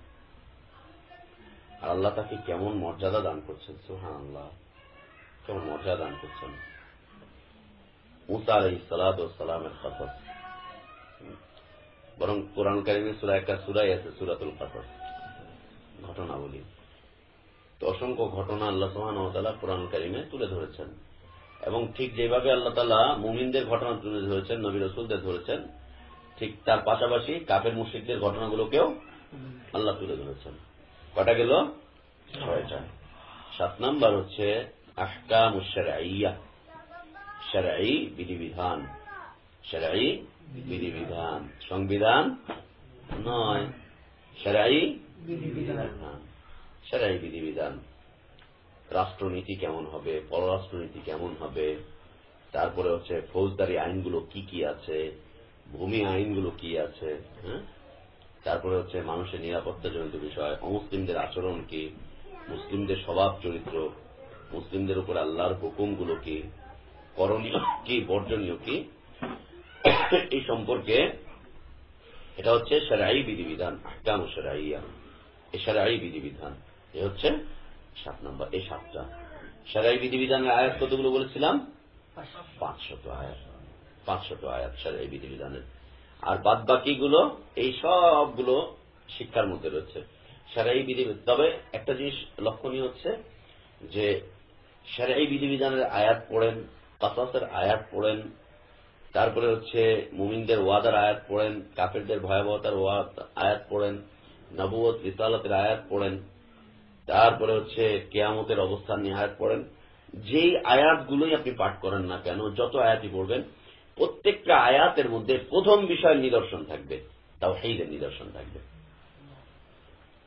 আর আল্লাহ তাকে কেমন মর্যাদা দান করছেন সোহান আল্লাহ কেমন মর্যাদা দান করছেন। মুসা আলহ সালামের কাসাস বরং কোরআন কারিমের সুরা একটা সুরাই আছে, সুরাতুল কাসাস ঘটনাবলী। তো অসংখ্য ঘটনা আল্লাহ সোহান কোরআন কারিমে তুলে ধরেছেন। এবং ঠিক যেভাবে আল্লাহ তালা মুমিনদের ঘটনা তুলে ধরেছেন, নবী রসুলদের ধরেছেন, ঠিক তার পাশাপাশি কাপের মুশিকদের ঘটনাগুলোকেও আল্লাহ তুলে ধরেছেন। কটা গেল? ছয়টা। সাত নাম্বার হচ্ছে আহকাম আইয়া সেরাই বিধিবিধান। সেরাই বিধিবিধান। সংবিধান নয়। সেরাই বিধিবিধান। সেরাই বিধিবিধান। রাষ্ট্রনীতি কেমন হবে, পররাষ্ট্রনীতি কেমন হবে, তারপরে হচ্ছে ফৌজদারি আইনগুলো কি কি আছে, ভূমি আইনগুলো কি আছে হ্যাঁ? তারপরে হচ্ছে মানুষের নিরাপত্তাজনিত বিষয়, অমুসলিমদের আচরণ কি, মুসলিমদের স্বভাব চরিত্র, মুসলিমদের উপর আল্লাহর হুকুমগুলো কি, করণীয় কি, বর্জনীয় কি, এই সম্পর্কে এটা হচ্ছে সেরাই বিধিবিধান, আহকাম সেরাইয়া এই সেরাই বিধিবিধান, এ হচ্ছে সাত নম্বর, এই সাতটা। সেরাই বিধিবিধানের আয়াত কতগুলো বলেছিলাম? পাঁচশত আয়াত। পাঁচশত আয়াত সেরাই বিধিবিধানের আর বাদ বাকিগুলো এই সবগুলো শিক্ষার মধ্যে রয়েছে। সেরাই বিধিবিধান তবে একটা জিনিস লক্ষণীয় হচ্ছে যে, সেরাই বিধিবিধানের আয়াত পড়েন কাসাসের আয়াত পড়েন, তারপরে হচ্ছে মুমিনদের ওয়াদার আয়াত পড়েন, কাফেরদের ভয়াবহতার আয়াত পড়েন নবুয়ত রিসালতের আয়াত পড়েন তারপরে হচ্ছে কেয়ামতের অবস্থান নিয়ে আয়াত পড়েন। যেই আয়াতগুলোই আপনি পাঠ করেন না কেন, যত আয়াতই পড়বেন, প্রত্যেকটা আয়াতের মধ্যে প্রথম বিষয়ের নিদর্শন থাকবে তাও সেইদের নিদর্শন থাকবে।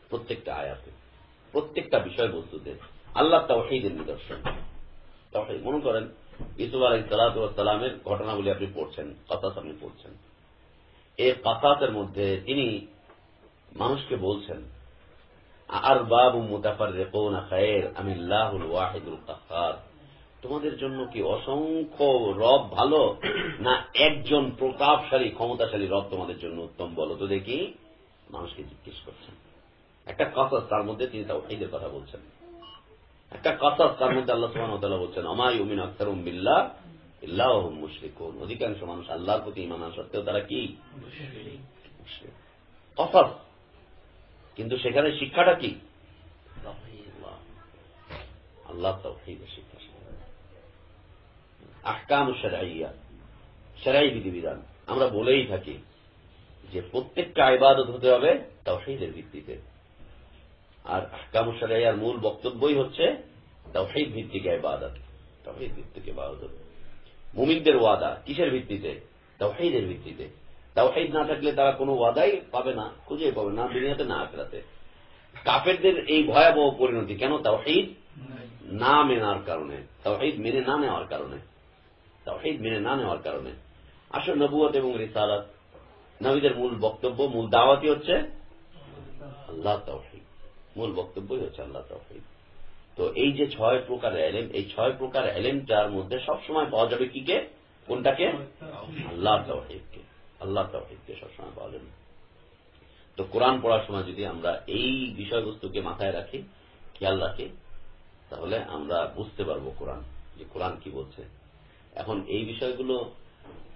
প্রত্যেকটা আয়াতে, প্রত্যেকটা বিষয়বস্তুতে আল্লাহ তাও সেইদের নিদর্শন। তাও মনে করেন, ইসুফ আলাই সালাতামের ঘটনাগুলি আপনি পড়ছেন কাতাস আপনি পড়ছেন। এই কাতাসের মধ্যে তিনি মানুষকে বলছেন আর বাবু মুতাফার আমি ওয়াহিদুল তোমাদের জন্য কি অসংখ্য রব ভালো না একজন প্রতাপশালী ক্ষমতাশালী রব তোমাদের জন্য উত্তম বলো তো দেখি? মানুষকে জিজ্ঞেস করছেন। একটা কথা তার মধ্যে তিনি তাও ঈদের কথা বলছেন। একটা কাসাস তার মধ্যে আল্লাহ সুহান বলছেন আমাই উমিন আক্তার উম্বিল্লা ইল্লাহ মুশরিকুন। অধিকাংশ মানুষ আল্লাহর প্রতি ইমান সত্ত্বেও তারা কি? কসাস কিন্তু সেখানে শিক্ষাটা কি? আল্লাহ শিক্ষা আহকাম সেরাইয়া সেরাই বিধিবিধান। আমরা বলেই থাকি যে প্রত্যেকটা ইবাদত হতে হবে তাওহিদের ভিত্তিতে। আর আহকাম সেরাইয়ার মূল বক্তব্যই হচ্ছে তাওহিদ ভিত্তিক ইবাদত তাওহিদ ভিত্তিক ইবাদত। মুমিনদের ওয়াদা কিসের ভিত্তিতে? তাওহিদের ভিত্তিতে। তাওহিদ না থাকলে তারা কোনো ওয়াদাই পাবে না খুঁজে পাবে না, দুনিয়াতে না আখরাতে। কাফেরদের এই ভয়াবহ পরিণতি, কেন তাওহিদ না মেনার কারণে? তাওহিদ মেনে না নেওয়ার কারণে। তাওহিদ মেনে না নেওয়ার কারণে। আসলে নবুয়ত এবং রিসালাত, নবীদের মূল বক্তব্য, মূল দাওয়াতি হচ্ছে আল্লাহ তাওহিদ। মূল বক্তব্যই হচ্ছে আল্লাহ তাওহিদ। তো এই যে ছয় প্রকার এলেম, এই ছয় প্রকার এলেমটার মধ্যে সবসময় পাওয়া যাবে কি কে? কোনটাকে? আল্লাহ তাওহিদকে। আল্লাহ তাওহিদকে সবসময় পাওয়া যাবে। তো কোরআন পড়ার সময় যদি আমরা এই বিষয়বস্তুকে মাথায় রাখি, খেয়াল রাখি, তাহলে আমরা বুঝতে পারব কোরআন, যে কোরআন কি বলছে। এখন এই বিষয়গুলো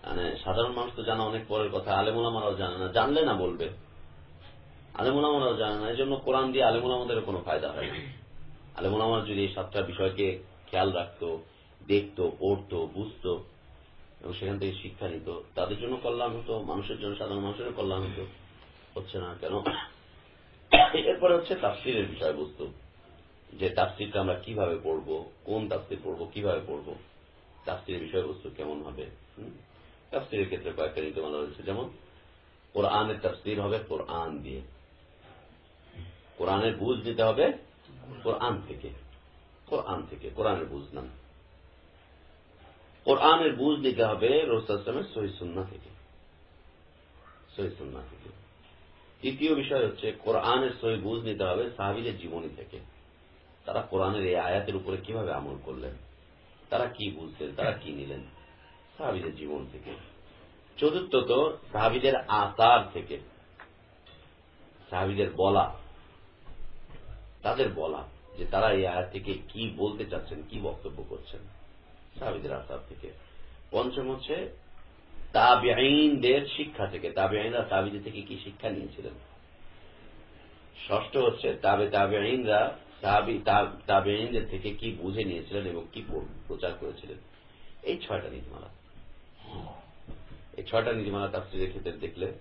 মানে সাধারণ মানুষ তো জানা অনেক পরের কথা আলেমুলামারাও জানে না, জানলে না বলবে। আলেমুলামারাও জানে না এই জন্য কোরআন দিয়ে আলেমুলামাদের কোনো ফায়দা হয় না। আলেমুলামার যদি এই সাতটা বিষয়কে খেয়াল রাখতো, দেখতো, পড়তো, বুঝতো এবং সেখান থেকে শিক্ষা নিত। তাদের জন্য কল্যাণ হতো, মানুষের জন্য, সাধারণ মানুষের কল্যাণ হতো। হচ্ছে না কেন? এরপরে হচ্ছে তাফসিরের বিষয়বস্তু, যে তাফসিরটা আমরা কীভাবে পড়ব, কোন তাফসির পড়ব, কীভাবে পড়ব, তাফসিরের বিষয়বস্তু কেমন হবে তাফসিরের ক্ষেত্রে কয়েকটা নীতিমালা রয়েছে যেমন, কোরআনের তাফসির হবে কোরআন দিয়ে। কোরআনের বুঝ দিতে হবে কোরআন থেকে। কোরআন থেকে, কোরআনের বুঝ নাম কোরআনের বুঝ দিতে হবে রোসামের সহিসুন্না থেকে। সহিসুন্না থেকে। তৃতীয় বিষয় হচ্ছে কোরআনের সহি বুঝ নিতে হবে সাহাবিদের জীবনী থেকে। তারা কোরআনের এই আয়াতের উপরে কীভাবে আমল করলেন? তারা কি বুঝলেন? তারা কি নিলেন? সাহাবিদের জীবন থেকে। চতুর্থত, সাহাবিদের আচার থেকে। সাহাবিদের বলা। তাদের বলা যে তারা এই আয়াত থেকে কি বলতে চাচ্ছেন, কি বক্তব্য করছেন। সাহাবিদের আচার থেকে। পঞ্চম হচ্ছে তাবিআইনদের শিক্ষা থেকে। তাবিআইনরা তাবিদের থেকে কি শিক্ষা নিয়েছিলেন? ষষ্ঠ হচ্ছে, তাবে তাবিআইনরা তাবিআইনদের থেকে কি বুঝে নিয়েছিলেন এবং কি প্রচার করেছিলেন? এই ছয়টা নীতিমালা। এই ছয়টা নীতিমালা তাফসিরের ক্ষেত্রে দেখলে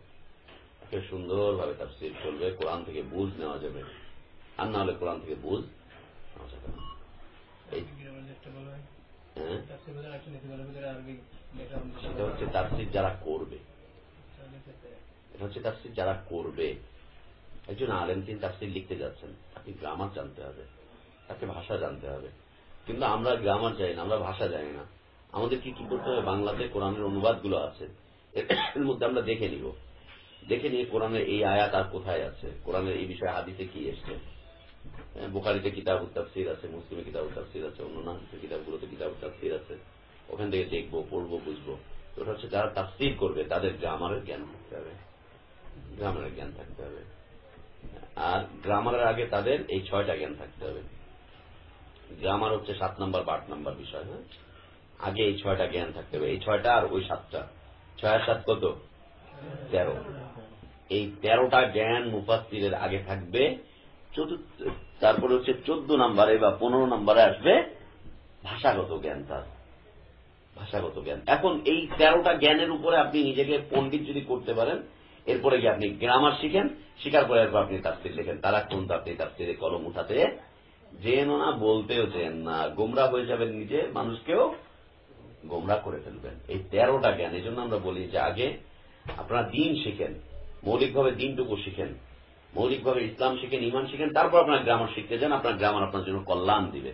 একে সুন্দরভাবে তাফসির চলবে। কোরআন থেকে বুঝ নেওয়া যাবে। আর না হলে কোরআন থেকে বুঝ নেওয়া যাবে না। সেটা হচ্ছে তাফসির যারা করবে। এটা হচ্ছে তাফসির যারা করবে। একজন আলেম তিনি তাফসির লিখতে যাচ্ছেন। তাকে গ্রামার জানতে হবে। তাকে ভাষা জানতে হবে। কিন্তু আমরা গ্রামার যাই না, আমরা ভাষা জানি না। আমাদের কি কি করতে হবে? বাংলাতে কোরআনের অনুবাদগুলো আছে। এর মধ্যে আমরা দেখে নিব। দেখে নিয়ে কোরআনের এই আয়াত আর কোথায় আছে? কোরআনের এই বিষয়ে হাদিসে কি এসছে? বোকারিতে কিতাব তাফসির আছে, মুসলিমে কিতাব তাফসির আছে, অন্য কিতাবগুলোতে কিতাব তাফসির আছে। ওখান থেকে দেখব, পড়ব, বুঝব। ওটা হচ্ছে যারা তাফসির করবে, তাদের গ্রামারের জ্ঞান থাকতে হবে। গ্রামারের জ্ঞান থাকতে হবে। আর গ্রামারের আগে তাদের এই ছয়টা জ্ঞান থাকতে হবে। গ্রামার হচ্ছে সাত নম্বর বা আট নম্বর বিষয় হ্যাঁ? আগে এই ছয়টা জ্ঞান থাকতে হবে। এই ছয়টা আর ওই সাতটা। ছয় আর সাত কত? তেরো। এই তেরোটা জ্ঞান মুফাসিরের আগে থাকবে। চতুর্থ, তারপরে হচ্ছে চোদ্দ নম্বরে বা পনেরো নম্বরে আসবে ভাষাগত জ্ঞান তার। ভাষাগত জ্ঞান। এখন এই তেরোটা জ্ঞানের উপরে আপনি নিজেকে পণ্ডিত যদি করতে পারেন, এরপরে গিয়ে আপনি গ্রামার শিখেন শিকার করে এরপর আপনি তাফসির লেখেন। তারা কোন আপনি তাফসিরে কলম উঠাতে যেন না বলতেও চেন না, গোমরা হয়ে যাবেন নিজে, মানুষকেও গোমরা করে ফেলবেন। এই তেরোটা জ্ঞান, এই জন্য আমরা বলি যে আগে আপনারা দিন শিখেন, মৌলিকভাবে দিনটুকু শিখেন। মৌলিকভাবে ইসলাম শিখেন, ইমান শিখেন, তারপর আপনার গ্রামার শিখতে যান, আপনার গ্রামার আপনার জন্য কল্যাণ দিবে।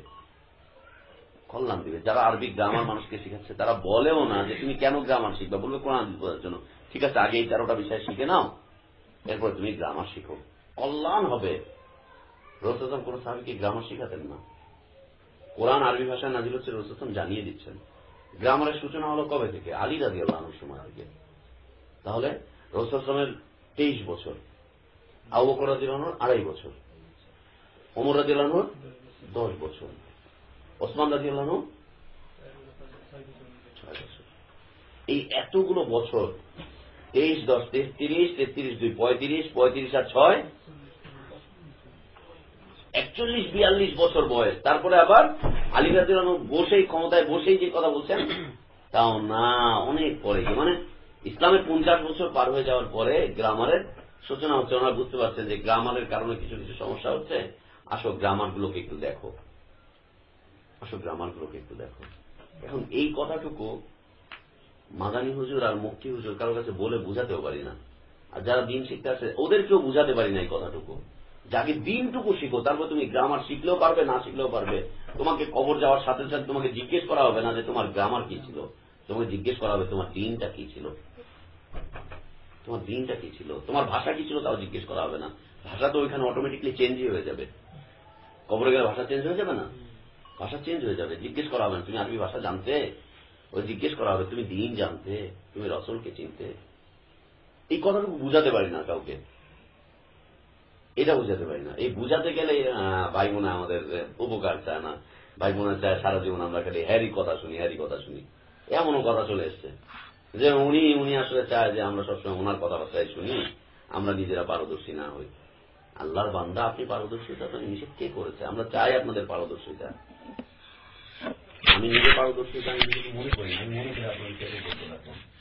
কল্যাণ দিবে। যারা আরবি গ্রামার মানুষকে শিখাচ্ছে, তারা বলেও না যে তুমি কেন গ্রামার শিখবা? বলবে কোরআন বোঝার জন্য। ঠিক আছে, আগে এই তেরোটা বিষয় শিখে নাও, এরপর তুমি গ্রামার শিখো। কল্যাণ হবে। রসুলাম কোন সাহাবিকে গ্রামার শিখাতেন না। কোরআন আরবি ভাষায় নাজিল হচ্ছে রসুলাম জানিয়ে দিচ্ছেন। গ্রামারের সূচনা হলো কবে থেকে? আলী রাজি আল্লাহর সময় থেকে। তাহলে রসুলামের তেইশ বছর। আবু বকর রাজিলানোর আড়াই বছর। ওমর রাজিলানোর দশ বছর। ওসমান রাজিলানো ছয় এই এতগুলো বছর, তেইশ, দশ তেত্রিশ তেত্রিশ, দুই, পঁয়ত্রিশ পঁয়ত্রিশ আর ছয়, একচল্লিশ, বিয়াল্লিশ বছর বয়স। তারপরে আবার আলী রাজিলানো বসেই, ক্ষমতায় বসেই যে কথা বলছেন, তাও না, অনেক পরে মানে ইসলামের পঞ্চাশ বছর পার হয়ে যাওয়ার পরে গ্রামারের সূচনা হচ্ছে, ওনারা বুঝতে পারছেন যে গ্রামারের কারণে কিছু কিছু সমস্যা হচ্ছে। আসো গ্রামার গুলোকে একটু দেখো। আসো গ্রামার গুলোকে একটু দেখো। এখন এই কথাটুকু মাদানী হুজুর আর মুক্তি হুজুর কারোর কাছে বলে বুঝাতেও পারি না। আর যারা দিন শিখতে আসে ওদেরকেও বুঝাতে পারি না এই কথাটুকু। যাকে দিনটুকু শিখো, তারপর তুমি গ্রামার শিখলেও পারবে, না শিখলেও পারবে। তোমাকে কবর যাওয়ার সাথে সাথে তোমাকে জিজ্ঞেস করা হবে না যে তোমার গ্রামার কি ছিল। তোমাকে জিজ্ঞেস করা হবে তোমার দিনটা কি ছিল। তোমার দিনটা কি ছিল? তোমার ভাষা কি ছিল তাও জিজ্ঞেস করা হবে না। ভাষা তো ওইখানে অটোমেটিকলি চেঞ্জই হয়ে যাবে। কবরে গেলে ভাষা চেঞ্জ হয়ে যাবে না? ভাষা চেঞ্জ হয়ে যাবে। জিজ্ঞেস করা হবে না, তুমি আরবি ভাষা জানতে? ওই জিজ্ঞেস করা হবে, তুমি দিন জানতে? তুমি রসলকে চিনতে? এই কথাটুকু বুঝাতে পারি না কাউকে। এটা বুঝাতে পারি না। এই বুঝাতে গেলে ভাই বোনে আমাদের উপকার চায় না। ভাই বোনে চায় সারা জীবন আমরা খালি হ্যারি কথা শুনি, হ্যারি কথা শুনি। এমনও কথা চলে এসছে। যে উনি উনি আসলে চায় যে আমরা সবসময় ওনার কথাবার্তায় শুনি, আমরা নিজেরা পারদর্শী না হই। আল্লাহর বান্দা, আপনি পারদর্শিতা তো নিষেধ কে করেছে? আমরা চাই আপনাদের পারদর্শিতা। আমি নিজে পারদর্শিতা আমি মনে করি আমি মনে করি থাকুন